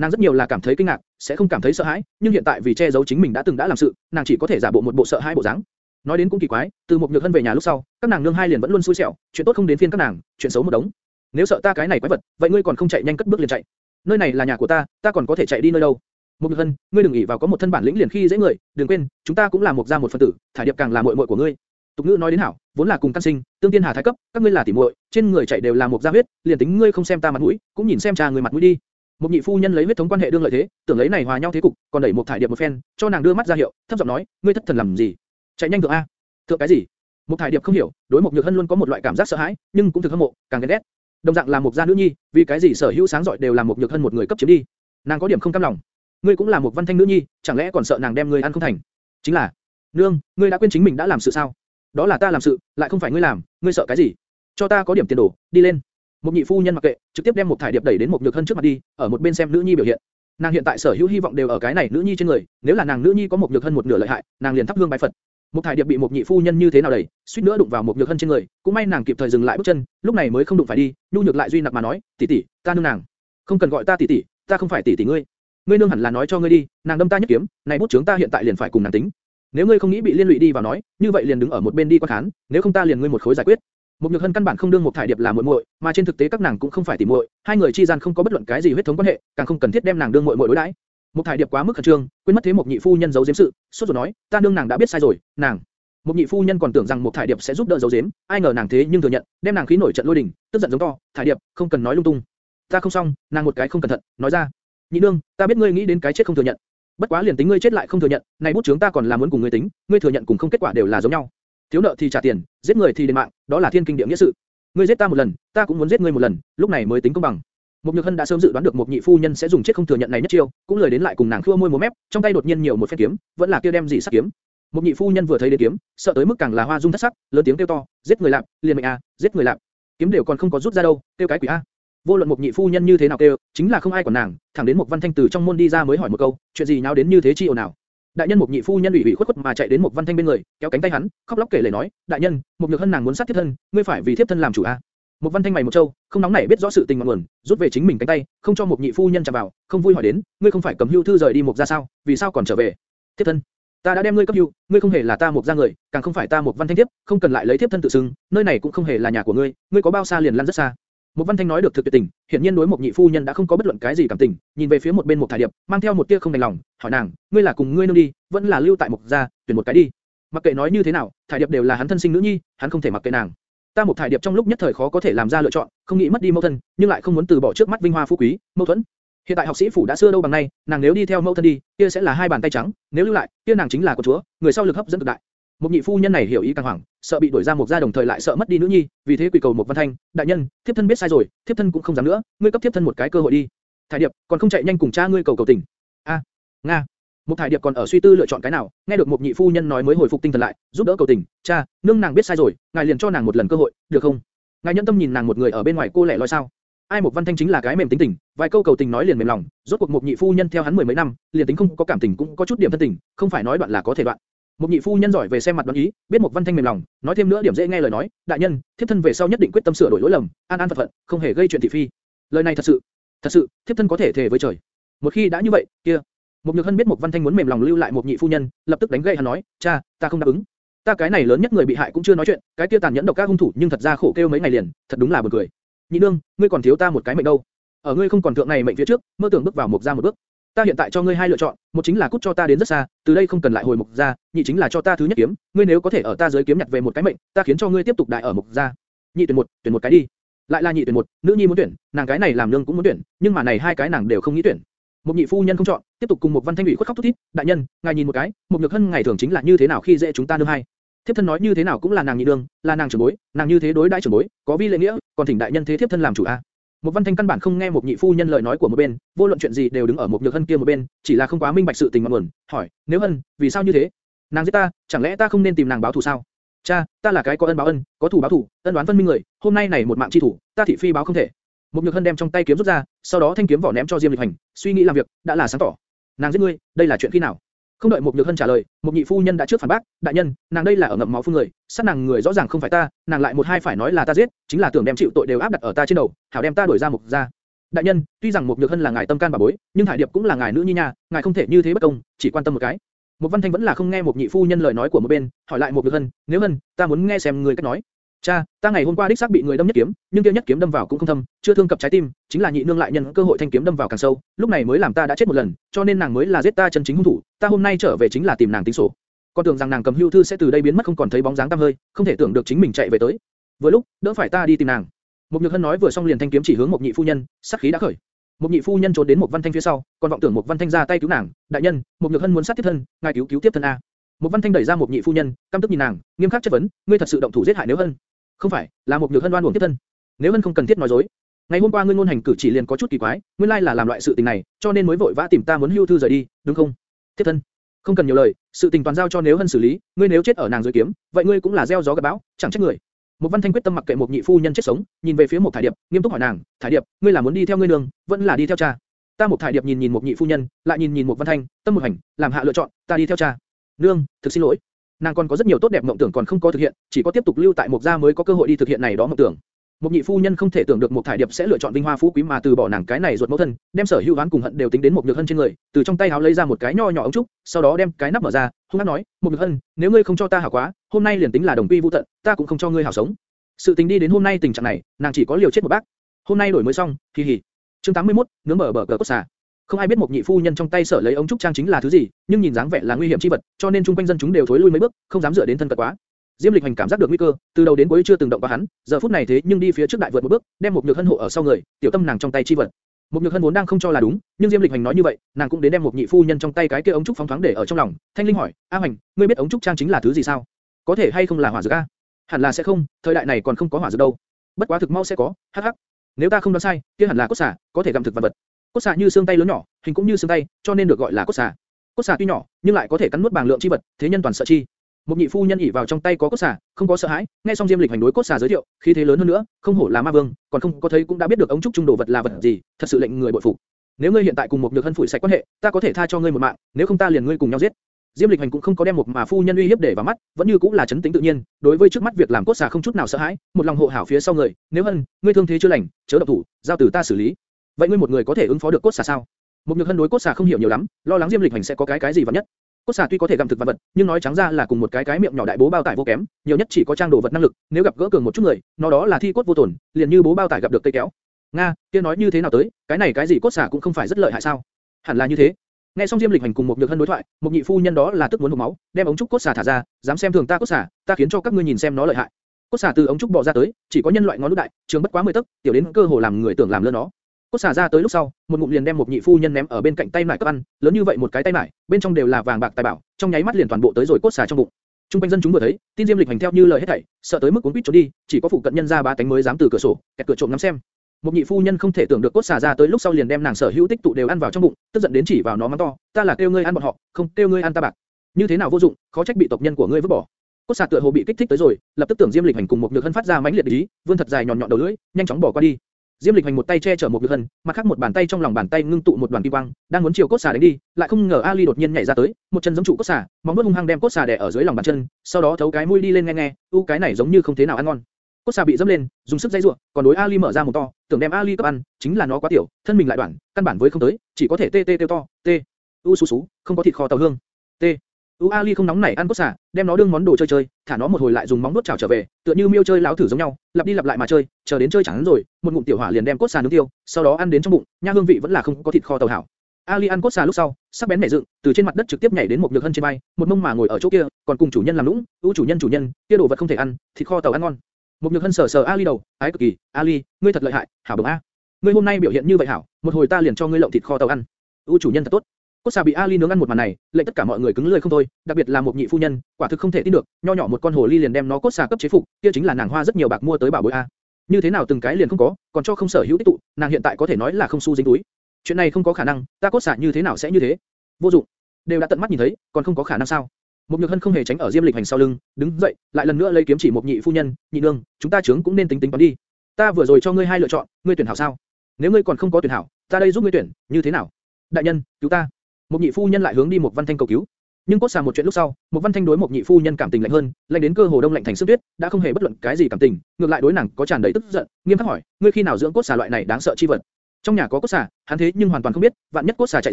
Nàng rất nhiều là cảm thấy kinh ngạc, sẽ không cảm thấy sợ hãi, nhưng hiện tại vì che giấu chính mình đã từng đã làm sự, nàng chỉ có thể giả bộ một bộ sợ hãi bộ dáng. Nói đến cũng kỳ quái, từ một nhược hân về nhà lúc sau, các nàng nương hai liền vẫn luôn xui xẻo, chuyện tốt không đến phiên các nàng, chuyện xấu một đống. Nếu sợ ta cái này quái vật, vậy ngươi còn không chạy nhanh cất bước liền chạy. Nơi này là nhà của ta, ta còn có thể chạy đi nơi đâu? Một nhược hân, ngươi đừng nghĩ vào có một thân bản lĩnh liền khi dễ người, đừng quên, chúng ta cũng là một gia một phân tử, thải điệp càng là muội muội của ngươi. Tục ngữ nói đến hảo, vốn là cùng căn sinh, tương tiên hà thái cấp, các ngươi là tỷ muội, trên người chạy đều là một gia huyết, liền tính ngươi không xem ta mặt mũi, cũng nhìn xem cha người mặt mũi đi. Một nhị phu nhân lấy huyết thống quan hệ đương lợi thế, tưởng lấy này hòa nhau thế cục, còn đẩy một thải điệp một phen, cho nàng đưa mắt ra hiệu, thấp giọng nói, ngươi thất thần làm gì? Chạy nhanh thượng a. Thượng cái gì? Một thải điệp không hiểu, đối một nhược hân luôn có một loại cảm giác sợ hãi, nhưng cũng thực hâm mộ, càng ghen ghét. Đồng dạng là một gia nữ nhi, vì cái gì sở hữu sáng giỏi đều là một nhược hân một người cấp chiếm đi? Nàng có điểm không cam lòng. Ngươi cũng là một văn thanh nữ nhi, chẳng lẽ còn sợ nàng đem ngươi ăn không thành? Chính là, nương, ngươi đã quên chính mình đã làm sự sao? Đó là ta làm sự, lại không phải ngươi làm, ngươi sợ cái gì? Cho ta có điểm tiền đồ, đi lên. Một nhị phu nhân mặc kệ, trực tiếp đem một thải điệp đẩy đến một nhược hân trước mặt đi, ở một bên xem nữ nhi biểu hiện. Nàng hiện tại sở hữu hy vọng đều ở cái này nữ nhi trên người, nếu là nàng nữ nhi có một nhược hân một nửa lợi hại, nàng liền thắp hương bái Phật. Một thải điệp bị một nhị phu nhân như thế nào đẩy, suýt nữa đụng vào một nhược hân trên người, cũng may nàng kịp thời dừng lại bước chân, lúc này mới không đụng phải đi, nhu nhược lại duy nặc mà nói, tỷ tỷ, ta nương nàng, không cần gọi ta tỷ tỷ, ta không phải tỷ tỷ ngươi, ngươi nương hẳn là nói cho ngươi đi, nàng đâm ta nhất kiếm, này bút chướng ta hiện tại liền phải cùng nàng tính. Nếu ngươi không nghĩ bị liên lụy đi vào nói, như vậy liền đứng ở một bên đi quan khán, nếu không ta liền ngươi một khối giải quyết. Một nhược hân căn bản không đương một thải điệp là muội muội, mà trên thực tế các nàng cũng không phải tỷ muội, hai người chi gian không có bất luận cái gì huyết thống quan hệ, càng không cần thiết đem nàng đương muội muội đối đãi. Một thải điệp quá mức khẩn trương, quên mất thế một nhị phu nhân giấu giếm sự, Suốt rồi nói, ta đương nàng đã biết sai rồi, nàng. Một nhị phu nhân còn tưởng rằng một thải điệp sẽ giúp đỡ giấu giếm, ai ngờ nàng thế nhưng thừa nhận, đem nàng khí nổi trận lôi đình, tức giận giống to, thải điệp, không cần nói lung tung. Ta không xong, nàng một cái không cẩn thận, nói ra. Nhị nương, ta biết ngươi nghĩ đến cái chết không thừa nhận. Bất quá liền tính ngươi chết lại không thừa nhận, này bút chướng ta còn là muốn cùng ngươi tính, ngươi thừa nhận cùng không kết quả đều là giống nhau. Thiếu nợ thì trả tiền, giết người thì đền mạng, đó là thiên kinh địa nghĩa sự. Ngươi giết ta một lần, ta cũng muốn giết ngươi một lần, lúc này mới tính công bằng. Một Nhược Hân đã sớm dự đoán được một nhị phu nhân sẽ dùng chết không thừa nhận này nhất chiêu, cũng lời đến lại cùng nàng khua môi múa mép, trong tay đột nhiên nhiều một phen kiếm, vẫn là kia đem gì sắc kiếm. Một nhị phu nhân vừa thấy đến kiếm, sợ tới mức càng là hoa dung thất sắc, lớn tiếng kêu to, giết người lạm, liền mệnh a, giết người lạm. Kiếm đều còn không có rút ra đâu, kêu cái quỷ a. Vô luận một nhị phu nhân như thế nào kêu, chính là không ai quản nàng, thẳng đến một văn thanh từ trong môn đi ra mới hỏi một câu, chuyện gì nháo đến như thế chi ồn nào. Đại nhân một nhị phu nhân ủy ủy khuất khuất mà chạy đến một văn thanh bên người, kéo cánh tay hắn, khóc lóc kể lể nói, đại nhân, một nhược hân nàng muốn sát thiếp thân, ngươi phải vì thiếp thân làm chủ a. Một văn thanh mày một châu, không nóng nảy biết rõ sự tình ngọn nguồn, rút về chính mình cánh tay, không cho một nhị phu nhân chạm vào, không vui hỏi đến, ngươi không phải cầm hưu thư rời đi một ra sao, vì sao còn trở về? Thiếp thân, ta đã đem ngươi cấp hưu, ngươi không hề là ta một gia người, càng không phải ta một văn thanh thiếp, không cần lại lấy thiếp thân tự xưng, nơi này cũng không hề là nhà của ngươi, ngươi có bao xa liền lăn rất xa. Một Văn Thanh nói được thực tuyệt tình, hiện nhiên đối một nhị phu nhân đã không có bất luận cái gì cảm tình, nhìn về phía một bên một thải điệp, mang theo một tia không đành lòng, hỏi nàng, ngươi là cùng ngươi nương đi, vẫn là lưu tại một gia, tuyển một cái đi. Mặc kệ nói như thế nào, thải điệp đều là hắn thân sinh nữ nhi, hắn không thể mặc kệ nàng. Ta một thải điệp trong lúc nhất thời khó có thể làm ra lựa chọn, không nghĩ mất đi mẫu thân, nhưng lại không muốn từ bỏ trước mắt vinh hoa phú quý, mâu thuẫn. Hiện tại học sĩ phủ đã xưa đâu bằng nay, nàng nếu đi theo mẫu thân đi, kia sẽ là hai bàn tay trắng, nếu lưu lại, kia nàng chính là của chúa, người sau lực hấp dẫn cực đại. Một nhị phu nhân này hiểu ý càng hoảng, sợ bị đuổi ra một gia đồng thời lại sợ mất đi nữ nhi, vì thế quỳ cầu một văn thanh, đại nhân, thiếp thân biết sai rồi, thiếp thân cũng không dám nữa, ngươi cấp thiếp thân một cái cơ hội đi. Thải điệp, còn không chạy nhanh cùng cha ngươi cầu cầu tình. A, nga. Một thải điệp còn ở suy tư lựa chọn cái nào, nghe được một nhị phu nhân nói mới hồi phục tinh thần lại, giúp đỡ cầu tình, cha, nương nàng biết sai rồi, ngài liền cho nàng một lần cơ hội, được không? Ngài nhẫn tâm nhìn nàng một người ở bên ngoài cô lẻ loi sao? Ai một văn thanh chính là cái mềm tính tình, vài câu cầu tình nói liền mềm lòng, rốt cuộc một nhị phu nhân theo hắn mười mấy năm, liền tính không có cảm tình cũng có chút điểm thân tình, không phải nói đoạn là có thể đoạn. Một nhị phu nhân giỏi về xem mặt đoán ý, biết một văn thanh mềm lòng, nói thêm nữa điểm dễ nghe lời nói, đại nhân, thiếp thân về sau nhất định quyết tâm sửa đổi lỗi lầm, an an phận phận, không hề gây chuyện thị phi. Lời này thật sự, thật sự, thiếp thân có thể thề với trời. Một khi đã như vậy, kia, một nhược hân biết một văn thanh muốn mềm lòng lưu lại một nhị phu nhân, lập tức đánh gậy hắn nói, cha, ta không đáp ứng. Ta cái này lớn nhất người bị hại cũng chưa nói chuyện, cái kia tàn nhẫn độc các hung thủ nhưng thật ra khổ kêu mấy ngày liền, thật đúng là buồn cười. Nhị nương, ngươi còn thiếu ta một cái mệnh đâu. Ở ngươi không còn thượng này mệnh phía trước, mơ tưởng bước vào một ra một bước. Ta hiện tại cho ngươi hai lựa chọn, một chính là cút cho ta đến rất xa, từ đây không cần lại hồi mục gia, nhị chính là cho ta thứ nhất kiếm, ngươi nếu có thể ở ta dưới kiếm nhặt về một cái mệnh, ta khiến cho ngươi tiếp tục đại ở mục gia. Nhị tuyển một, tuyển một cái đi. Lại là nhị tuyển một, nữ nhi muốn tuyển, nàng cái này làm nương cũng muốn tuyển, nhưng mà này hai cái nàng đều không nghĩ tuyển. Một nhị phu nhân không chọn, tiếp tục cùng một văn thanh ủy khuất khóc thút thít, đại nhân, ngài nhìn một cái, một nhược hân ngày thường chính là như thế nào khi dễ chúng ta nương hai. Thiếp thân nói như thế nào cũng là nàng nhị đương, là nàng trưởng bối, nàng như thế đối đãi trưởng bối, có vi lễ nghĩa, còn thỉnh đại nhân thế thiếp thân làm chủ a. Một Văn Thanh căn bản không nghe một nhị phu nhân lời nói của một bên, vô luận chuyện gì đều đứng ở một nhược hân kia một bên, chỉ là không quá minh bạch sự tình mà nguồn. hỏi, nếu hân, vì sao như thế? Nàng giết ta, chẳng lẽ ta không nên tìm nàng báo thù sao? Cha, ta là cái có ân báo ân, có thù báo thù, ân đoán phân minh người, hôm nay này một mạng chi thủ, ta thị phi báo không thể. Một nhược hân đem trong tay kiếm rút ra, sau đó thanh kiếm vỏ ném cho Diêm Lịch Hành, suy nghĩ làm việc, đã là sáng tỏ. Nàng giết ngươi, đây là chuyện khi nào? Không đợi một nhược hân trả lời, một nhị phu nhân đã trước phản bác, đại nhân, nàng đây là ở ngậm máu phun người, sát nàng người rõ ràng không phải ta, nàng lại một hai phải nói là ta giết, chính là tưởng đem chịu tội đều áp đặt ở ta trên đầu, hảo đem ta đuổi ra mục ra. Đại nhân, tuy rằng một nhược hân là ngài tâm can bà bối, nhưng thải điệp cũng là ngài nữ nhi nha, ngài không thể như thế bất công, chỉ quan tâm một cái. Một Văn Thanh vẫn là không nghe một nhị phu nhân lời nói của một bên, hỏi lại một nhược hân, nếu hân, ta muốn nghe xem người cách nói. Cha, ta ngày hôm qua đích xác bị người đâm nhất kiếm, nhưng kia nhất kiếm đâm vào cũng không thâm, chưa thương cập trái tim, chính là nhị nương lại nhân cơ hội thanh kiếm đâm vào càng sâu, lúc này mới làm ta đã chết một lần, cho nên nàng mới là giết ta chân chính hung thủ, ta hôm nay trở về chính là tìm nàng tính sổ. Con tưởng rằng nàng cầm hưu thư sẽ từ đây biến mất không còn thấy bóng dáng tăm hơi, không thể tưởng được chính mình chạy về tới. Vừa lúc, đỡ phải ta đi tìm nàng. Mục Nhược Hân nói vừa xong liền thanh kiếm chỉ hướng một nhị phu nhân, sát khí đã khởi. Một nhị phu nhân trốn đến một văn thanh phía sau, còn vọng tưởng một văn thanh ra tay cứu nàng. Đại nhân, một Nhược Hân muốn sát tiếp thân, ngài cứu cứu tiếp thân a. Một văn thanh đẩy ra một nhị phu nhân, căm tức nhìn nàng, nghiêm khắc chất vấn, ngươi thật sự động thủ giết hại nếu hân? Không phải, là một Nhược Hân đoan uổng tiếp thân. Nếu hân không cần thiết nói dối. Ngày hôm qua ngươi ngôn hành cử chỉ liền có chút kỳ quái, nguyên lai là làm loại sự tình này, cho nên mới vội vã tìm ta muốn hưu thư rời đi, đúng không? Tiếp thân. Không cần nhiều lời, sự tình toàn giao cho nếu hân xử lý, ngươi nếu chết ở nàng dưới kiếm, vậy ngươi cũng là gieo gió gặp bão, chẳng trách người. Một Văn Thanh quyết tâm mặc kệ một nhị phu nhân chết sống, nhìn về phía một Thải Điệp, nghiêm túc hỏi nàng, Thải Điệp, ngươi là muốn đi theo ngươi đường, vẫn là đi theo cha? Ta một Thải Điệp nhìn nhìn một nhị phu nhân, lại nhìn nhìn một Văn Thanh, tâm một hành, làm hạ lựa chọn, ta đi theo cha. Nương, thực xin lỗi. Nàng còn có rất nhiều tốt đẹp mộng tưởng còn không có thực hiện, chỉ có tiếp tục lưu tại một gia mới có cơ hội đi thực hiện này đó mộng tưởng. Một nhị phu nhân không thể tưởng được một thải điệp sẽ lựa chọn vinh hoa phú quý mà từ bỏ nàng cái này ruột mẫu thân, đem sở hữu oán cùng hận đều tính đến một nhược hân trên người, từ trong tay háo lấy ra một cái nho nhỏ ống trúc, sau đó đem cái nắp mở ra, hung hăng nói, một nhược hân, nếu ngươi không cho ta hảo quá, hôm nay liền tính là đồng quy vu tận, ta cũng không cho ngươi hảo sống. Sự tình đi đến hôm nay tình trạng này, nàng chỉ có liều chết một bác. Hôm nay đổi mới xong, kỳ hỉ. Chương 81, nướng bờ bờ cờ cốt xà. Không ai biết một nhị phu nhân trong tay sở lấy ống trúc trang chính là thứ gì, nhưng nhìn dáng vẻ là nguy hiểm chi vật, cho nên trung quanh dân chúng đều thối lui mấy bước, không dám dựa đến thân cận quá. Diêm Lịch Hành cảm giác được nguy cơ, từ đầu đến cuối chưa từng động qua hắn, giờ phút này thế nhưng đi phía trước đại vượt một bước, đem một nhược hân hộ ở sau người, tiểu tâm nàng trong tay chi vật. Một nhược hân vốn đang không cho là đúng, nhưng Diêm Lịch Hành nói như vậy, nàng cũng đến đem một nhị phu nhân trong tay cái kia ống trúc phóng thoáng để ở trong lòng. Thanh Linh hỏi, A Hành, ngươi biết ống trúc trang chính là thứ gì sao? Có thể hay không là hỏa dược a? Hẳn là sẽ không, thời đại này còn không có hỏa dược đâu. Bất quá thực mau sẽ có, hắc hắc. Nếu ta không đoán sai, kia hẳn là cốt xả, có thể gặm thực vật vật. Cốt xà như xương tay lớn nhỏ, hình cũng như xương tay, cho nên được gọi là cốt xà. Cốt xà tuy nhỏ, nhưng lại có thể cắn nuốt bàng lượng chi vật, thế nhân toàn sợ chi. Một nhị phu nhân ỉ vào trong tay có cốt xà, không có sợ hãi, nghe xong Diêm Lịch hành đối cốt xà giới thiệu, khí thế lớn hơn nữa, không hổ là ma vương, còn không có thấy cũng đã biết được ống trúc trung đồ vật là vật gì, thật sự lệnh người bội phục. Nếu ngươi hiện tại cùng một nhược hân phủi sạch quan hệ, ta có thể tha cho ngươi một mạng, nếu không ta liền ngươi cùng nhau giết. Diêm Lịch Hành cũng không có đem một mà phu nhân uy hiếp để vào mắt, vẫn như cũng là chấn tĩnh tự nhiên, đối với trước mắt việc làm cốt xà không chút nào sợ hãi, một lòng hộ hảo phía sau người, nếu hân, ngươi thương thế chưa lành, chớ động thủ, giao từ ta xử lý. Vậy ngươi một người có thể ứng phó được cốt xà sao? Một nhược hân đối cốt xà không hiểu nhiều lắm, lo lắng Diêm Lịch Hành sẽ có cái cái gì vật nhất. Cốt xà tuy có thể gặm thực vật vật, nhưng nói trắng ra là cùng một cái cái miệng nhỏ đại bố bao tải vô kém, nhiều nhất chỉ có trang đồ vật năng lực, nếu gặp gỡ cường một chút người, nó đó là thi cốt vô tổn, liền như bố bao tải gặp được cây kéo. Nga, kia nói như thế nào tới, cái này cái gì cốt xà cũng không phải rất lợi hại sao? Hẳn là như thế. Nghe xong Diêm Lịch Hành cùng một nhược hân đối thoại, một nhị phu nhân đó là tức muốn hộc máu, đem ống trúc cốt xà thả ra, dám xem thường ta cốt xà, ta khiến cho các ngươi nhìn xem nó lợi hại. Cốt xà từ ống trúc bò ra tới, chỉ có nhân loại ngón nút đại, trường bất quá 10 tấc, tiểu đến cơ hồ làm người tưởng làm lơ nó. Cốt xà ra tới lúc sau, một ngụm liền đem một nhị phu nhân ném ở bên cạnh tay nải cấp ăn, lớn như vậy một cái tay nải, bên trong đều là vàng bạc tài bảo, trong nháy mắt liền toàn bộ tới rồi cốt xà trong bụng. Trung quanh dân chúng vừa thấy, tin Diêm Lịch hành theo như lời hết thảy, sợ tới mức cuốn quýt trốn đi, chỉ có phụ cận nhân ra ba tánh mới dám từ cửa sổ, kẹt cửa trộm ngắm xem. Một nhị phu nhân không thể tưởng được cốt xà ra tới lúc sau liền đem nàng sở hữu tích tụ đều ăn vào trong bụng, tức giận đến chỉ vào nó mắng to, ta là kêu ngươi ăn bọn họ, không kêu ngươi ăn ta bạc. Như thế nào vô dụng, khó trách bị tộc nhân của ngươi vứt bỏ. Cốt xà tựa hồ bị kích thích tới rồi, lập tức tưởng Diêm Lịch hành cùng một nhược hân phát ra mãnh liệt ý, vươn thật dài nhọn nhọn đầu lưỡi, nhanh chóng bỏ qua đi. Diêm Lịch hành một tay che chở một nhược hân, mặt khác một bàn tay trong lòng bàn tay ngưng tụ một đoàn kim quang, đang muốn chiều cốt xà đánh đi, lại không ngờ Ali đột nhiên nhảy ra tới, một chân giống trụ cốt xà, móng vuốt hung hăng đem cốt xà đè ở dưới lòng bàn chân, sau đó thấu cái mũi đi lên nghe nghe, u cái này giống như không thế nào ăn ngon. Cốt xà bị dẫm lên, dùng sức dây rủa, còn đối Ali mở ra một to, tưởng đem Ali cấp ăn, chính là nó quá tiểu, thân mình lại đoạn, căn bản với không tới, chỉ có thể tê tê tê to, tê. U sú sú, không có thịt kho tàu hương. Tê. U Ali không nóng nảy ăn cốt xà, đem nó đương món đồ chơi chơi, thả nó một hồi lại dùng móng vuốt chảo trở về, tựa như miêu chơi lão thử giống nhau, lặp đi lặp lại mà chơi, chờ đến chơi chẳng rồi, một ngụm tiểu hỏa liền đem cốt xà nướng tiêu, sau đó ăn đến trong bụng, nha hương vị vẫn là không có thịt kho tàu hảo. Ali ăn cốt xà lúc sau, sắc bén nhảy dựng, từ trên mặt đất trực tiếp nhảy đến một nhược hân trên bay, một mông mà ngồi ở chỗ kia, còn cùng chủ nhân làm lũng, u chủ nhân chủ nhân, kia đồ vật không thể ăn, thịt kho tàu ăn ngon. Một nhược hân sờ sờ Ali đầu, ái cực kỳ, Ali, ngươi thật lợi hại, hảo đồng a. Ngươi hôm nay biểu hiện như vậy hảo, một hồi ta liền cho ngươi lộng thịt kho tàu ăn. U chủ nhân thật tốt. Cốt xà bị Ali nướng ăn một màn này, lệnh tất cả mọi người cứng lưỡi không thôi, đặc biệt là một nhị phu nhân, quả thực không thể tin được, nho nhỏ một con hồ ly liền đem nó cốt xà cấp chế phục, kia chính là nàng hoa rất nhiều bạc mua tới bảo bối a. Như thế nào từng cái liền không có, còn cho không sở hữu tích tụ, nàng hiện tại có thể nói là không xu dính túi. Chuyện này không có khả năng, ta cốt xà như thế nào sẽ như thế? Vô dụng, đều đã tận mắt nhìn thấy, còn không có khả năng sao? Một nhược hân không hề tránh ở Diêm Lịch hành sau lưng, đứng dậy, lại lần nữa lấy kiếm chỉ một nhị phu nhân, nhị nương, chúng ta trưởng cũng nên tính tính toán đi. Ta vừa rồi cho ngươi hai lựa chọn, ngươi tuyển hảo sao? Nếu ngươi còn không có tuyển hảo, ta đây giúp ngươi tuyển, như thế nào? Đại nhân, cứu ta. Một nhị phu nhân lại hướng đi một văn thanh cầu cứu. Nhưng cốt xà một chuyện lúc sau, một văn thanh đối một nhị phu nhân cảm tình lạnh hơn, lạnh đến cơ hồ đông lạnh thành sương tuyết, đã không hề bất luận cái gì cảm tình, ngược lại đối nàng có tràn đầy tức giận, nghiêm khắc hỏi, ngươi khi nào dưỡng cốt xà loại này đáng sợ chi vật? Trong nhà có cốt xà, hắn thế nhưng hoàn toàn không biết, vạn nhất cốt xà chạy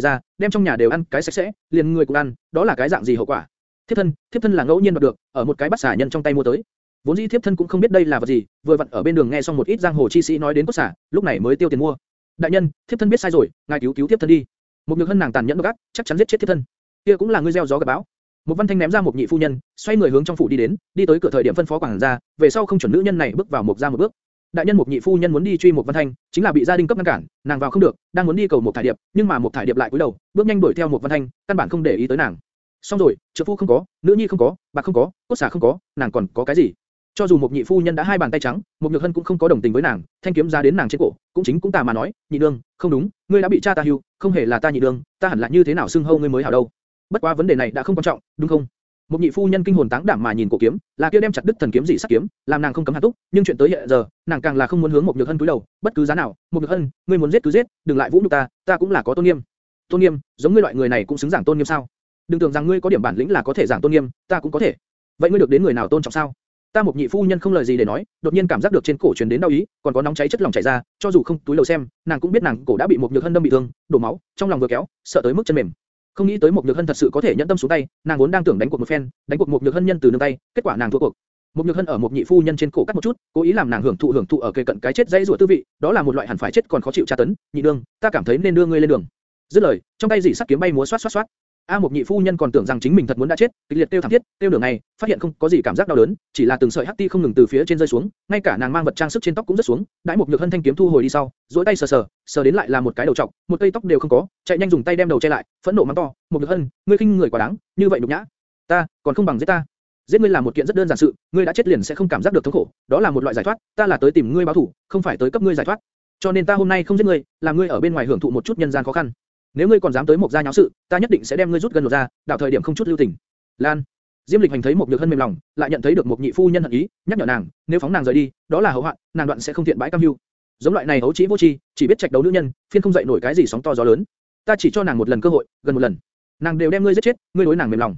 ra, đem trong nhà đều ăn cái sạch sẽ, liền người cũng ăn, đó là cái dạng gì hậu quả? Thiếp thân, thiếp thân là ngẫu nhiên đoạt được, ở một cái bắt xà nhân trong tay mua tới. Vốn dĩ thiếp thân cũng không biết đây là vật gì, vừa vặn ở bên đường nghe xong một ít giang hồ chi sĩ nói đến cốt xà, lúc này mới tiêu tiền mua. Đại nhân, thiếp thân biết sai rồi, ngài cứu cứu thiếp thân đi. Một nhược hân nàng tàn nhẫn gắt, chắc chắn giết chết thiết thân. Kia cũng là ngươi gieo gió gặp bão. Một văn thanh ném ra một nhị phu nhân, xoay người hướng trong phủ đi đến, đi tới cửa thời điểm phân phó quản gia, về sau không chuẩn nữ nhân này bước vào một ra một bước. Đại nhân một nhị phu nhân muốn đi truy một văn thanh, chính là bị gia đình cấp ngăn cản, nàng vào không được, đang muốn đi cầu một thải điệp, nhưng mà một thải điệp lại cúi đầu, bước nhanh đuổi theo một văn thanh, căn bản không để ý tới nàng. Xong rồi, trợ phu không có, nữ nhi không có, bạc không có, cốt xả không có, nàng còn có cái gì? Cho dù một nhị phu nhân đã hai bàn tay trắng, một nhược hân cũng không có đồng tình với nàng, thanh kiếm ra đến nàng trên cổ, cũng chính cũng ta mà nói, nhị đương, không đúng, ngươi đã bị cha ta hưu, không hề là ta nhị đương, ta hẳn là như thế nào xưng hô ngươi mới hảo đâu. Bất quá vấn đề này đã không quan trọng, đúng không? Một nhị phu nhân kinh hồn táng đảm mà nhìn cổ kiếm, là kia đem chặt đứt thần kiếm dị sắc kiếm, làm nàng không cấm hạ túc, nhưng chuyện tới hiện giờ, nàng càng là không muốn hướng một nhược hân cúi đầu, bất cứ giá nào, một nhược hân, ngươi muốn giết cứ giết, đừng lại vũ nhục ta, ta cũng là có tôn nghiêm. Tôn nghiêm, giống ngươi loại người này cũng xứng giảng tôn nghiêm sao? Đừng tưởng rằng ngươi có điểm bản lĩnh là có thể giảng tôn nghiêm, ta cũng có thể. Vậy ngươi được đến người nào tôn trọng sao? Ta một nhị phu nhân không lời gì để nói, đột nhiên cảm giác được trên cổ truyền đến đau ý, còn có nóng cháy chất lỏng chảy ra, cho dù không túi lầu xem, nàng cũng biết nàng cổ đã bị một nhược hân đâm bị thương, đổ máu, trong lòng vừa kéo, sợ tới mức chân mềm. Không nghĩ tới một nhược hân thật sự có thể nhẫn tâm xuống tay, nàng vốn đang tưởng đánh cuộc một phen, đánh cuộc một nhược hân nhân từ nương tay, kết quả nàng thua cuộc. Một nhược hân ở một nhị phu nhân trên cổ cắt một chút, cố ý làm nàng hưởng thụ hưởng thụ ở cây cận cái chết dãy rủa tư vị, đó là một loại hẳn phải chết còn khó chịu tra tấn. Nhị đương, ta cảm thấy nên đưa ngươi lên đường. Dứt lời, trong tay dị sắt kiếm bay múa xoát xoát xoát. A một nhị phu nhân còn tưởng rằng chính mình thật muốn đã chết, kịch liệt tiêu thảm thiết, tiêu nửa ngày, phát hiện không có gì cảm giác đau đớn, chỉ là từng sợi hắc ti không ngừng từ phía trên rơi xuống, ngay cả nàng mang vật trang sức trên tóc cũng rất xuống. Đãi một nhược hân thanh kiếm thu hồi đi sau, duỗi tay sờ sờ, sờ đến lại là một cái đầu trọc, một cây tóc đều không có, chạy nhanh dùng tay đem đầu che lại, phẫn nộ mắng to, một nhược hân, ngươi khinh người quá đáng, như vậy nhục nhã, ta còn không bằng giết ta. Giết ngươi là một kiện rất đơn giản sự, ngươi đã chết liền sẽ không cảm giác được thống khổ, đó là một loại giải thoát, ta là tới tìm ngươi báo thù, không phải tới cấp ngươi giải thoát. Cho nên ta hôm nay không giết ngươi, làm ngươi ở bên ngoài hưởng thụ một chút nhân gian khó khăn. Nếu ngươi còn dám tới một gia nháo sự, ta nhất định sẽ đem ngươi rút gần lột ra, đạo thời điểm không chút lưu tình. Lan. Diêm Lịch Hành thấy một nhược hân mềm lòng, lại nhận thấy được một nhị phu nhân hận ý, nhắc nhở nàng, nếu phóng nàng rời đi, đó là hậu hoạn, nàng đoạn sẽ không thiện bãi cam hưu. Giống loại này hấu trí vô tri, chỉ biết trạch đấu nữ nhân, phiên không dậy nổi cái gì sóng to gió lớn. Ta chỉ cho nàng một lần cơ hội, gần một lần, nàng đều đem ngươi giết chết, ngươi đối nàng mềm lòng.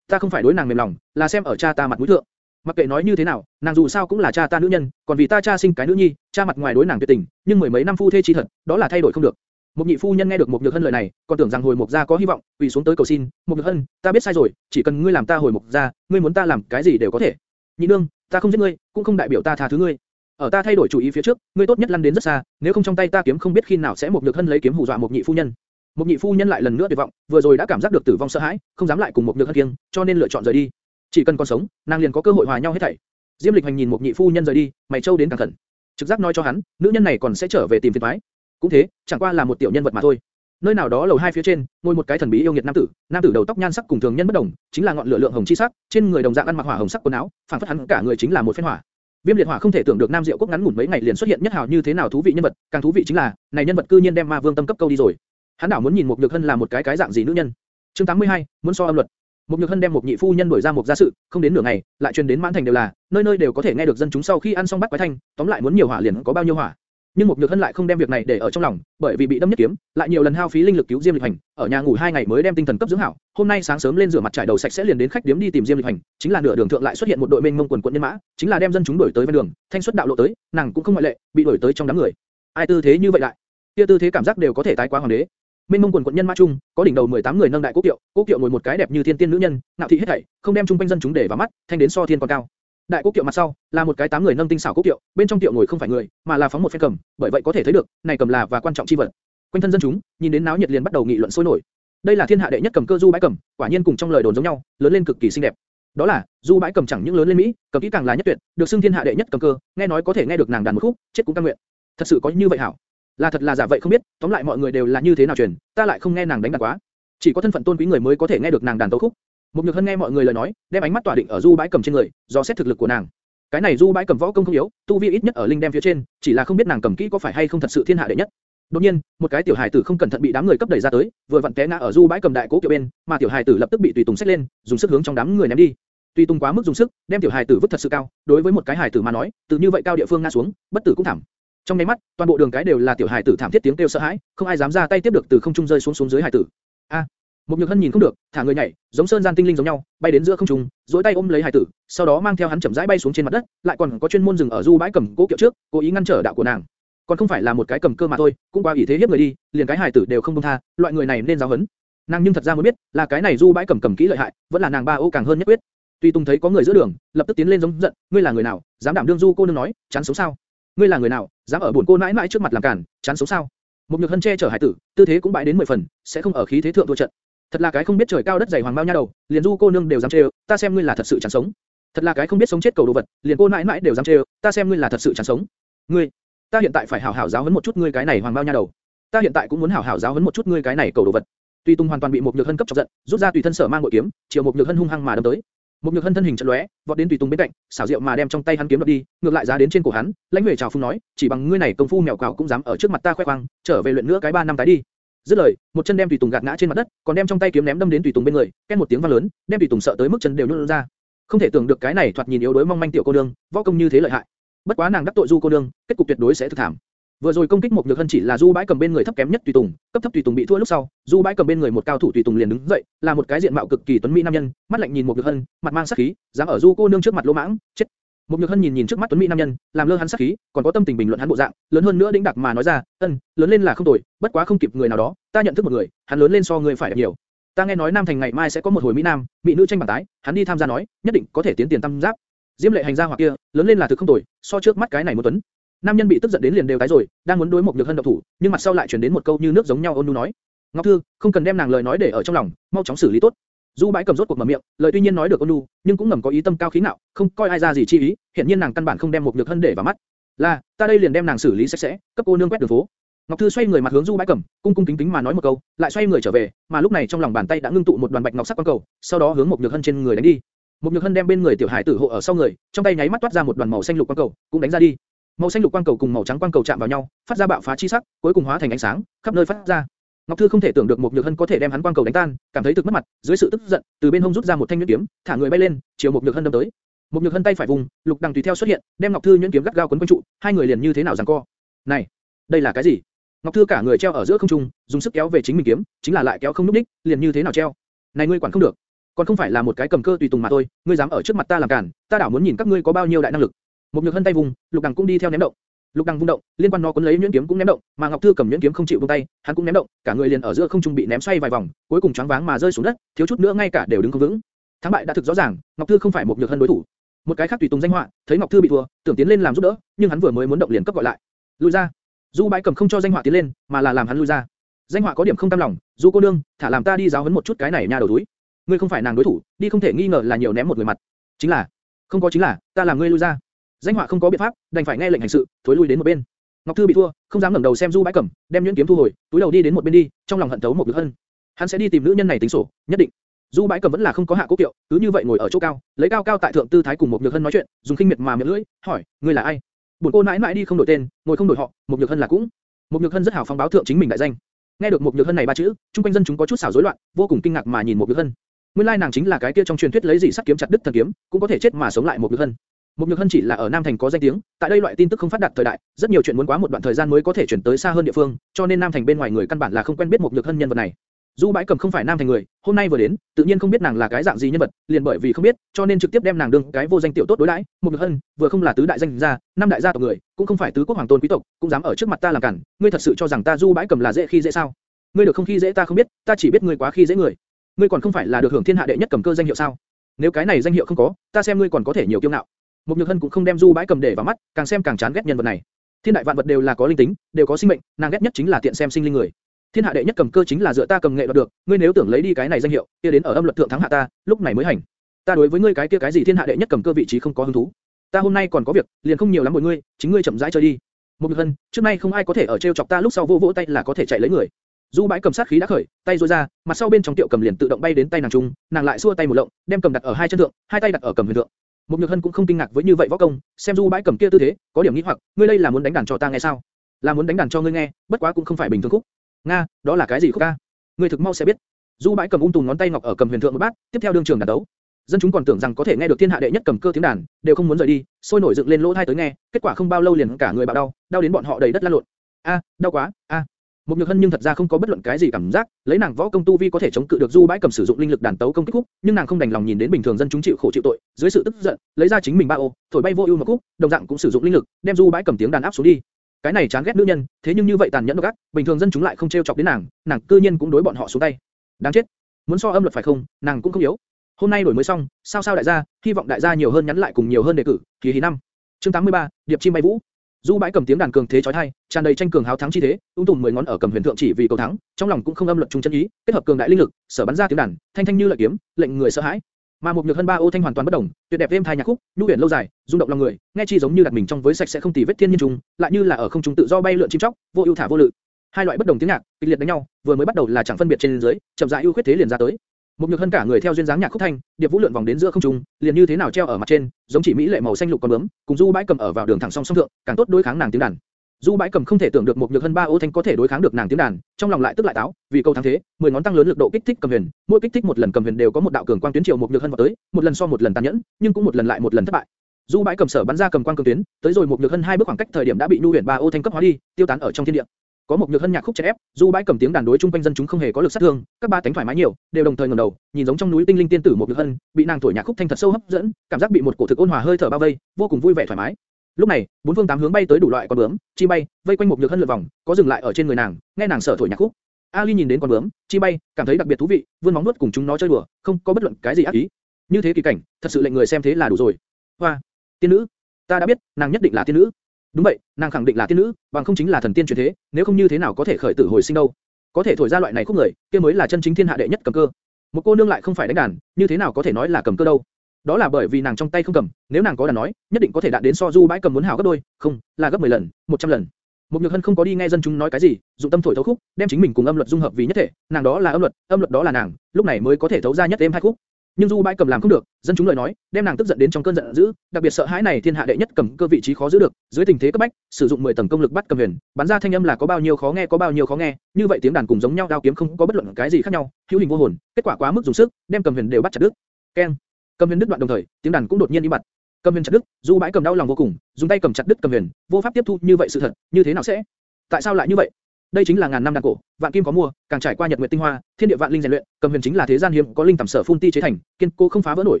Ta không phải đối nàng mềm lòng, là xem ở cha ta mặt mũi thượng. Mặc kệ nói như thế nào, nàng dù sao cũng là cha ta nữ nhân, còn vì ta cha sinh cái nữ nhi, cha mặt ngoài đối nàng tuyệt tình, nhưng mười mấy năm phu thê chi thật, đó là thay đổi không được. Một nhị phu nhân nghe được một nhược hân lời này, còn tưởng rằng hồi mục gia có hy vọng, quỳ xuống tới cầu xin, một nhược hân, ta biết sai rồi, chỉ cần ngươi làm ta hồi mục gia, ngươi muốn ta làm cái gì đều có thể. Nhị nương, ta không giết ngươi, cũng không đại biểu ta tha thứ ngươi. Ở ta thay đổi chủ ý phía trước, ngươi tốt nhất lăn đến rất xa, nếu không trong tay ta kiếm không biết khi nào sẽ một nhược hân lấy kiếm hù dọa một nhị phu nhân. Một nhị phu nhân lại lần nữa tuyệt vọng, vừa rồi đã cảm giác được tử vong sợ hãi, không dám lại cùng một nhược hân kiêng, cho nên lựa chọn rời đi. Chỉ cần còn sống, nàng liền có cơ hội hòa nhau hết thảy. Diêm Lịch Hành nhìn một nhị phu nhân rời đi, mày trâu đến càng khẩn. Trực giác nói cho hắn, nữ nhân này còn sẽ trở về tìm phiền toái. Cũng thế, chẳng qua là một tiểu nhân vật mà thôi. Nơi nào đó lầu hai phía trên, ngồi một cái thần bí yêu nghiệt nam tử, nam tử đầu tóc nhan sắc cùng thường nhân bất đồng, chính là ngọn lửa lượng hồng chi sắc, trên người đồng dạng ăn mặc hỏa hồng sắc quần áo, phản phất hắn cả người chính là một phen hỏa. Viêm liệt hỏa không thể tưởng được Nam Diệu Quốc ngắn ngủn mấy ngày liền xuất hiện nhất hào như thế nào thú vị nhân vật, càng thú vị chính là, này nhân vật cư nhiên đem Ma Vương tâm cấp câu đi rồi. Hắn đảo muốn nhìn một nhược hân là một cái cái dạng gì nữ nhân. Chương 82, muốn so âm luật. Một nhược hân đem một nhị phu nhân đuổi ra một gia sự, không đến nửa ngày, lại truyền đến mãn thành đều là, nơi nơi đều có thể nghe được dân chúng sau khi ăn xong bắt quái thanh, tóm lại muốn nhiều hỏa liền có bao nhiêu hỏa. Nhưng một nhược hân lại không đem việc này để ở trong lòng, bởi vì bị đâm nhất kiếm, lại nhiều lần hao phí linh lực cứu Diêm Lịch Hành, ở nhà ngủ hai ngày mới đem tinh thần cấp dưỡng hảo. Hôm nay sáng sớm lên rửa mặt trải đầu sạch sẽ liền đến khách điếm đi tìm Diêm Lịch Hành, chính là nửa đường thượng lại xuất hiện một đội mênh mông quần quần nhân mã, chính là đem dân chúng đuổi tới ven đường, thanh xuất đạo lộ tới, nàng cũng không ngoại lệ, bị đuổi tới trong đám người. Ai tư thế như vậy lại? Kia tư thế cảm giác đều có thể tái quá hoàng đế. Minh mông quần quần nhân mã chung, có đỉnh đầu 18 người nâng đại quốc kiệu, quốc kiệu ngồi một cái đẹp như thiên tiên nữ nhân, ngạo thị hết thảy, không đem chung quanh dân chúng để vào mắt, thanh đến so thiên còn cao. Đại quốc kiệu mặt sau là một cái tám người nâng tinh xảo quốc kiệu, bên trong kiệu ngồi không phải người, mà là phóng một phen cầm, bởi vậy có thể thấy được, này cầm là và quan trọng chi vật. Quanh thân dân chúng, nhìn đến náo nhiệt liền bắt đầu nghị luận sôi nổi. Đây là thiên hạ đệ nhất cầm cơ du bãi cầm, quả nhiên cùng trong lời đồn giống nhau, lớn lên cực kỳ xinh đẹp. Đó là, du bãi cầm chẳng những lớn lên mỹ, cầm kỹ càng là nhất tuyệt, được xưng thiên hạ đệ nhất cầm cơ, nghe nói có thể nghe được nàng đàn một khúc, chết cũng cam nguyện. Thật sự có như vậy hảo? Là thật là giả vậy không biết, tóm lại mọi người đều là như thế nào truyền, ta lại không nghe nàng đánh đàn quá. Chỉ có thân phận tôn quý người mới có thể nghe được nàng đàn tấu khúc. Một nhược hân nghe mọi người lời nói, đem ánh mắt tỏa định ở du bãi cầm trên người, do xét thực lực của nàng. Cái này du bãi cầm võ công không yếu, tu vi ít nhất ở linh đem phía trên, chỉ là không biết nàng cầm kỹ có phải hay không thật sự thiên hạ đệ nhất. Đột nhiên, một cái tiểu hài tử không cẩn thận bị đám người cấp đẩy ra tới, vừa vặn té ngã ở du bãi cầm đại cố kiệu bên, mà tiểu hài tử lập tức bị tùy tùng xách lên, dùng sức hướng trong đám người ném đi. Tùy tùng quá mức dùng sức, đem tiểu hài tử vứt thật sự cao, đối với một cái hài tử mà nói, từ như vậy cao địa phương ngã xuống, bất tử cũng thảm. Trong nháy mắt, toàn bộ đường cái đều là tiểu hài tử thảm thiết tiếng kêu sợ hãi, không ai dám ra tay tiếp được từ không trung rơi xuống xuống dưới hài tử. A, một nhược hân nhìn không được, thả người nhảy, giống sơn gian tinh linh giống nhau, bay đến giữa không trung, duỗi tay ôm lấy hải tử, sau đó mang theo hắn chậm rãi bay xuống trên mặt đất, lại còn có chuyên môn dừng ở du bãi cầm cố kiệu trước, cố ý ngăn trở đạo của nàng. còn không phải là một cái cầm cơ mà thôi, cũng qua ủy thế hiếp người đi, liền cái hải tử đều không buông tha, loại người này nên giáo huấn. Nàng nhưng thật ra muốn biết, là cái này du bãi cầm cầm kỹ lợi hại, vẫn là nàng ba ô càng hơn nhất quyết. Tuy Tung thấy có người giữa đường, lập tức tiến lên giống giận, ngươi là người nào, dám đảm đương du cô nương nói, chán sống sao? Ngươi là người nào, dám ở buồn cô nãi nãi trước mặt làm cản, chán sống sao? Một nhược hân che chở hải tử, tư thế cũng bãi đến mười phần, sẽ không ở khí thế thượng thua trận. Thật là cái không biết trời cao đất dày hoàng bao nha đầu, liền du cô nương đều dám trêu, ta xem ngươi là thật sự chẳng sống. Thật là cái không biết sống chết cầu đồ vật, liền cô nãi nãi đều dám trêu, ta xem ngươi là thật sự chẳng sống. Ngươi, ta hiện tại phải hảo hảo giáo huấn một chút ngươi cái này hoàng bao nha đầu. Ta hiện tại cũng muốn hảo hảo giáo huấn một chút ngươi cái này cầu đồ vật. tùy Tung hoàn toàn bị một nhược hân cấp chọc giận, rút ra tùy thân sở mang bội kiếm, chiều một nhược hân hung hăng mà đâm tới. Một nhược hân thân hình chợt lóe, vọt đến tùy Tung bên cạnh, xảo diệu mà đem trong tay hắn kiếm đập đi, ngược lại giá đến trên cổ hắn, lãnh huệ chào phung nói, chỉ bằng ngươi này công phu mèo quào cũng dám ở trước mặt ta khoe khoang, trở về luyện nữa cái ba năm tái đi. Dứt lời, một chân đem tùy Tùng gạt ngã trên mặt đất, còn đem trong tay kiếm ném đâm đến tùy Tùng bên người, két một tiếng vang lớn, đem tùy Tùng sợ tới mức chân đều nhũn ra. Không thể tưởng được cái này thoạt nhìn yếu đuối mong manh tiểu cô nương, võ công như thế lợi hại. Bất quá nàng đắc tội du cô nương, kết cục tuyệt đối sẽ thực thảm. Vừa rồi công kích một nhược hân chỉ là du bãi cầm bên người thấp kém nhất tùy tùng, cấp thấp tùy tùng bị thua lúc sau, du bãi cầm bên người một cao thủ tùy tùng liền đứng dậy, là một cái diện mạo cực kỳ tuấn mỹ nam nhân, mắt lạnh nhìn một nhược hân, mặt mang sát khí, dám ở du cô nương trước mặt lỗ mãng, chết. Một nhược hân nhìn nhìn trước mắt tuấn mỹ nam nhân, làm lơ hắn sát khí, còn có tâm tình bình luận hắn bộ dạng, lớn hơn nữa đĩnh đặc mà nói ra, ân, lớn lên là không tồi, bất quá không kịp người nào đó, ta nhận thức một người, hắn lớn lên so người phải đẹp nhiều. Ta nghe nói Nam Thành ngày mai sẽ có một hồi mỹ nam, mỹ nữ tranh bản tái, hắn đi tham gia nói, nhất định có thể tiến tiền tam giáp. Diêm lệ hành gia hoặc kia, lớn lên là thực không tồi, so trước mắt cái này một tuấn. Nam nhân bị tức giận đến liền đều tái rồi, đang muốn đối một nhược hân động thủ, nhưng mặt sau lại truyền đến một câu như nước giống nhau ôn nhu nói: Ngọc Thư, không cần đem nàng lời nói để ở trong lòng, mau chóng xử lý tốt. Du bãi cầm rốt cuộc mở miệng, lời tuy nhiên nói được ôn nhu, nhưng cũng ngầm có ý tâm cao khí ngạo, không coi ai ra gì chi ý, hiện nhiên nàng căn bản không đem một nhược hân để vào mắt. Là, ta đây liền đem nàng xử lý sạch sẽ, cấp cô nương quét đường phố. Ngọc Thư xoay người mặt hướng Du Bãi Cẩm, cung cung kính kính mà nói một câu, lại xoay người trở về, mà lúc này trong lòng bàn tay đã ngưng tụ một đoàn bạch ngọc sắc quang cầu, sau đó hướng một nhược hân trên người đánh đi. Một nhược hân đem bên người tiểu hải tử hộ ở sau người, trong tay nháy mắt toát ra một đoàn màu xanh lục quang cầu, cũng đánh ra đi. Màu xanh lục quang cầu cùng màu trắng quang cầu chạm vào nhau, phát ra bạo phá chi sắc, cuối cùng hóa thành ánh sáng, khắp nơi phát ra. Ngọc Thư không thể tưởng được một nhược hân có thể đem hắn quang cầu đánh tan, cảm thấy thực mất mặt, dưới sự tức giận, từ bên hông rút ra một thanh nhuyễn kiếm, thả người bay lên, chiều một nhược hân đâm tới. Một nhược hân tay phải vùng, lục đằng tùy theo xuất hiện, đem Ngọc Thư nhuyễn kiếm gắt gao quấn quanh trụ, hai người liền như thế nào giằng co. Này, đây là cái gì? Ngọc Thư cả người treo ở giữa không trung, dùng sức kéo về chính mình kiếm, chính là lại kéo không núc đích, liền như thế nào treo. Này ngươi quản không được, còn không phải là một cái cầm cơ tùy tùng mà thôi, ngươi dám ở trước mặt ta làm cản, ta đảo muốn nhìn các ngươi có bao nhiêu đại năng lực. Một nhược hân tay vùng, lục đằng cũng đi theo ném động. Lục đằng vung động, liên quan nó cuốn lấy nhuyễn kiếm cũng ném động, mà Ngọc Thư cầm nhuyễn kiếm không chịu buông tay, hắn cũng ném động, cả người liền ở giữa không trung bị ném xoay vài vòng, cuối cùng choáng váng mà rơi xuống đất, thiếu chút nữa ngay cả đều đứng không vững. Thắng bại đã thực rõ ràng, Ngọc Thư không phải một nhược hân đối thủ. Một cái khác tùy tùng danh họa, thấy Ngọc Thư bị thua, tưởng tiến lên làm giúp đỡ, nhưng hắn vừa mới muốn động liền cấp gọi lại. Lui ra. Du Bái Cầm không cho danh họa tiến lên, mà là làm hắn lui ra. Danh họa có điểm không cam lòng, Du cô nương, thả làm ta đi giáo huấn một chút cái này nha đầu túi. Ngươi không phải nàng đối thủ, đi không thể nghi ngờ là nhiều ném một người mặt. Chính là, không có chính là, ta làm ngươi lui ra. Danh họa không có biện pháp, đành phải nghe lệnh hành sự, thối lui đến một bên. Ngọc Thư bị thua, không dám ngẩng đầu xem Du Bái Cẩm, đem nhuyễn kiếm thu hồi, túi đầu đi đến một bên đi, trong lòng hận thấu một lực hơn. Hắn sẽ đi tìm nữ nhân này tính sổ, nhất định. Du Bái Cẩm vẫn là không có hạ cố kiệu, cứ như vậy ngồi ở chỗ cao, lấy cao cao tại thượng tư thái cùng một nhược hân nói chuyện, dùng khinh miệt mà miệng lưỡi, hỏi, ngươi là ai? Buồn cô nãi nãi đi không đổi tên, ngồi không đổi họ, một nhược hân là cũng. Một nhược hân rất hào phóng báo thượng chính mình đại danh. Nghe được một nhược hân này ba chữ, trung quanh dân chúng có chút xảo rối loạn, vô cùng kinh ngạc mà nhìn một nhược hân. Nguyên lai nàng chính là cái kia trong truyền thuyết lấy dị sắt kiếm chặt đứt thần kiếm, cũng có thể chết mà sống lại một nhược hân. Một Nhược Hân chỉ là ở Nam Thành có danh tiếng, tại đây loại tin tức không phát đạt thời đại, rất nhiều chuyện muốn quá một đoạn thời gian mới có thể chuyển tới xa hơn địa phương, cho nên Nam Thành bên ngoài người căn bản là không quen biết một Nhược Hân nhân vật này. Du Bãi Cầm không phải Nam Thành người, hôm nay vừa đến, tự nhiên không biết nàng là cái dạng gì nhân vật, liền bởi vì không biết, cho nên trực tiếp đem nàng đương cái vô danh tiểu tốt đối đãi. Một Nhược Hân vừa không là tứ đại danh gia, năm đại gia tộc người, cũng không phải tứ quốc hoàng tôn quý tộc, cũng dám ở trước mặt ta làm cản, ngươi thật sự cho rằng ta Du Bãi Cầm là dễ khi dễ sao? Ngươi được không khi dễ ta không biết, ta chỉ biết ngươi quá khi dễ người. Ngươi còn không phải là được hưởng thiên hạ đệ nhất cầm cơ danh hiệu sao? Nếu cái này danh hiệu không có, ta xem ngươi còn có thể nhiều kiêu ngạo. Một Nhược Hân cũng không đem Du Bãi Cầm để vào mắt, càng xem càng chán ghét nhân vật này. Thiên đại vạn vật đều là có linh tính, đều có sinh mệnh, nàng ghét nhất chính là tiện xem sinh linh người. Thiên hạ đệ nhất cầm cơ chính là dựa ta cầm nghệ đoạt được, ngươi nếu tưởng lấy đi cái này danh hiệu, kia đến ở âm luật thượng thắng hạ ta, lúc này mới hành. Ta đối với ngươi cái kia cái gì thiên hạ đệ nhất cầm cơ vị trí không có hứng thú. Ta hôm nay còn có việc, liền không nhiều lắm bồi ngươi, chính ngươi chậm rãi chơi đi. Một Nhược Hân, trước nay không ai có thể ở treo chọc ta lúc sau vô vỗ tay là có thể chạy lấy người. Du bãi cầm sát khí đã khởi, tay duỗi ra, mặt sau bên trong tiệu cầm liền tự động bay đến tay nàng trung, nàng lại xua tay một lộng, đem cầm đặt ở hai chân thượng, hai tay đặt ở cầm huyền thượng. Một Nhược Hân cũng không kinh ngạc với như vậy võ công, xem Du bãi cầm kia tư thế, có điểm nghi hoặc, ngươi đây là muốn đánh đàn cho ta nghe sao? Là muốn đánh đàn cho ngươi nghe, bất quá cũng không phải bình thường khúc. Nga, đó là cái gì khúc ca? Ngươi thực mau sẽ biết. Du bãi cầm ung tùm ngón tay ngọc ở cầm huyền thượng một bát, tiếp theo đương trường đàn đấu. Dân chúng còn tưởng rằng có thể nghe được thiên hạ đệ nhất cầm cơ tiếng đàn, đều không muốn rời đi, sôi nổi dựng lên lỗ tai tới nghe, kết quả không bao lâu liền cả người bạo đau, đau đến bọn họ đầy đất lăn lộn. A, đau quá, a. Một nhược hân nhưng thật ra không có bất luận cái gì cảm giác, lấy nàng võ công tu vi có thể chống cự được du bãi cầm sử dụng linh lực đàn tấu công kích khúc, nhưng nàng không đành lòng nhìn đến bình thường dân chúng chịu khổ chịu tội, dưới sự tức giận, lấy ra chính mình ba ô, thổi bay vô ưu một khúc, đồng dạng cũng sử dụng linh lực, đem du bãi cầm tiếng đàn áp xuống đi. Cái này chán ghét nữ nhân, thế nhưng như vậy tàn nhẫn độc ác, bình thường dân chúng lại không treo chọc đến nàng, nàng cư nhiên cũng đối bọn họ xuống tay. Đáng chết. Muốn so âm luật phải không, nàng cũng không yếu. Hôm nay đổi mới xong, sao sao đại gia, hy vọng đại gia nhiều hơn nhắn lại cùng nhiều hơn đề cử, kỳ hí năm. Chương 83, điệp chim bay vũ. Du bãi cầm tiếng đàn cường thế chói tai, tràn đầy tranh cường háo thắng chi thế, ung tùm mười ngón ở cầm huyền thượng chỉ vì cầu thắng, trong lòng cũng không âm luận trung chân ý, kết hợp cường đại linh lực, sở bắn ra tiếng đàn, thanh thanh như lợi kiếm, lệnh người sợ hãi. Mà một nhược hân ba ô thanh hoàn toàn bất động, tuyệt đẹp êm thai nhạc khúc, nhu huyền lâu dài, rung động lòng người, nghe chi giống như đặt mình trong với sạch sẽ không tì vết thiên nhiên trùng, lại như là ở không trung tự do bay lượn chim chóc, vô ưu thả vô lự. Hai loại bất đồng tiếng nhạc, kịch liệt đánh nhau, vừa mới bắt đầu là chẳng phân biệt trên dưới, chậm rãi ưu khuyết thế liền ra tới. Một nhược hân cả người theo duyên dáng nhạc khúc thanh, điệp vũ lượn vòng đến giữa không trung, liền như thế nào treo ở mặt trên, giống chỉ mỹ lệ màu xanh lục con bướm, cùng du bãi cầm ở vào đường thẳng song song thượng, càng tốt đối kháng nàng tiếng đàn. Du bãi cầm không thể tưởng được một nhược hân ba ô thanh có thể đối kháng được nàng tiếng đàn, trong lòng lại tức lại táo, vì câu thắng thế, mười ngón tăng lớn lực độ kích thích cầm huyền, mỗi kích thích một lần cầm huyền đều có một đạo cường quang tuyến chiều một nhược hân vào tới, một lần so một lần tàn nhẫn, nhưng cũng một lần lại một lần thất bại. Du bãi cầm sở bắn ra cầm quang cường tuyến, tới rồi một nhược hân hai bước khoảng cách thời điểm đã bị nhu huyền ba ô thanh cấp hóa đi, tiêu tán ở trong thiên địa. Có một nhược hân nhạc khúc chèn ép, du bãi cầm tiếng đàn đối trung quanh dân chúng không hề có lực sát thương, các ba tánh thoải mái nhiều, đều đồng thời ngẩng đầu, nhìn giống trong núi tinh linh tiên tử một nhược hân, bị nàng thổi nhạc khúc thanh thật sâu hấp dẫn, cảm giác bị một cổ thực ôn hòa hơi thở bao vây, vô cùng vui vẻ thoải mái. Lúc này, bốn phương tám hướng bay tới đủ loại con bướm, chim bay, vây quanh một nhược hân lượn vòng, có dừng lại ở trên người nàng, nghe nàng sở thổi nhạc khúc. Ali nhìn đến con bướm, chim bay, cảm thấy đặc biệt thú vị, vươn móng nuốt cùng chúng nó chơi đùa, không có bất luận cái gì ác ý. Như thế kỳ cảnh, thật sự lệnh người xem thế là đủ rồi. Hoa, tiên nữ, ta đã biết, nàng nhất định là tiên nữ. Đúng vậy, nàng khẳng định là tiên nữ, bằng không chính là thần tiên truyền thế, nếu không như thế nào có thể khởi tử hồi sinh đâu? Có thể thổi ra loại này khúc người, kia mới là chân chính thiên hạ đệ nhất cầm cơ. Một cô nương lại không phải đánh đàn, như thế nào có thể nói là cầm cơ đâu? Đó là bởi vì nàng trong tay không cầm, nếu nàng có đàn nói, nhất định có thể đạt đến so du bãi cầm muốn hảo gấp đôi, không, là gấp 10 lần, 100 lần. Một Nhược Hân không có đi nghe dân chúng nói cái gì, dụng tâm thổi thấu khúc, đem chính mình cùng âm luật dung hợp vì nhất thể, nàng đó là âm luật, âm luật đó là nàng, lúc này mới có thể thấu ra nhất êm hai khúc. Nhưng Du Bãi Cầm làm không được, dân chúng lời nói, đem nàng tức giận đến trong cơn giận dữ, đặc biệt sợ hãi này thiên hạ đệ nhất cầm cơ vị trí khó giữ được, dưới tình thế cấp bách, sử dụng 10 tầng công lực bắt cầm huyền, bắn ra thanh âm là có bao nhiêu khó nghe có bao nhiêu khó nghe, như vậy tiếng đàn cùng giống nhau đao kiếm không có bất luận cái gì khác nhau, hữu hình vô hồn, kết quả quá mức dùng sức, đem cầm huyền đều bắt chặt đứt. Keng. Cầm huyền đứt đoạn đồng thời, tiếng đàn cũng đột nhiên im bặt. Cầm huyền chặt đứt, Du Bãi Cầm đau lòng vô cùng, dùng tay cầm chặt đứt cầm huyền, vô pháp tiếp thu như vậy sự thật, như thế nào sẽ? Tại sao lại như vậy? Đây chính là ngàn năm đan cổ, vạn kim có mua, càng trải qua nhật nguyệt tinh hoa, thiên địa vạn linh rèn luyện, cầm huyền chính là thế gian hiếm có linh tầm sở phun ti chế thành, kiên cố không phá vỡ nổi,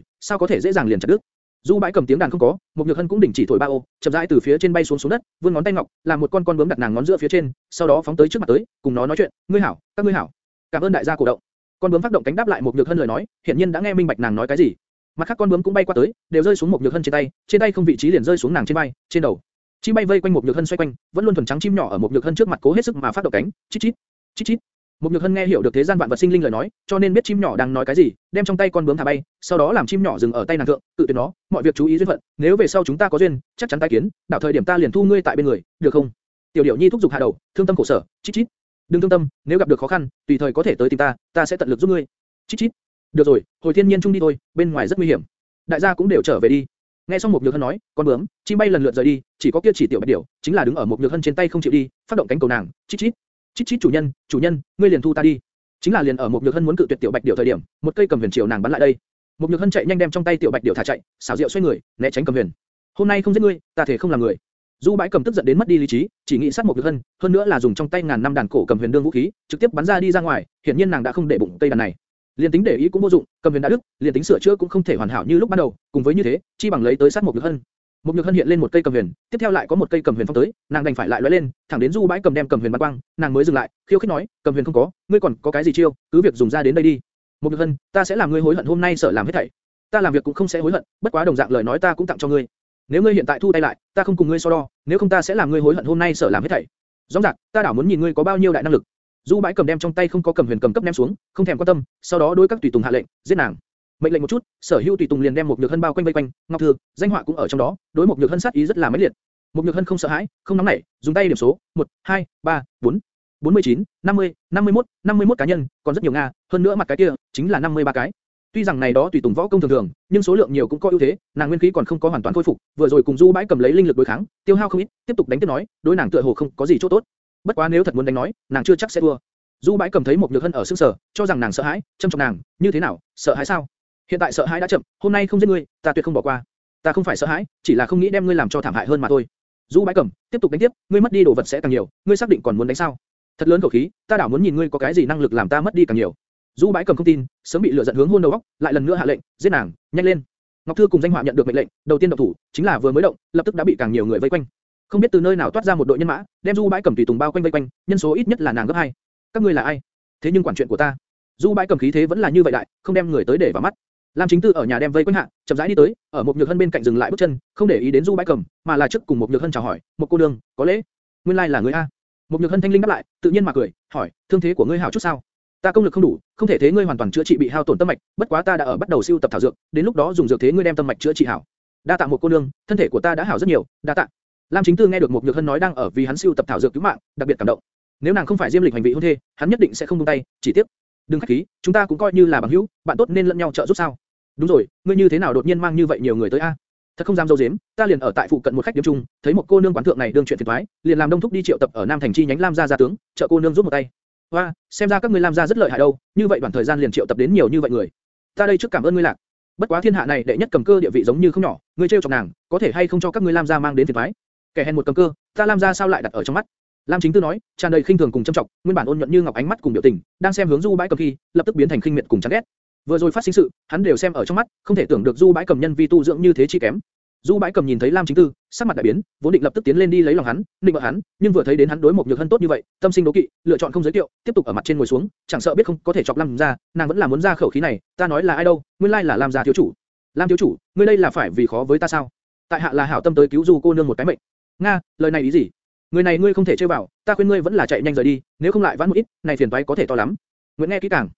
sao có thể dễ dàng liền chặt đứt? Du bãi cầm tiếng đàn không có, một nhược hân cũng đỉnh chỉ thổi ba ô, chậm rãi từ phía trên bay xuống xuống đất, vươn ngón tay ngọc, làm một con con bướm đặt nàng ngón giữa phía trên, sau đó phóng tới trước mặt tới, cùng nó nói chuyện, ngươi hảo, các ngươi hảo, cảm ơn đại gia cổ động. Con bướm phát động cánh đáp lại một nhược hân lời nói, hiện nhiên đã nghe minh bạch nàng nói cái gì. Mặt khác con bướm cũng bay qua tới, đều rơi xuống một nhược hân trên tay, trên tay không vị trí liền rơi xuống nàng trên vai, trên đầu. Chim bay vây quanh một nhược hân xoay quanh, vẫn luôn thuần trắng chim nhỏ ở một nhược hân trước mặt cố hết sức mà phát động cánh, chít chít, chít chít. Một nhược hân nghe hiểu được thế gian vạn vật sinh linh lời nói, cho nên biết chim nhỏ đang nói cái gì, đem trong tay con bướm thả bay, sau đó làm chim nhỏ dừng ở tay nàng thượng, tự tuyệt nó, mọi việc chú ý duyên phận, nếu về sau chúng ta có duyên, chắc chắn tái kiến, đảo thời điểm ta liền thu ngươi tại bên người, được không? Tiểu điểu nhi thúc giục hạ đầu, thương tâm khổ sở, chít chít. Đừng thương tâm, nếu gặp được khó khăn, tùy thời có thể tới tìm ta, ta sẽ tận lực giúp ngươi. Chít chít. Được rồi, hồi thiên nhiên chung đi thôi, bên ngoài rất nguy hiểm. Đại gia cũng đều trở về đi. Nghe xong một nhược hân nói, con bướm, chim bay lần lượt rời đi, chỉ có kia chỉ tiểu bạch điểu, chính là đứng ở một nhược hân trên tay không chịu đi, phát động cánh cầu nàng, chít chít, chít chít chủ nhân, chủ nhân, ngươi liền thu ta đi. Chính là liền ở một nhược hân muốn cự tuyệt tiểu bạch điểu thời điểm, một cây cầm huyền chiều nàng bắn lại đây. Một nhược hân chạy nhanh đem trong tay tiểu bạch điểu thả chạy, xảo diệu xoay người, né tránh cầm huyền. Hôm nay không giết ngươi, ta thể không làm người. Du bãi cầm tức giận đến mất đi lý trí, chỉ nghĩ sát một nhược hân, hơn nữa là dùng trong tay ngàn năm đàn cổ cầm huyền đương vũ khí, trực tiếp bắn ra đi ra ngoài, hiển nhiên nàng đã không để bụng cây đàn này. Liên tính để ý cũng vô dụng, cầm huyền đã đứt, liên tính sửa chữa cũng không thể hoàn hảo như lúc ban đầu, cùng với như thế, chi bằng lấy tới sát một nhược hân. Một nhược hân hiện lên một cây cầm huyền, tiếp theo lại có một cây cầm huyền phong tới, nàng đành phải lại lóe lên, thẳng đến du bãi cầm đem cầm huyền bắn quang, nàng mới dừng lại, khiêu khích nói, cầm huyền không có, ngươi còn có cái gì chiêu, cứ việc dùng ra đến đây đi. Một nhược hân, ta sẽ làm ngươi hối hận hôm nay sợ làm hết thảy. Ta làm việc cũng không sẽ hối hận, bất quá đồng dạng lời nói ta cũng tặng cho ngươi. Nếu ngươi hiện tại thu tay lại, ta không cùng ngươi so đo, nếu không ta sẽ làm ngươi hối hận hôm nay sợ làm hết thảy. Rõ ràng, ta đảo muốn nhìn ngươi có bao nhiêu đại năng lực. Du bãi cầm đem trong tay không có cầm huyền cầm cấp ném xuống, không thèm quan tâm, sau đó đối các tùy tùng hạ lệnh, giết nàng. Mệnh lệnh một chút, sở hưu tùy tùng liền đem một nhược hân bao quanh vây quanh, ngọc thư, danh họa cũng ở trong đó, đối một nhược hân sát ý rất là mãnh liệt. Một nhược hân không sợ hãi, không nóng nảy, dùng tay điểm số, 1, 2, 3, 4, 49, 50, 51, 51 cá nhân, còn rất nhiều nga, hơn nữa mặt cái kia, chính là 53 cái. Tuy rằng này đó tùy tùng võ công thường thường, nhưng số lượng nhiều cũng có ưu thế, nàng nguyên khí còn không có hoàn toàn khôi phục, vừa rồi cùng Du Bãi cầm lấy linh lực đối kháng, tiêu hao không ít, tiếp tục đánh tiếp nói, đối nàng tựa hồ không có gì chỗ tốt. Bất quá nếu thật muốn đánh nói, nàng chưa chắc sẽ thua. Du Bãi cầm thấy một nhược hân ở sững sờ, cho rằng nàng sợ hãi, châm trọng nàng, như thế nào, sợ hãi sao? Hiện tại sợ hãi đã chậm, hôm nay không giết ngươi, ta tuyệt không bỏ qua. Ta không phải sợ hãi, chỉ là không nghĩ đem ngươi làm cho thảm hại hơn mà thôi. Du Bãi cầm, tiếp tục đánh tiếp, ngươi mất đi đồ vật sẽ càng nhiều, ngươi xác định còn muốn đánh sao? Thật lớn khẩu khí, ta đảo muốn nhìn ngươi có cái gì năng lực làm ta mất đi càng nhiều. Du Bãi cầm không tin, sớm bị lửa giận hướng hôn đầu óc, lại lần nữa hạ lệnh, giết nàng, nhanh lên. Ngọc Thư cùng danh họa nhận được mệnh lệnh, đầu tiên động thủ, chính là vừa mới động, lập tức đã bị càng nhiều người vây quanh không biết từ nơi nào toát ra một đội nhân mã, đem Du Bãi cẩm tùy tùng bao quanh vây quanh, nhân số ít nhất là nàng gấp hai. Các ngươi là ai? Thế nhưng quản chuyện của ta. Du Bãi cẩm khí thế vẫn là như vậy đại, không đem người tới để vào mắt. Lam Chính Tư ở nhà đem vây quanh hạ, chậm rãi đi tới, ở một nhược hân bên cạnh dừng lại bước chân, không để ý đến Du Bãi cẩm, mà là trước cùng một nhược hân chào hỏi, một cô đường, có lễ. Nguyên lai like là người a. Một nhược hân thanh linh đáp lại, tự nhiên mà cười, hỏi, thương thế của ngươi hảo chút sao? Ta công lực không đủ, không thể thế ngươi hoàn toàn chữa trị bị hao tổn tâm mạch, bất quá ta đã ở bắt đầu siêu tập thảo dược, đến lúc đó dùng dược thế ngươi đem tâm mạch chữa trị hảo. Đa tạ một cô nương, thân thể của ta đã hảo rất nhiều, đa tạ. Lam Chính Tư nghe được một nhược hân nói đang ở vì hắn siêu tập thảo dược cứu mạng, đặc biệt cảm động. Nếu nàng không phải diêm lịch hành vị hôn thê, hắn nhất định sẽ không buông tay, chỉ tiếc. Đừng khách khí, chúng ta cũng coi như là bằng hữu, bạn tốt nên lẫn nhau trợ giúp sao? Đúng rồi, ngươi như thế nào đột nhiên mang như vậy nhiều người tới a? Thật không dám dâu dếm, ta liền ở tại phụ cận một khách điểm chung, thấy một cô nương quán thượng này đương chuyện phiền toái, liền làm đông thúc đi triệu tập ở Nam thành chi nhánh Lam gia gia tướng, trợ cô nương giúp một tay. Hoa, xem ra các ngươi Lam gia rất lợi hại đâu, như vậy đoạn thời gian liền triệu tập đến nhiều như vậy người. Ta đây trước cảm ơn ngươi lạc. Bất quá thiên hạ này đệ nhất cầm cơ địa vị giống như không nhỏ, ngươi trêu chọc nàng, có thể hay không cho các ngươi Lam gia mang đến phiền toái? Kẻ hèn một cầm cơ, ta Lam gia sao lại đặt ở trong mắt? Lam Chính Tư nói, tràn đầy khinh thường cùng châm trọng, nguyên bản ôn nhuận như ngọc ánh mắt cùng biểu tình, đang xem hướng Du Bãi Cầm khi, lập tức biến thành khinh miệt cùng chán ghét. Vừa rồi phát sinh sự, hắn đều xem ở trong mắt, không thể tưởng được Du Bãi Cầm nhân vi tu dưỡng như thế chi kém. Du Bãi Cầm nhìn thấy Lam Chính Tư, sắc mặt đại biến, vốn định lập tức tiến lên đi lấy lòng hắn, định bợ hắn, nhưng vừa thấy đến hắn đối một nhược hân tốt như vậy, tâm sinh đố kỵ, lựa chọn không giới thiệu, tiếp tục ở mặt trên ngồi xuống, chẳng sợ biết không có thể chọc Lam gia, nàng vẫn là muốn ra khẩu khí này, ta nói là ai đâu, nguyên lai là Lam gia thiếu chủ. Lam thiếu chủ, ngươi đây là phải vì khó với ta sao? Tại hạ là hảo tâm tới cứu Du cô nương một cái mệnh. Nga, lời này ý gì? Người này ngươi không thể chơi vào, ta khuyên ngươi vẫn là chạy nhanh rời đi, nếu không lại vãn một ít, này phiền toái có thể to lắm. Nguyễn nghe kỹ càng.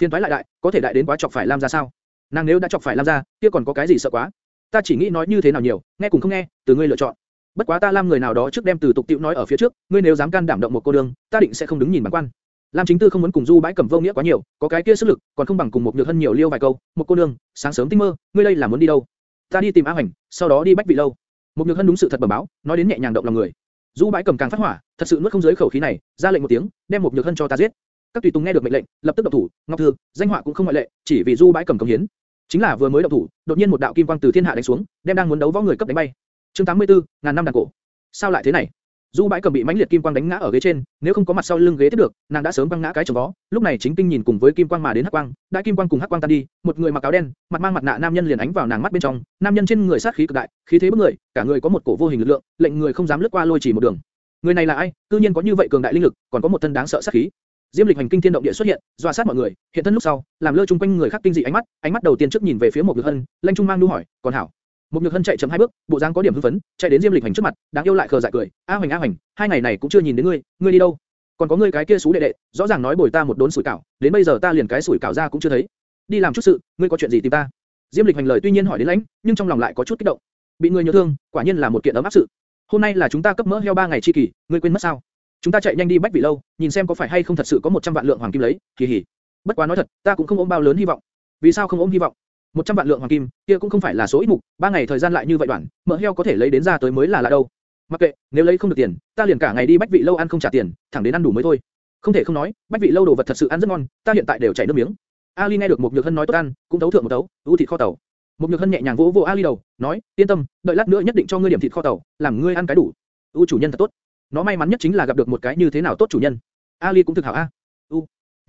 Phiền toái lại đại, có thể đại đến quá chọc phải Lam gia sao? Nàng nếu đã chọc phải Lam gia, kia còn có cái gì sợ quá? Ta chỉ nghĩ nói như thế nào nhiều, nghe cùng không nghe, từ ngươi lựa chọn. Bất quá ta Lam người nào đó trước đem từ tục tiệu nói ở phía trước, ngươi nếu dám can đảm động một cô đường, ta định sẽ không đứng nhìn bản quan. Lam Chính Tư không muốn cùng Du Bãi Cẩm vô nghĩa quá nhiều, có cái kia sức lực, còn không bằng cùng một nhược hân nhiều liêu vài câu. Một cô nương, sáng sớm tinh mơ, ngươi đây là muốn đi đâu? Ta đi tìm A Hoành, sau đó đi bách vị lâu. Một nhược hân đúng sự thật bẩm báo, nói đến nhẹ nhàng động lòng người. Du Bãi Cầm càng phát hỏa, thật sự nuốt không dưới khẩu khí này, ra lệnh một tiếng, đem một nhược hân cho ta giết. Các tùy tùng nghe được mệnh lệnh, lập tức động thủ, Ngọc Thư, danh họa cũng không ngoại lệ, chỉ vì Du Bãi Cầm công hiến. Chính là vừa mới động thủ, đột nhiên một đạo kim quang từ thiên hạ đánh xuống, đem đang muốn đấu võ người cấp đánh bay. Chương 84, ngàn năm đàn cổ. Sao lại thế này? Du Bãi Cầm bị mãnh liệt kim quang đánh ngã ở ghế trên, nếu không có mặt sau lưng ghế tiếp được, nàng đã sớm băng ngã cái chồng vó. Lúc này chính kinh nhìn cùng với kim quang mà đến hắc quang, đại kim quang cùng hắc quang tan đi, một người mặc áo đen, mặt mang mặt nạ nam nhân liền ánh vào nàng mắt bên trong, nam nhân trên người sát khí cực đại, khí thế bức người, cả người có một cổ vô hình lực lượng, lệnh người không dám lướt qua lôi chỉ một đường. Người này là ai? Cư nhiên có như vậy cường đại linh lực, còn có một thân đáng sợ sát khí. Diêm Lịch hành kinh thiên động địa xuất hiện, dọa sát mọi người, hiện thân lúc sau, làm lơ chung quanh người khác kinh dị ánh mắt, ánh mắt đầu tiên trước nhìn về phía một Nhược Hân, Lanh Trung mang nu hỏi, còn hảo. Một Nhược Hân chạy chậm hai bước, bộ dáng có điểm hưng phấn, chạy đến Diêm Lịch hành trước mặt, đáng yêu lại khờ dại cười, A Hoành A Hoành, hai ngày này cũng chưa nhìn đến ngươi, ngươi đi đâu? Còn có ngươi cái kia xú đệ đệ, rõ ràng nói bồi ta một đốn sủi cảo, đến bây giờ ta liền cái sủi cảo ra cũng chưa thấy. Đi làm chút sự, ngươi có chuyện gì tìm ta? Diêm Lịch hành lời tuy nhiên hỏi đến lãnh, nhưng trong lòng lại có chút kích động. Bị ngươi nhớ thương, quả nhiên là một kiện ấm áp sự. Hôm nay là chúng ta cấp mỡ heo ba ngày chi kỳ, ngươi quên mất sao? Chúng ta chạy nhanh đi bách vị lâu, nhìn xem có phải hay không thật sự có 100 vạn lượng hoàng kim lấy, kỳ hỉ. Bất quá nói thật, ta cũng không ôm bao lớn hy vọng. Vì sao không ôm hy vọng? 100 vạn lượng hoàng kim, kia cũng không phải là số ít mục, ba ngày thời gian lại như vậy đoạn, mỡ heo có thể lấy đến ra tới mới là lạ đâu. Mặc kệ, nếu lấy không được tiền, ta liền cả ngày đi bách vị lâu ăn không trả tiền, thẳng đến ăn đủ mới thôi. Không thể không nói, bách vị lâu đồ vật thật sự ăn rất ngon, ta hiện tại đều chảy nước miếng. Ali nghe được một nhược hân nói tốt ăn, cũng thấu thượng một tấu, u thịt kho tàu. Một nhược hân nhẹ nhàng vỗ vỗ Ali đầu, nói, yên tâm, đợi lát nữa nhất định cho ngươi điểm thịt kho tàu, làm ngươi ăn cái đủ. U chủ nhân thật tốt. Nó may mắn nhất chính là gặp được một cái như thế nào tốt chủ nhân. Ali cũng thực hảo a.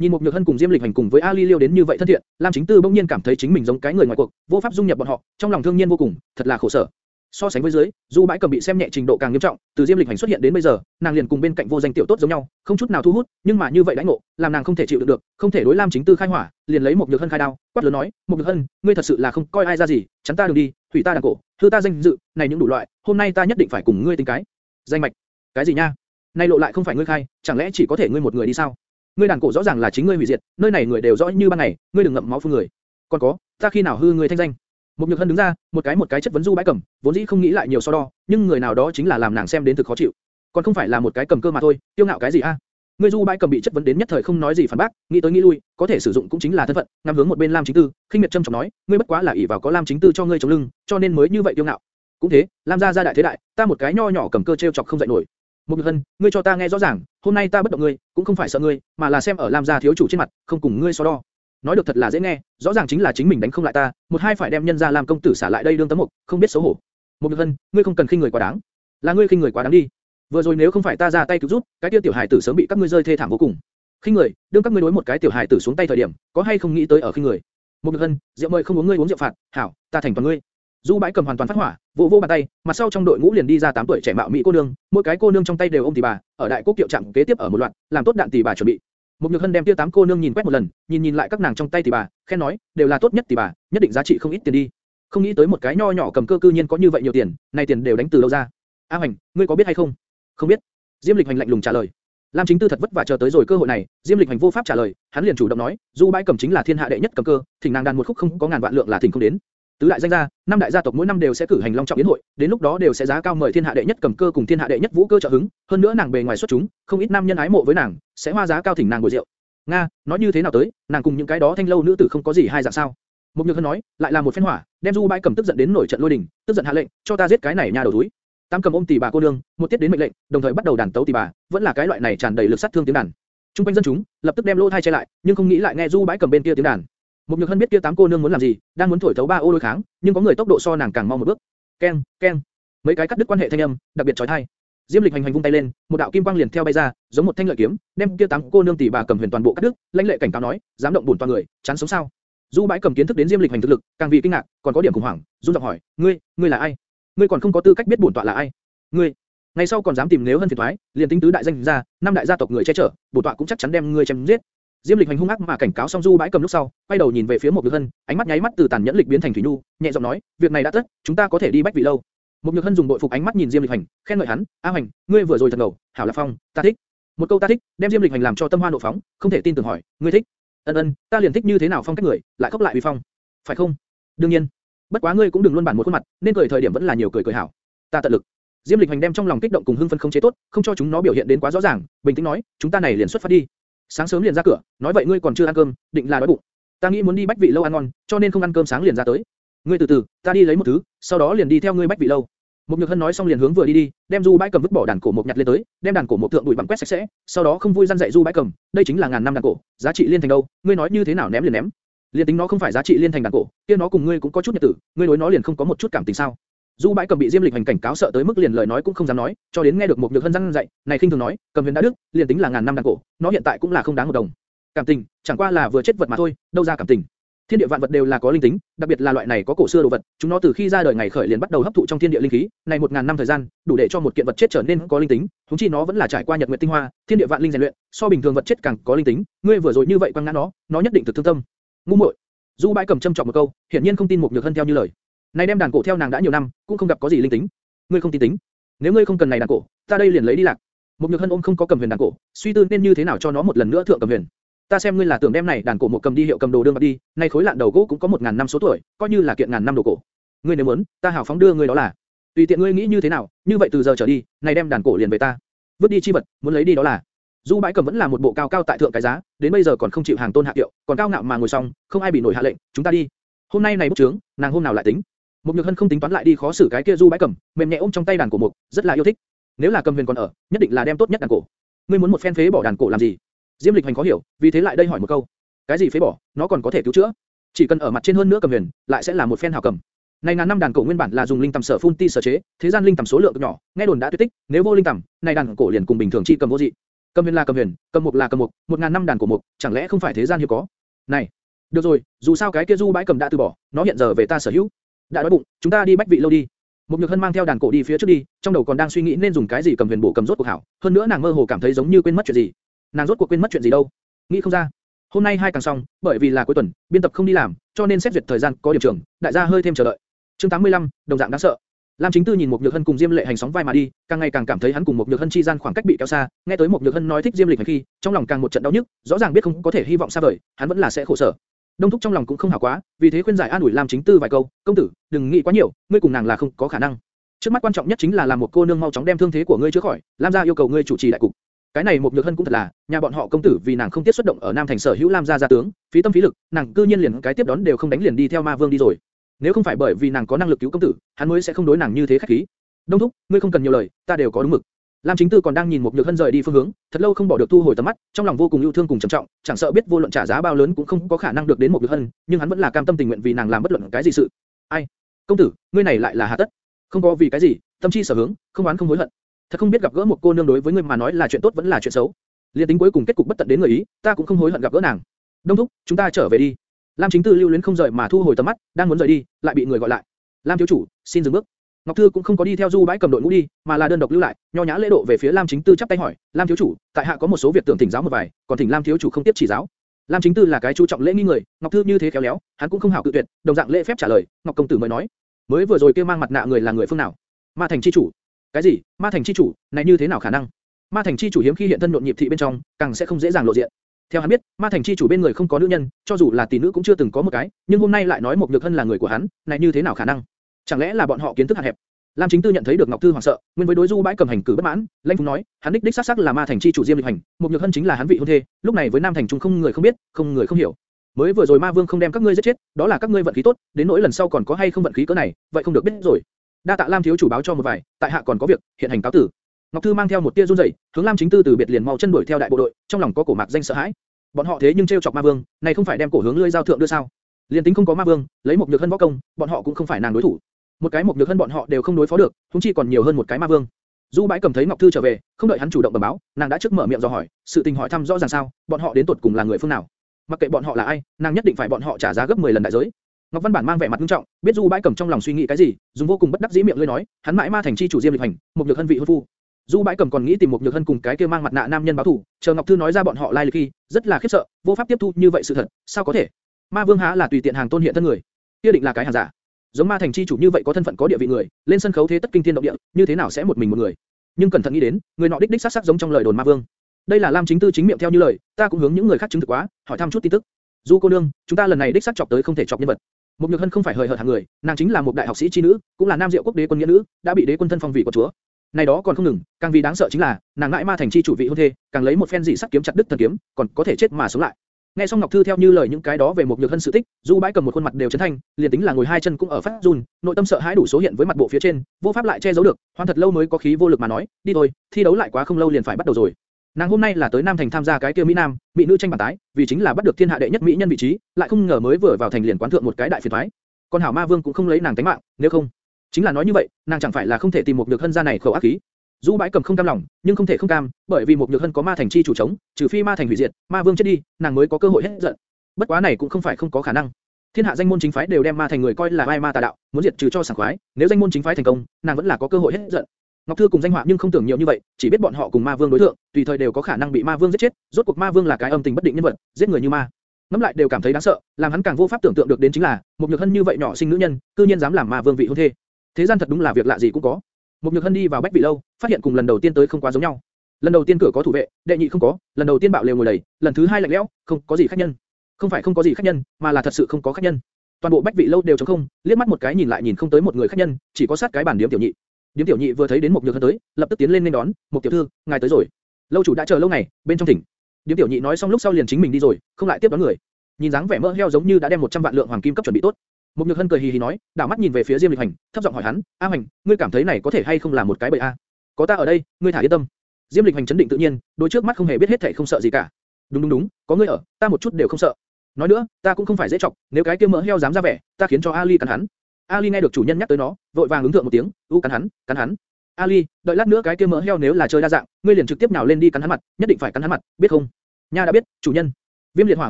Nhìn một nhược hân cùng Diêm Lịch hành cùng với Ali liêu đến như vậy thân thiện, Lam Chính Tư bỗng nhiên cảm thấy chính mình giống cái người ngoài cuộc, vô pháp dung nhập bọn họ, trong lòng thương nhiên vô cùng, thật là khổ sở. So sánh với dưới, Du Bãi Cầm bị xem nhẹ trình độ càng nghiêm trọng, từ Diêm Lịch hành xuất hiện đến bây giờ, nàng liền cùng bên cạnh vô danh tiểu tốt giống nhau, không chút nào thu hút, nhưng mà như vậy đãi ngộ, làm nàng không thể chịu được được, không thể đối Lam Chính Tư khai hỏa, liền lấy một nhược hân khai đao, quát lớn nói, một nhược hân, ngươi thật sự là không coi ai ra gì, chắn ta đừng đi, hủy ta đàn cổ, hư ta danh dự, này những đủ loại, hôm nay ta nhất định phải cùng ngươi tính cái. Danh mạch, cái gì nha? Nay lộ lại không phải ngươi khai, chẳng lẽ chỉ có thể ngươi một người đi sao? Ngươi đàn cổ rõ ràng là chính ngươi hủy diệt, nơi này người đều rõ như ban ngày, ngươi đừng ngậm máu phun người. Còn có, ta khi nào hư ngươi thanh danh? Một nhược hân đứng ra, một cái một cái chất vấn du bãi cẩm, vốn dĩ không nghĩ lại nhiều so đo, nhưng người nào đó chính là làm nàng xem đến thực khó chịu. Còn không phải là một cái cầm cơ mà thôi, tiêu ngạo cái gì a? Ngươi du bãi cầm bị chất vấn đến nhất thời không nói gì phản bác, nghĩ tới nghĩ lui, có thể sử dụng cũng chính là thân phận, ngắm hướng một bên Lam Chính Tư, khinh miệt châm trọng nói, ngươi bất quá là ỷ vào có Lam Chính Tư cho ngươi chống lưng, cho nên mới như vậy tiêu ngạo. Cũng thế, Lam gia gia đại thế đại, ta một cái nho nhỏ cầm cơ treo chọc không dậy nổi. Một Nhược Hân, ngươi cho ta nghe rõ ràng, hôm nay ta bất động ngươi, cũng không phải sợ ngươi, mà là xem ở Lam gia thiếu chủ trên mặt, không cùng ngươi so đo. Nói được thật là dễ nghe, rõ ràng chính là chính mình đánh không lại ta, một hai phải đem nhân gia làm công tử xả lại đây đương tấm mục, không biết xấu hổ. Một Nhược Hân, ngươi không cần khinh người quá đáng, là ngươi khinh người quá đáng đi. Vừa rồi nếu không phải ta ra tay cứu giúp, cái kia tiểu hài tử sớm bị các ngươi rơi thê thảm vô cùng. Khinh người, đương các ngươi đối một cái tiểu hài tử xuống tay thời điểm, có hay không nghĩ tới ở khinh người. Một Nhược Hân, rượu mời không uống ngươi uống rượu phạt, hảo, ta thành toàn ngươi. Du bãi cầm hoàn toàn phát hỏa, vỗ vỗ bàn tay, mặt sau trong đội ngũ liền đi ra 8 tuổi trẻ mạo mỹ cô nương, mỗi cái cô nương trong tay đều ôm tỷ bà, ở đại quốc kiệu trạng kế tiếp ở một loạt, làm tốt đạn tỷ bà chuẩn bị. Một nhược hân đem kia tám cô nương nhìn quét một lần, nhìn nhìn lại các nàng trong tay tỷ bà, khen nói, đều là tốt nhất tỷ bà, nhất định giá trị không ít tiền đi. Không nghĩ tới một cái nho nhỏ cầm cơ cư nhiên có như vậy nhiều tiền, này tiền đều đánh từ đâu ra? A Hoành, ngươi có biết hay không? Không biết. Diêm Lịch Hoành lạnh lùng trả lời. Lam Chính Tư thật vất vả chờ tới rồi cơ hội này, Diêm Lịch Hành vô pháp trả lời, hắn liền chủ động nói, Du Bãi Cầm chính là thiên hạ đệ nhất cầm cơ, thỉnh nàng đàn một khúc không có ngàn vạn lượng là thỉnh không đến. Tứ đại danh gia, năm đại gia tộc mỗi năm đều sẽ cử hành long trọng yến hội, đến lúc đó đều sẽ giá cao mời thiên hạ đệ nhất cầm cơ cùng thiên hạ đệ nhất vũ cơ trợ hứng, hơn nữa nàng bề ngoài xuất chúng, không ít nam nhân ái mộ với nàng, sẽ hoa giá cao thỉnh nàng ngồi rượu. Nga, nói như thế nào tới, nàng cùng những cái đó thanh lâu nữ tử không có gì hai dạng sao? Mục Nhược Hân nói, lại là một phen hỏa, đem Du Bãi Cầm tức giận đến nổi trận lôi đình, tức giận hạ lệnh, cho ta giết cái này nha đầu túi. Tam cầm ôm tỷ bà cô nương, một tiết đến mệnh lệnh, đồng thời bắt đầu đàn tấu tỷ bà, vẫn là cái loại này tràn đầy lực sát thương tiếng đàn. Trung quanh dân chúng lập tức đem lô thai che lại, nhưng không nghĩ lại nghe Du Bãi Cầm bên kia tiếng đàn. Một nhược hân biết kia tám cô nương muốn làm gì, đang muốn thổi thấu ba ô đối kháng, nhưng có người tốc độ so nàng càng mau một bước. Keng, keng, mấy cái cắt đứt quan hệ thanh âm, đặc biệt chói tai. Diêm Lịch hành hành vung tay lên, một đạo kim quang liền theo bay ra, giống một thanh lợi kiếm, đem kia tám cô nương tỷ bà cầm huyền toàn bộ cắt đứt, lãnh lệ cảnh cáo nói, dám động bổn toàn người, chán sống sao? Du Bãi cầm kiến thức đến Diêm Lịch hành thực lực, càng vì kinh ngạc, còn có điểm khủng hoảng, run giọng hỏi, ngươi, ngươi là ai? Ngươi còn không có tư cách biết bổn tọa là ai? Ngươi, ngày sau còn dám tìm nếu hơn phiền toái, liền tính tứ đại danh gia, năm đại gia tộc người che chở, bổn tọa cũng chắc chắn đem ngươi chém giết. Diêm Lịch hành hung ác mà cảnh cáo xong Du Bãi cầm lúc sau, quay đầu nhìn về phía một Nhược Hân, ánh mắt nháy mắt từ tàn nhẫn lịch biến thành thủy nhu, nhẹ giọng nói, việc này đã tất, chúng ta có thể đi bách vị lâu. Một Nhược Hân dùng bội phục ánh mắt nhìn Diêm Lịch hành, khen ngợi hắn, A Hành, ngươi vừa rồi thật ngầu, hảo là phong, ta thích. Một câu ta thích, đem Diêm Lịch hành làm cho tâm hoa nộ phóng, không thể tin tưởng hỏi, ngươi thích? Ân ân, ta liền thích như thế nào phong cách người, lại khóc lại vì phong, phải không? Đương nhiên. Bất quá ngươi cũng đừng luôn bản một khuôn mặt, nên cười thời điểm vẫn là nhiều cười cười hảo. Ta tận lực. Diêm Lịch hành đem trong lòng kích động cùng hưng phấn không chế tốt, không cho chúng nó biểu hiện đến quá rõ ràng, bình tĩnh nói, chúng ta này liền xuất phát đi. Sáng sớm liền ra cửa, nói vậy ngươi còn chưa ăn cơm, định là đói bụng. Ta nghĩ muốn đi bách vị lâu ăn ngon, cho nên không ăn cơm sáng liền ra tới. Ngươi từ từ, ta đi lấy một thứ, sau đó liền đi theo ngươi bách vị lâu. Một Nhược Hân nói xong liền hướng vừa đi đi, đem Du Bãi Cầm vứt bỏ đàn cổ một nhặt lên tới, đem đàn cổ một thượng bụi bằng quét sạch sẽ, sau đó không vui răn dạy Du Bãi Cầm, đây chính là ngàn năm đàn cổ, giá trị liên thành đâu, ngươi nói như thế nào ném liền ném. Liên tính nó không phải giá trị liên thành đàn cổ, kia nó cùng ngươi cũng có chút nhật tử, ngươi đối nó liền không có một chút cảm tình sao? Du Bãi Cầm bị Diêm Lịch hành cảnh cáo sợ tới mức liền lời nói cũng không dám nói, cho đến nghe được một Nhược Hân răng dạy, này khinh thường nói, Cầm Huyền đã đức, liền tính là ngàn năm đàn cổ, nó hiện tại cũng là không đáng một đồng. Cảm tình, chẳng qua là vừa chết vật mà thôi, đâu ra cảm tình. Thiên địa vạn vật đều là có linh tính, đặc biệt là loại này có cổ xưa đồ vật, chúng nó từ khi ra đời ngày khởi liền bắt đầu hấp thụ trong thiên địa linh khí, này một ngàn năm thời gian, đủ để cho một kiện vật chết trở nên có linh tính, chúng chi nó vẫn là trải qua nhật nguyệt tinh hoa, thiên địa vạn linh rèn luyện, so bình thường vật chết càng có linh tính, ngươi vừa rồi như vậy quăng ngã nó, nó nhất định thực thương tâm. Ngu muội. Du Bãi cầm châm trọng một câu, hiển nhiên không tin một nhược hân theo như lời. Này đem đàn cổ theo nàng đã nhiều năm, cũng không gặp có gì linh tính. Ngươi không tin tính? Nếu ngươi không cần này đàn cổ, ta đây liền lấy đi lạc. Một nhược hân ôm không có cầm huyền đàn cổ, suy tư nên như thế nào cho nó một lần nữa thượng cầm huyền. Ta xem ngươi là tưởng đem này đàn cổ một cầm đi hiệu cầm đồ đương bạc đi, này khối lạn đầu gỗ cũng có một ngàn năm số tuổi, coi như là kiện ngàn năm đồ cổ. Ngươi nếu muốn, ta hảo phóng đưa ngươi đó là. Tùy tiện ngươi nghĩ như thế nào, như vậy từ giờ trở đi, này đem đàn cổ liền về ta. Vứt đi chi vật, muốn lấy đi đó là. Du bãi cầm vẫn là một bộ cao cao tại thượng cái giá, đến bây giờ còn không chịu hàng tôn hạ tiệu, còn cao ngạo mà ngồi xong, không ai bị nổi hạ lệnh, chúng ta đi. Hôm nay này bút trướng, nàng hôm nào lại tính. Mục nhược hân không tính toán lại đi khó xử cái kia du bãi cầm, mềm nhẹ ôm trong tay đàn cổ mục, rất là yêu thích. Nếu là cầm huyền còn ở, nhất định là đem tốt nhất đàn cổ. Ngươi muốn một phen phế bỏ đàn cổ làm gì? Diêm Lịch Hành khó hiểu, vì thế lại đây hỏi một câu. Cái gì phế bỏ, nó còn có thể cứu chữa. Chỉ cần ở mặt trên hơn nữa cầm huyền, lại sẽ là một phen hảo cầm. Này ngàn năm đàn cổ nguyên bản là dùng linh tầm sở phun ti sở chế, thế gian linh tầm số lượng cực nhỏ, nghe đồn đã tuyệt tích, nếu vô linh tầm, này đàn cổ liền cùng bình thường chi cầm vô dị. Cầm huyền là cầm huyền, cầm mục là cầm mục, một ngàn năm đàn cổ mục, chẳng lẽ không phải thế gian hiếm có? Này, được rồi, dù sao cái kia du bãi cầm đã từ bỏ, nó hiện giờ về ta sở hữu. Đã đói bụng, chúng ta đi bách vị lâu đi. Một nhược hân mang theo đàn cổ đi phía trước đi, trong đầu còn đang suy nghĩ nên dùng cái gì cầm huyền bổ cầm rốt cuộc hảo, hơn nữa nàng mơ hồ cảm thấy giống như quên mất chuyện gì. Nàng rốt cuộc quên mất chuyện gì đâu? Nghĩ không ra. Hôm nay hai càng xong, bởi vì là cuối tuần, biên tập không đi làm, cho nên xét duyệt thời gian có điểm trường, đại gia hơi thêm chờ đợi. Chương 85, đồng dạng đáng sợ. Lam Chính Tư nhìn một Nhược Hân cùng Diêm Lệ Hành sóng vai mà đi, càng ngày càng cảm thấy hắn cùng một Nhược Hân chi gian khoảng cách bị kéo xa, nghe tới một Nhược Hân nói thích Diêm Lịch Hành khi, trong lòng càng một trận đau nhức, rõ ràng biết không có thể hy vọng xa vời, hắn vẫn là sẽ khổ sở. Đông thúc trong lòng cũng không hảo quá, vì thế khuyên giải an ủi Lam Chính Tư vài câu, công tử, đừng nghĩ quá nhiều, ngươi cùng nàng là không có khả năng. Trước mắt quan trọng nhất chính là làm một cô nương mau chóng đem thương thế của ngươi chữa khỏi, Lam gia yêu cầu ngươi chủ trì đại cục. Cái này một nhược hân cũng thật là, nhà bọn họ công tử vì nàng không tiết xuất động ở Nam thành sở hữu Lam gia gia tướng, phí tâm phí lực, nàng cư nhiên liền cái tiếp đón đều không đánh liền đi theo Ma Vương đi rồi. Nếu không phải bởi vì nàng có năng lực cứu công tử, hắn mới sẽ không đối nàng như thế khách khí. Đông thúc, ngươi không cần nhiều lời, ta đều có đúng mực. Lam Chính Tư còn đang nhìn một nhược hân rời đi phương hướng, thật lâu không bỏ được thu hồi tầm mắt, trong lòng vô cùng yêu thương cùng trầm trọng, chẳng sợ biết vô luận trả giá bao lớn cũng không có khả năng được đến một nhược hân, nhưng hắn vẫn là cam tâm tình nguyện vì nàng làm bất luận cái gì sự. Ai? Công tử, ngươi này lại là hà tất? Không có vì cái gì, tâm chi sở hướng, không oán không hối hận. Thật không biết gặp gỡ một cô nương đối với ngươi mà nói là chuyện tốt vẫn là chuyện xấu. Liên tính cuối cùng kết cục bất tận đến người ý, ta cũng không hối hận gặp gỡ nàng. Đông thúc, chúng ta trở về đi. Lam Chính Tư lưu luyến không rời mà thu hồi tầm mắt, đang muốn rời đi, lại bị người gọi lại. Lam thiếu chủ, xin dừng bước. Ngọc Thư cũng không có đi theo Du Bãi cầm đội ngũ đi, mà là đơn độc lưu lại, nho nhã lễ độ về phía Lam Chính Tư chắp tay hỏi, Lam thiếu chủ, tại hạ có một số việc tưởng thỉnh giáo một vài, còn thỉnh Lam thiếu chủ không tiếp chỉ giáo. Lam Chính Tư là cái chú trọng lễ nghi người, Ngọc Thư như thế khéo léo, hắn cũng không hảo cự tuyệt, đồng dạng lễ phép trả lời, Ngọc công tử mới nói, mới vừa rồi kia mang mặt nạ người là người phương nào? Ma thành chi chủ. Cái gì? Ma thành chi chủ? Này như thế nào khả năng? Ma thành chi chủ hiếm khi hiện thân nhộn nhịp thị bên trong, càng sẽ không dễ dàng lộ diện. Theo hắn biết, Ma thành chi chủ bên người không có nữ nhân, cho dù là tỷ nữ cũng chưa từng có một cái, nhưng hôm nay lại nói một nhược thân là người của hắn, này như thế nào khả năng? Chẳng lẽ là bọn họ kiến thức hạn hẹp? Lam Chính Tư nhận thấy được Ngọc Thư hoảng sợ, nguyên với đối du bãi cầm hành cử bất mãn, lãnh phúng nói, hắn đích đích xác xác là ma thành chi chủ Diêm Lịch Hành, một nhược hân chính là hắn vị hôn thê, lúc này với Nam thành trung không người không biết, không người không hiểu. Mới vừa rồi Ma Vương không đem các ngươi giết chết, đó là các ngươi vận khí tốt, đến nỗi lần sau còn có hay không vận khí cỡ này, vậy không được biết rồi. Đa tạ Lam thiếu chủ báo cho một vài, tại hạ còn có việc, hiện hành cáo tử. Ngọc Thư mang theo một tia run rẩy, hướng Lam Chính Tư từ biệt liền mau chân đuổi theo đại bộ đội, trong lòng có cổ mạc danh sợ hãi. Bọn họ thế nhưng trêu chọc Ma Vương, này không phải đem cổ hướng lưỡi giao thượng đưa sao? Liên tính không có Ma Vương, lấy một nhược hân võ công, bọn họ cũng không phải nàng đối thủ. Một cái một nhược hơn bọn họ đều không đối phó được, chúng chi còn nhiều hơn một cái Ma Vương. Du Bãi cầm thấy Ngọc Thư trở về, không đợi hắn chủ động bẩm báo, nàng đã trước mở miệng dò hỏi, sự tình hỏi thăm rõ ràng sao, bọn họ đến tuột cùng là người phương nào? Mặc kệ bọn họ là ai, nàng nhất định phải bọn họ trả giá gấp 10 lần đại giới. Ngọc Văn Bản mang vẻ mặt nghiêm trọng, biết Du Bãi cầm trong lòng suy nghĩ cái gì, dùng vô cùng bất đắc dĩ miệng lưỡi nói, hắn mãi ma thành chi chủ Diêm Lịch Hành, một nhược hân vị hôn phu. Du Bãi Cầm còn nghĩ tìm một nhược hân cùng cái kia mang mặt nạ nam nhân báo thù, chờ Ngọc Thư nói ra bọn họ lai lịch khi, rất là khiếp sợ, vô pháp tiếp thu như vậy sự thật, sao có thể? Ma Vương há là tùy tiện hàng tôn hiện thân người, kia định là cái hàng giả. Giống Ma Thành chi chủ như vậy có thân phận có địa vị người, lên sân khấu thế tất kinh thiên động địa, như thế nào sẽ một mình một người? Nhưng cẩn thận nghĩ đến, người nọ đích đích sát sắc giống trong lời đồn Ma Vương. Đây là Lam Chính Tư chính miệng theo như lời, ta cũng hướng những người khác chứng thực quá, hỏi thăm chút tin tức. Du cô nương, chúng ta lần này đích xác chọc tới không thể chọc nhân vật. Một nhược hân không phải hời hợt hạng người, nàng chính là một đại học sĩ chi nữ, cũng là nam diệu quốc đế quân nghĩa nữ, đã bị đế quân thân phong vị của chúa. Này đó còn không ngừng, càng vì đáng sợ chính là, nàng ngại ma thành chi chủ vị hôn thê, càng lấy một phen dị sắc kiếm chặt đứt thần kiếm, còn có thể chết mà sống lại. Nghe xong Ngọc Thư theo như lời những cái đó về một nhược hân sự tích, Du Bãi cầm một khuôn mặt đều chấn thanh, liền tính là ngồi hai chân cũng ở phát run, nội tâm sợ hãi đủ số hiện với mặt bộ phía trên, vô pháp lại che giấu được, hoan thật lâu mới có khí vô lực mà nói, đi thôi, thi đấu lại quá không lâu liền phải bắt đầu rồi. Nàng hôm nay là tới Nam Thành tham gia cái kia Mỹ Nam, mỹ nữ tranh bản tái, vì chính là bắt được thiên hạ đệ nhất mỹ nhân vị trí, lại không ngờ mới vừa vào thành liền quán thượng một cái đại phiền toái. còn Hảo Ma Vương cũng không lấy nàng tính mạng, nếu không, chính là nói như vậy, nàng chẳng phải là không thể tìm một được hân gia này khẩu ác khí. Du Bãi Cầm không cam lòng, nhưng không thể không cam, bởi vì một nhược hân có ma thành chi chủ chống, trừ phi ma thành hủy diệt, ma vương chết đi, nàng mới có cơ hội hết giận. Bất quá này cũng không phải không có khả năng. Thiên hạ danh môn chính phái đều đem ma thành người coi là ai ma tà đạo, muốn diệt trừ cho sảng khoái, nếu danh môn chính phái thành công, nàng vẫn là có cơ hội hết giận. Ngọc Thư cùng danh họa nhưng không tưởng nhiều như vậy, chỉ biết bọn họ cùng ma vương đối thượng, tùy thời đều có khả năng bị ma vương giết chết. Rốt cuộc ma vương là cái âm tình bất định nhân vật, giết người như ma. Ngắm lại đều cảm thấy đáng sợ, làm hắn càng vô pháp tưởng tượng được đến chính là một nhược hân như vậy nhỏ sinh nữ nhân, cư nhiên dám làm ma vương vị hôn thê. Thế gian thật đúng là việc lạ gì cũng có. Một nhược hân đi vào bách vị lâu, phát hiện cùng lần đầu tiên tới không quá giống nhau. Lần đầu tiên cửa có thủ vệ, đệ nhị không có, lần đầu tiên bạo lều ngồi đầy, lần thứ hai lạnh lẽo, không có gì khách nhân. Không phải không có gì khách nhân, mà là thật sự không có khách nhân. Toàn bộ bách vị lâu đều trống không, liếc mắt một cái nhìn lại nhìn không tới một người khách nhân, chỉ có sát cái bàn điểm tiểu nhị. Điếm tiểu nhị vừa thấy đến một nhược hân tới, lập tức tiến lên nên đón, một tiểu thư, ngài tới rồi. Lâu chủ đã chờ lâu ngày, bên trong thỉnh. Điếm tiểu nhị nói xong lúc sau liền chính mình đi rồi, không lại tiếp đón người. Nhìn dáng vẻ mỡ heo giống như đã đem 100 vạn lượng hoàng kim cấp chuẩn bị tốt. Một nhược hân cười hì hì nói, đảo mắt nhìn về phía Diêm Lịch Hành, thấp giọng hỏi hắn, A Hành, ngươi cảm thấy này có thể hay không là một cái bẫy a? Có ta ở đây, ngươi thả yên tâm. Diêm Lịch Hành chấn định tự nhiên, đối trước mắt không hề biết hết thảy không sợ gì cả. Đúng đúng đúng, có ngươi ở, ta một chút đều không sợ. Nói nữa, ta cũng không phải dễ chọc, nếu cái kia mỡ heo dám ra vẻ, ta khiến cho Ali cắn hắn. Ali nghe được chủ nhân nhắc tới nó, vội vàng ứng thượng một tiếng, u cắn hắn, cắn hắn. Ali, đợi lát nữa cái kia mỡ heo nếu là chơi đa dạng, ngươi liền trực tiếp nhào lên đi cắn hắn mặt, nhất định phải cắn hắn mặt, biết không? Nha đã biết, chủ nhân. Viêm Liệt Hỏa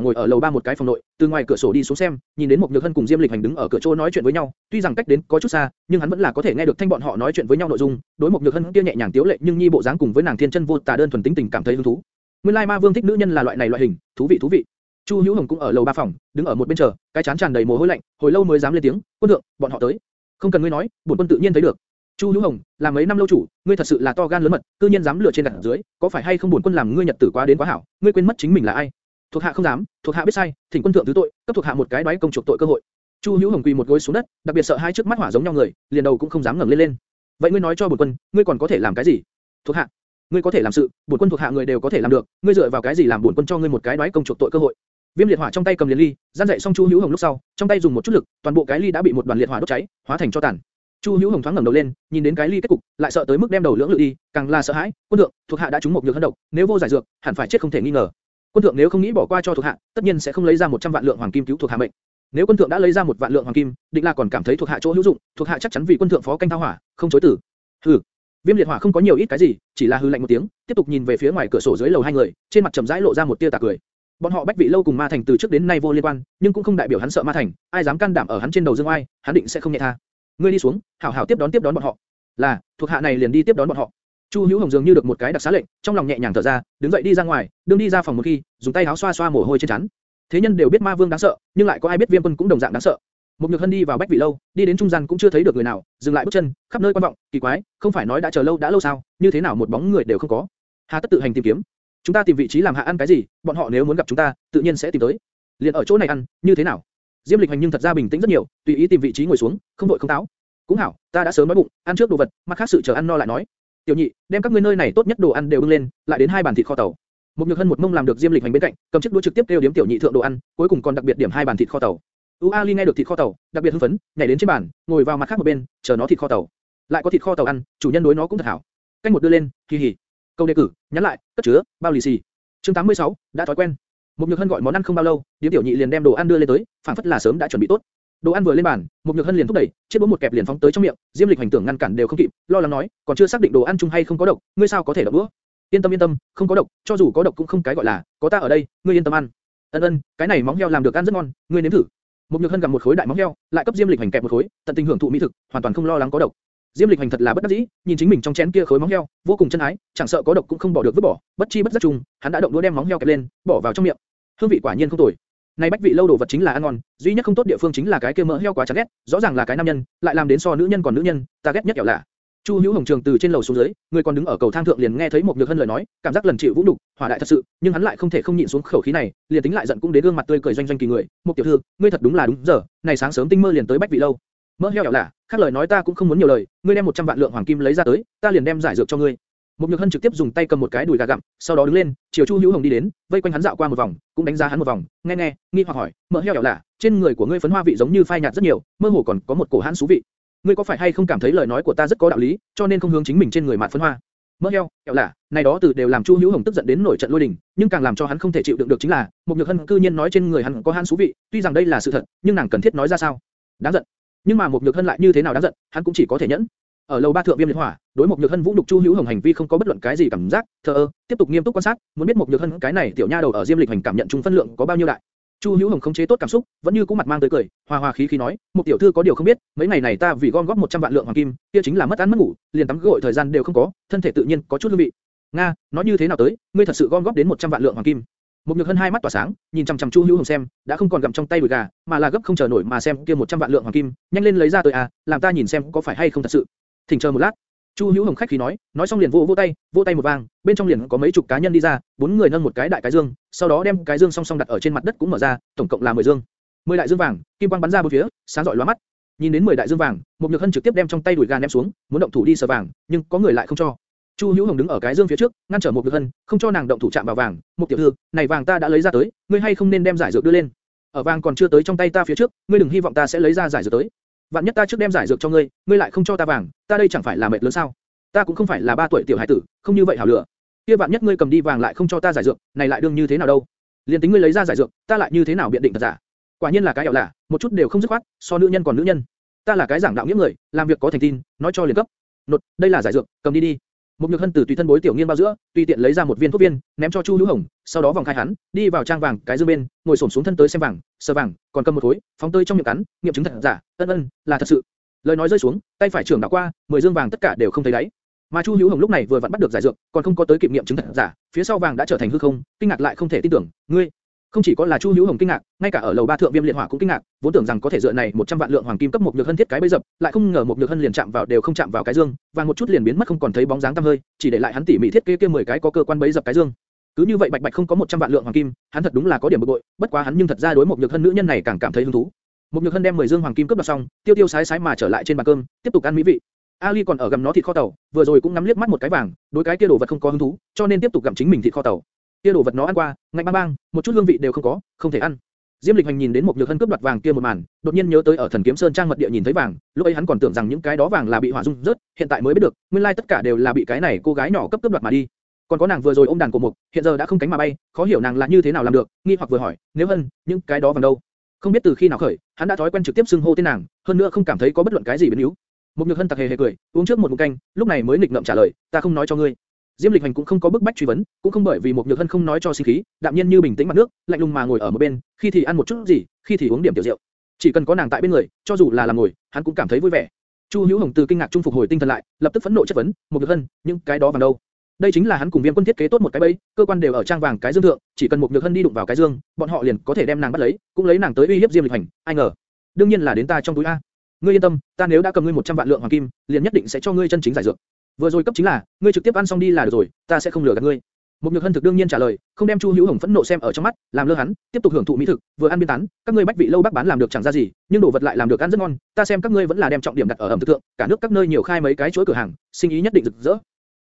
ngồi ở lầu ba một cái phòng nội, từ ngoài cửa sổ đi xuống xem, nhìn đến một Nhược Hân cùng Diêm Lịch Hành đứng ở cửa chỗ nói chuyện với nhau, tuy rằng cách đến có chút xa, nhưng hắn vẫn là có thể nghe được thanh bọn họ nói chuyện với nhau nội dung. Đối một Nhược Hân kia nhẹ nhàng tiếu lệ nhưng nhi bộ dáng cùng với nàng thiên chân vô tà đơn thuần tính tình cảm thấy hứng thú. Nguyên lai Ma Vương thích nữ nhân là loại này loại hình, thú vị thú vị. Chu Hữu Hồng cũng ở lầu ba phòng, đứng ở một bên chờ, cái chán tràn đầy mồ hôi lạnh, hồi lâu mới dám lên tiếng, "Quân thượng, bọn họ tới." Không cần ngươi nói, bổn quân tự nhiên thấy được. Chu Hữu Hồng, làm mấy năm lâu chủ, ngươi thật sự là to gan lớn mật, cư nhiên dám lừa trên đặt dưới, có phải hay không bổn quân làm ngươi nhật tử quá đến quá hảo, ngươi quên mất chính mình là ai? Thuộc hạ không dám, thuộc hạ biết sai, thỉnh quân thượng thứ tội, cấp thuộc hạ một cái đoái công chuộc tội cơ hội. Chu Hữu Hồng quỳ một gối xuống đất, đặc biệt sợ hai trước mắt hỏa giống nhau người, liền đầu cũng không dám ngẩng lên lên. Vậy ngươi nói cho bổn quân, ngươi còn có thể làm cái gì? Thuộc hạ, ngươi có thể làm sự, bổn quân thuộc hạ người đều có thể làm được, ngươi dựa vào cái gì làm bổn quân cho ngươi một cái đoái công chuộc tội cơ hội? Viêm liệt hỏa trong tay cầm liền ly, gian dậy xong Chu Hữu Hồng lúc sau, trong tay dùng một chút lực, toàn bộ cái ly đã bị một đoàn liệt hỏa đốt cháy, hóa thành cho tàn. Chu Hữu Hồng thoáng ngẩng đầu lên, nhìn đến cái ly kết cục, lại sợ tới mức đem đầu lưỡng lự đi, càng là sợ hãi. Quân thượng, thuộc hạ đã trúng một nhược hân độc, nếu vô giải dược, hẳn phải chết không thể nghi ngờ. Quân thượng nếu không nghĩ bỏ qua cho thuộc hạ, tất nhiên sẽ không lấy ra 100 vạn lượng hoàng kim cứu thuộc hạ mệnh. Nếu quân thượng đã lấy ra một vạn lượng hoàng kim, định là còn cảm thấy thuộc hạ chỗ hữu dụng, thuộc hạ chắc chắn vì quân thượng phó canh thao hỏa, không chối từ. Hừ. Viêm liệt hỏa không có nhiều ít cái gì, chỉ là hừ lạnh một tiếng, tiếp tục nhìn về phía ngoài cửa sổ dưới lầu hai người, trên mặt trầm rãi lộ ra một tia tà cười. Bọn họ bách vị lâu cùng ma thành từ trước đến nay vô liên quan, nhưng cũng không đại biểu hắn sợ ma thành, ai dám can đảm ở hắn trên đầu dương oai, hắn định sẽ không nhẹ tha. ngươi đi xuống, hảo hảo tiếp đón tiếp đón bọn họ. Là, thuộc hạ này liền đi tiếp đón bọn họ. Chu Hữu Hồng dường như được một cái đặc xá lệnh, trong lòng nhẹ nhàng thở ra, đứng dậy đi ra ngoài, đương đi ra phòng một khi, dùng tay áo xoa xoa mồ hôi trên trán. Thế nhân đều biết Ma Vương đáng sợ, nhưng lại có ai biết Viêm Quân cũng đồng dạng đáng sợ. Một Nhược Hân đi vào bách vị lâu, đi đến trung gian cũng chưa thấy được người nào, dừng lại bước chân, khắp nơi quan vọng, kỳ quái, không phải nói đã chờ lâu đã lâu sao, như thế nào một bóng người đều không có. Hà tất tự hành tìm kiếm. Chúng ta tìm vị trí làm hạ ăn cái gì, bọn họ nếu muốn gặp chúng ta, tự nhiên sẽ tìm tới. Liền ở chỗ này ăn, như thế nào? Diêm Lịch Hành nhưng thật ra bình tĩnh rất nhiều, tùy ý tìm vị trí ngồi xuống, không vội không táo. Cũng hảo, ta đã sớm nói bụng, ăn trước đồ vật, mặt khác sự chờ ăn no lại nói. Tiểu nhị, đem các ngươi nơi này tốt nhất đồ ăn đều bưng lên, lại đến hai bàn thịt kho tàu. Một nhược hân một mông làm được Diêm Lịch Hành bên cạnh, cầm chiếc đũa trực tiếp kêu điếm tiểu nhị thượng đồ ăn, cuối cùng còn đặc biệt điểm hai bàn thịt kho tàu. U Ali nghe được thịt kho tàu, đặc biệt hưng phấn, nhảy đến trên bàn, ngồi vào mặt khác một bên, chờ nó thịt kho tàu. Lại có thịt kho tàu ăn, chủ nhân đối nó cũng thật hảo. Canh một đưa lên, kỳ hỉ. Câu đề cử, nhắn lại, cất chứa, bao lì xì. Chương 86, đã thói quen. Một nhược hân gọi món ăn không bao lâu, điếm tiểu nhị liền đem đồ ăn đưa lên tới, phảng phất là sớm đã chuẩn bị tốt. Đồ ăn vừa lên bàn, một nhược hân liền thúc đẩy, chiếc búa một kẹp liền phóng tới trong miệng, Diêm Lịch hành tưởng ngăn cản đều không kịp, lo lắng nói, còn chưa xác định đồ ăn chung hay không có độc, ngươi sao có thể độc búa? Yên tâm yên tâm, không có độc, cho dù có độc cũng không cái gọi là, có ta ở đây, ngươi yên tâm ăn. Ân ân, cái này móng heo làm được ăn rất ngon, ngươi nếm thử. Một nhược hân gặm một khối đại móng heo, lại cấp Diêm Lịch hành kẹp một khối, tận tình hưởng thụ mỹ thực, hoàn toàn không lo lắng có độc. Diêm Lịch hành thật là bất đắc dĩ, nhìn chính mình trong chén kia khối móng heo, vô cùng chân ái, chẳng sợ có độc cũng không bỏ được vứt bỏ, bất chi bất giác chung, hắn đã động đũa đem móng heo kẹp lên, bỏ vào trong miệng. Hương vị quả nhiên không tồi. Này bách vị lâu đồ vật chính là ăn ngon, duy nhất không tốt địa phương chính là cái kia mỡ heo quá chán ghét, rõ ràng là cái nam nhân, lại làm đến so nữ nhân còn nữ nhân, ta ghét nhất kiểu lạ. Chu Hữu Hồng Trường từ trên lầu xuống dưới, người còn đứng ở cầu thang thượng liền nghe thấy một nhược hân lời nói, cảm giác lần chịu vũ đục, hỏa đại thật sự, nhưng hắn lại không thể không nhịn xuống khẩu khí này, liền tính lại giận cũng đến gương mặt tươi cười doanh doanh kỳ người. Một tiểu thư, ngươi thật đúng là đúng giờ, này sáng sớm tinh mơ liền tới bách vị lâu. Mỡ heo kẹo lạ, khác lời nói ta cũng không muốn nhiều lời, ngươi đem 100 vạn lượng hoàng kim lấy ra tới, ta liền đem giải dược cho ngươi. Một Nhược Hân trực tiếp dùng tay cầm một cái đùi gà gặm, sau đó đứng lên, chiều Chu Hữu Hồng đi đến, vây quanh hắn dạo qua một vòng, cũng đánh giá hắn một vòng, nghe nghe, nghi hoặc hỏi, mỡ heo là, trên người của ngươi phấn hoa vị giống như phai nhạt rất nhiều, mơ hồ còn có một cổ hãn xú vị. Ngươi có phải hay không cảm thấy lời nói của ta rất có đạo lý, cho nên không hướng chính mình trên người mạt phấn hoa? Mỡ heo, kẹo lạ, này đó từ đều làm Chu Hữu Hồng tức giận đến nổi trận lôi đình, nhưng càng làm cho hắn không thể chịu đựng được chính là, một Nhược Hân cư nhiên nói trên người hắn có hãn xú vị, tuy rằng đây là sự thật, nhưng nàng cần thiết nói ra sao? Đáng giận. Nhưng mà một Nhược Hân lại như thế nào đáng giận, hắn cũng chỉ có thể nhẫn. Ở lầu ba thượng viêm liệt hỏa, đối một nhược hân vũ đục chu hữu hồng hành vi không có bất luận cái gì cảm giác, thờ ơ, tiếp tục nghiêm túc quan sát, muốn biết một nhược hân cái này tiểu nha đầu ở diêm lịch hành cảm nhận chung phân lượng có bao nhiêu đại. Chu Hữu Hồng không chế tốt cảm xúc, vẫn như cũ mặt mang tới cười, hòa hòa khí khí nói, một tiểu thư có điều không biết, mấy ngày này ta vì gom góp 100 vạn lượng hoàng kim, kia chính là mất ăn mất ngủ, liền tắm gội thời gian đều không có, thân thể tự nhiên có chút hương vị. Nga, nói như thế nào tới, ngươi thật sự gom góp đến 100 vạn lượng hoàng kim? Một nhược hân hai mắt tỏa sáng, nhìn chăm chăm Chu Hữu Hồng xem, đã không còn gặm trong tay đùi gà, mà là gấp không chờ nổi mà xem kia 100 vạn lượng hoàng kim, nhanh lên lấy ra tới à, làm ta nhìn xem có phải hay không thật sự. Thỉnh chờ một lát. Chu Hữu Hồng khách khí nói, nói xong liền vỗ vỗ tay, vỗ tay một vang, bên trong liền có mấy chục cá nhân đi ra, bốn người nâng một cái đại cái dương, sau đó đem cái dương song song đặt ở trên mặt đất cũng mở ra, tổng cộng là 10 dương. 10 đại dương vàng, kim quang bắn ra bốn phía, sáng rọi lóa mắt. Nhìn đến 10 đại dương vàng, một nhược hân trực tiếp đem trong tay đuổi gà ném xuống, muốn động thủ đi sờ vàng, nhưng có người lại không cho. Chu Hữu Hồng đứng ở cái dương phía trước, ngăn trở một nhược hân, không cho nàng động thủ chạm vào vàng. Một tiểu thư, này vàng ta đã lấy ra tới, ngươi hay không nên đem giải dược đưa lên. Ở vàng còn chưa tới trong tay ta phía trước, ngươi đừng hy vọng ta sẽ lấy ra giải dược tới. Vạn nhất ta trước đem giải dược cho ngươi, ngươi lại không cho ta vàng, ta đây chẳng phải là mệt lớn sao? ta cũng không phải là ba tuổi tiểu hải tử, không như vậy hảo lựa. Kia vạn nhất ngươi cầm đi vàng lại không cho ta giải dược, này lại đương như thế nào đâu? Liên tính ngươi lấy ra giải dược, ta lại như thế nào biện định thật giả? Quả nhiên là cái ảo lạ, một chút đều không dứt khoát, so nữ nhân còn nữ nhân. Ta là cái giảng đạo nghĩa người, làm việc có thành tin, nói cho liền cấp. Nột, đây là giải dược, cầm đi đi. Một nhược hân từ tùy thân bối tiểu nghiên bao giữa, tùy tiện lấy ra một viên thuốc viên, ném cho Chu Hữu Hồng, sau đó vòng khai hắn, đi vào trang vàng, cái dương bên, ngồi xổm xuống thân tới xem vàng, sờ vàng, còn cầm một khối, phóng tơi trong miệng cắn, nghiệm chứng thật giả, ân ân, là thật sự. Lời nói rơi xuống, tay phải trưởng đảo qua, mười dương vàng tất cả đều không thấy đáy. Mà Chu Hữu Hồng lúc này vừa vặn bắt được giải dược, còn không có tới kiểm nghiệm chứng thật giả, phía sau vàng đã trở thành hư không, kinh ngạc lại không thể tin tưởng, ngươi, không chỉ có là Chu Hữu Hồng kinh ngạc, ngay cả ở lầu ba thượng viêm liệt hỏa cũng kinh ngạc, vốn tưởng rằng có thể dựa này 100 vạn lượng hoàng kim cấp một nhược hân thiết cái bấy dập, lại không ngờ một nhược hân liền chạm vào đều không chạm vào cái dương, và một chút liền biến mất không còn thấy bóng dáng tăm hơi, chỉ để lại hắn tỉ mỉ thiết kế kia 10 cái có cơ quan bấy dập cái dương. Cứ như vậy bạch bạch không có 100 vạn lượng hoàng kim, hắn thật đúng là có điểm bực bội, bất quá hắn nhưng thật ra đối một nhược hân nữ nhân này càng cảm thấy hứng thú. Một nhược hân đem 10 dương hoàng kim cướp đoạt xong, tiêu tiêu sái sái mà trở lại trên bàn cơm, tiếp tục ăn mỹ vị. Ali còn ở gầm nó thịt kho tàu, vừa rồi cũng ngắm liếc mắt một cái vàng, đối cái kia đồ vật không có hứng thú, cho nên tiếp tục gặm chính mình thịt kho tàu. Kia đồ vật nó ăn qua, ngạnh bang bang, một chút hương vị đều không có, không thể ăn. Diêm Lịch Hành nhìn đến một nhược hân cướp đoạt vàng kia một màn, đột nhiên nhớ tới ở Thần Kiếm Sơn trang mật địa nhìn thấy vàng, lúc ấy hắn còn tưởng rằng những cái đó vàng là bị hỏa dung rớt, hiện tại mới biết được, nguyên lai tất cả đều là bị cái này cô gái nhỏ cấp cướp đoạt mà đi. Còn có nàng vừa rồi ôm đàn cổ mục, hiện giờ đã không cánh mà bay, khó hiểu nàng là như thế nào làm được, nghi hoặc vừa hỏi, nếu hân, những cái đó vàng đâu? Không biết từ khi nào khởi, hắn đã thói quen trực tiếp xưng hô tên nàng, hơn nữa không cảm thấy có bất luận cái gì biến yếu. Một nhược hân tặc hề hề cười, uống trước một ngụm canh, lúc này mới nghịch ngợm trả lời, ta không nói cho ngươi. Diêm Lịch Hành cũng không có bức bách truy vấn, cũng không bởi vì một nhược hân không nói cho sinh khí, đạm nhiên như bình tĩnh mặt nước, lạnh lùng mà ngồi ở một bên, khi thì ăn một chút gì, khi thì uống điểm tiểu rượu. Chỉ cần có nàng tại bên người, cho dù là làm ngồi, hắn cũng cảm thấy vui vẻ. Chu Hữu Hồng từ kinh ngạc trung phục hồi tinh thần lại, lập tức phẫn nộ chất vấn, "Một Nhược Hân, những cái đó vàng đâu?" Đây chính là hắn cùng Viêm Quân thiết kế tốt một cái bẫy, cơ quan đều ở trang vàng cái dương thượng, chỉ cần một nhược hân đi đụng vào cái dương, bọn họ liền có thể đem nàng bắt lấy, cũng lấy nàng tới uy hiếp Diêm Lịch Hành. Ai ngờ, đương nhiên là đến ta trong túi a. Ngươi yên tâm, ta nếu đã cầm ngươi 100 vạn lượng hoàng kim, liền nhất định sẽ cho ngươi chân chính giải dược. Vừa rồi cấp chính là, ngươi trực tiếp ăn xong đi là được rồi, ta sẽ không lừa gạt ngươi. Một nhược hân thực đương nhiên trả lời, không đem Chu Hữu Hồng phẫn nộ xem ở trong mắt, làm lơ hắn, tiếp tục hưởng thụ mỹ thực, vừa ăn biên tán, các ngươi bách vị lâu bác bán làm được chẳng ra gì, nhưng đồ vật lại làm được ăn rất ngon, ta xem các ngươi vẫn là đem trọng điểm đặt ở ẩm thực thượng, cả nước các nơi nhiều khai mấy cái chuỗi cửa hàng, sinh ý nhất định rực rỡ.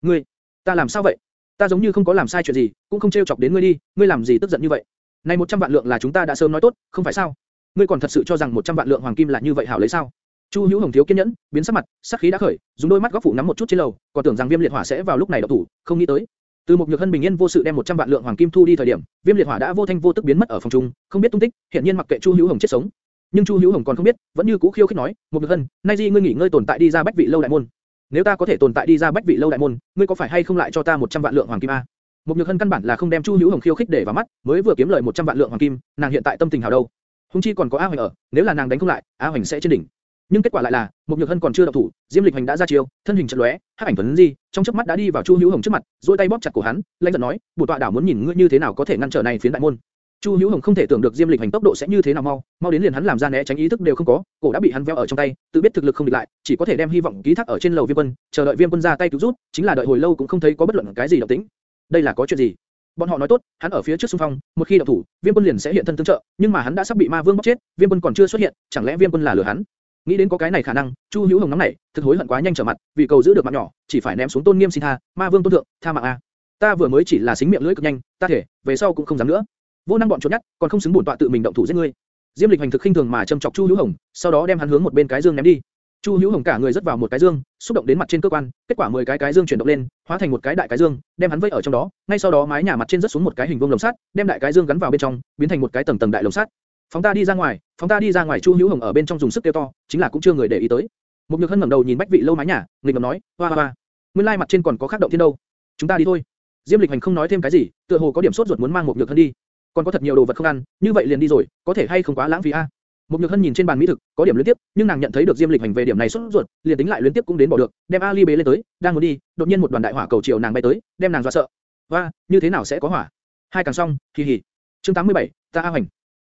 Ngươi, ta làm sao vậy? Ta giống như không có làm sai chuyện gì, cũng không trêu chọc đến ngươi đi, ngươi làm gì tức giận như vậy? Này 100 vạn lượng là chúng ta đã sớm nói tốt, không phải sao? Ngươi còn thật sự cho rằng 100 vạn lượng hoàng kim là như vậy hảo lấy sao? Chu Hữu Hồng thiếu kiên nhẫn, biến sắc mặt, sắc khí đã khởi, dùng đôi mắt góc phụ nắm một chút trên lầu, còn tưởng rằng Viêm Liệt Hỏa sẽ vào lúc này đậu thủ, không nghĩ tới. Từ một nhược hân bình yên vô sự đem 100 vạn lượng hoàng kim thu đi thời điểm, Viêm Liệt Hỏa đã vô thanh vô tức biến mất ở phòng trung, không biết tung tích, hiện nhiên mặc kệ Chu Hữu Hồng chết sống. Nhưng Chu Hữu Hồng còn không biết, vẫn như cũ khiêu khích nói, một nhược hân, nay di ngươi nghỉ ngơi tồn tại đi ra bách vị lâu đại môn. Nếu ta có thể tồn tại đi ra bách vị lâu đại môn, ngươi có phải hay không lại cho ta 100 vạn lượng hoàng kim a? Một nhược hân căn bản là không đem Chu Hữu Hồng khiêu khích để vào mắt, mới vừa kiếm lời 100 vạn lượng hoàng kim, nàng hiện tại tâm tình hào đâu. Hùng chi còn có A Hoành ở, nếu là nàng đánh không lại, A Hoành sẽ trên đỉnh. Nhưng kết quả lại là, một nhược hân còn chưa động thủ, Diêm Lịch Hành đã ra chiêu, thân hình chợt lóe, hắc ảnh vấn gì, trong chớp mắt đã đi vào Chu Hữu Hồng trước mặt, duỗi tay bóp chặt cổ hắn, lãnh giận nói, bổn tọa đảo muốn nhìn ngươi như thế nào có thể ngăn trở này phiến đại môn. Chu Hữu Hồng không thể tưởng được Diêm Lịch Hành tốc độ sẽ như thế nào mau, mau đến liền hắn làm ra né tránh ý thức đều không có, cổ đã bị hắn véo ở trong tay, tự biết thực lực không địch lại, chỉ có thể đem hy vọng ký thác ở trên lầu Viêm Quân, chờ đợi Viêm Quân ra tay cứu rút, chính là đợi hồi lâu cũng không thấy có bất luận cái gì động tĩnh. Đây là có chuyện gì? Bọn họ nói tốt, hắn ở phía trước xung phong, một khi động thủ, Viêm Quân liền sẽ hiện thân tương trợ, nhưng mà hắn đã sắp bị Ma Vương bóc chết, Viêm Quân còn chưa xuất hiện, chẳng lẽ Viêm Quân là lừa hắn? Nghĩ đến có cái này khả năng, Chu Hữu Hồng nóng nảy, thực hối hận quá nhanh trở mặt, vì cầu giữ được mạng nhỏ, chỉ phải ném xuống tôn nghiêm xin tha, Ma Vương tôn thượng, tha mạng a. Ta vừa mới chỉ là xính miệng lưỡi cực nhanh, ta thể, về sau cũng không dám nữa. Vô năng bọn chuột nhát, còn không xứng bổn tọa tự mình động thủ giết ngươi. Diêm Lịch hành thực khinh thường mà châm chọc Chu Hữu Hồng, sau đó đem hắn hướng một bên cái dương ném đi. Chu Hữu Hồng cả người rất vào một cái dương, xúc động đến mặt trên cơ quan, kết quả 10 cái cái dương chuyển động lên, hóa thành một cái đại cái dương, đem hắn vây ở trong đó, ngay sau đó mái nhà mặt trên rất xuống một cái hình vuông lồng sắt, đem đại cái dương gắn vào bên trong, biến thành một cái tầng tầng đại lồng sắt. Phóng ta đi ra ngoài, phóng ta đi ra ngoài Chu Hữu Hồng ở bên trong dùng sức kêu to, chính là cũng chưa người để ý tới. Một nhược hân ngẩng đầu nhìn bách vị lâu mái nhà, nghịch ngầm nói, hoa hoa hoa, nguyên lai mặt trên còn có khác động thiên đâu. Chúng ta đi thôi. Diêm Lịch Hành không nói thêm cái gì, tựa hồ có điểm sốt ruột muốn mang một nhược hân đi. Còn có thật nhiều đồ vật không ăn, như vậy liền đi rồi, có thể hay không quá lãng phí a? Một nhược hân nhìn trên bàn mỹ thực, có điểm liên tiếp, nhưng nàng nhận thấy được Diêm Lịch Hành về điểm này sốt ruột, liền tính lại liên tiếp cũng đến bỏ được, đem Ali bế lên tới, đang muốn đi, đột nhiên một đoàn đại hỏa cầu chiều nàng bay tới, đem nàng dọa sợ. Và, như thế nào sẽ có hỏa? Hai càng xong, kỳ hỉ. Chương 87, ta A Hành.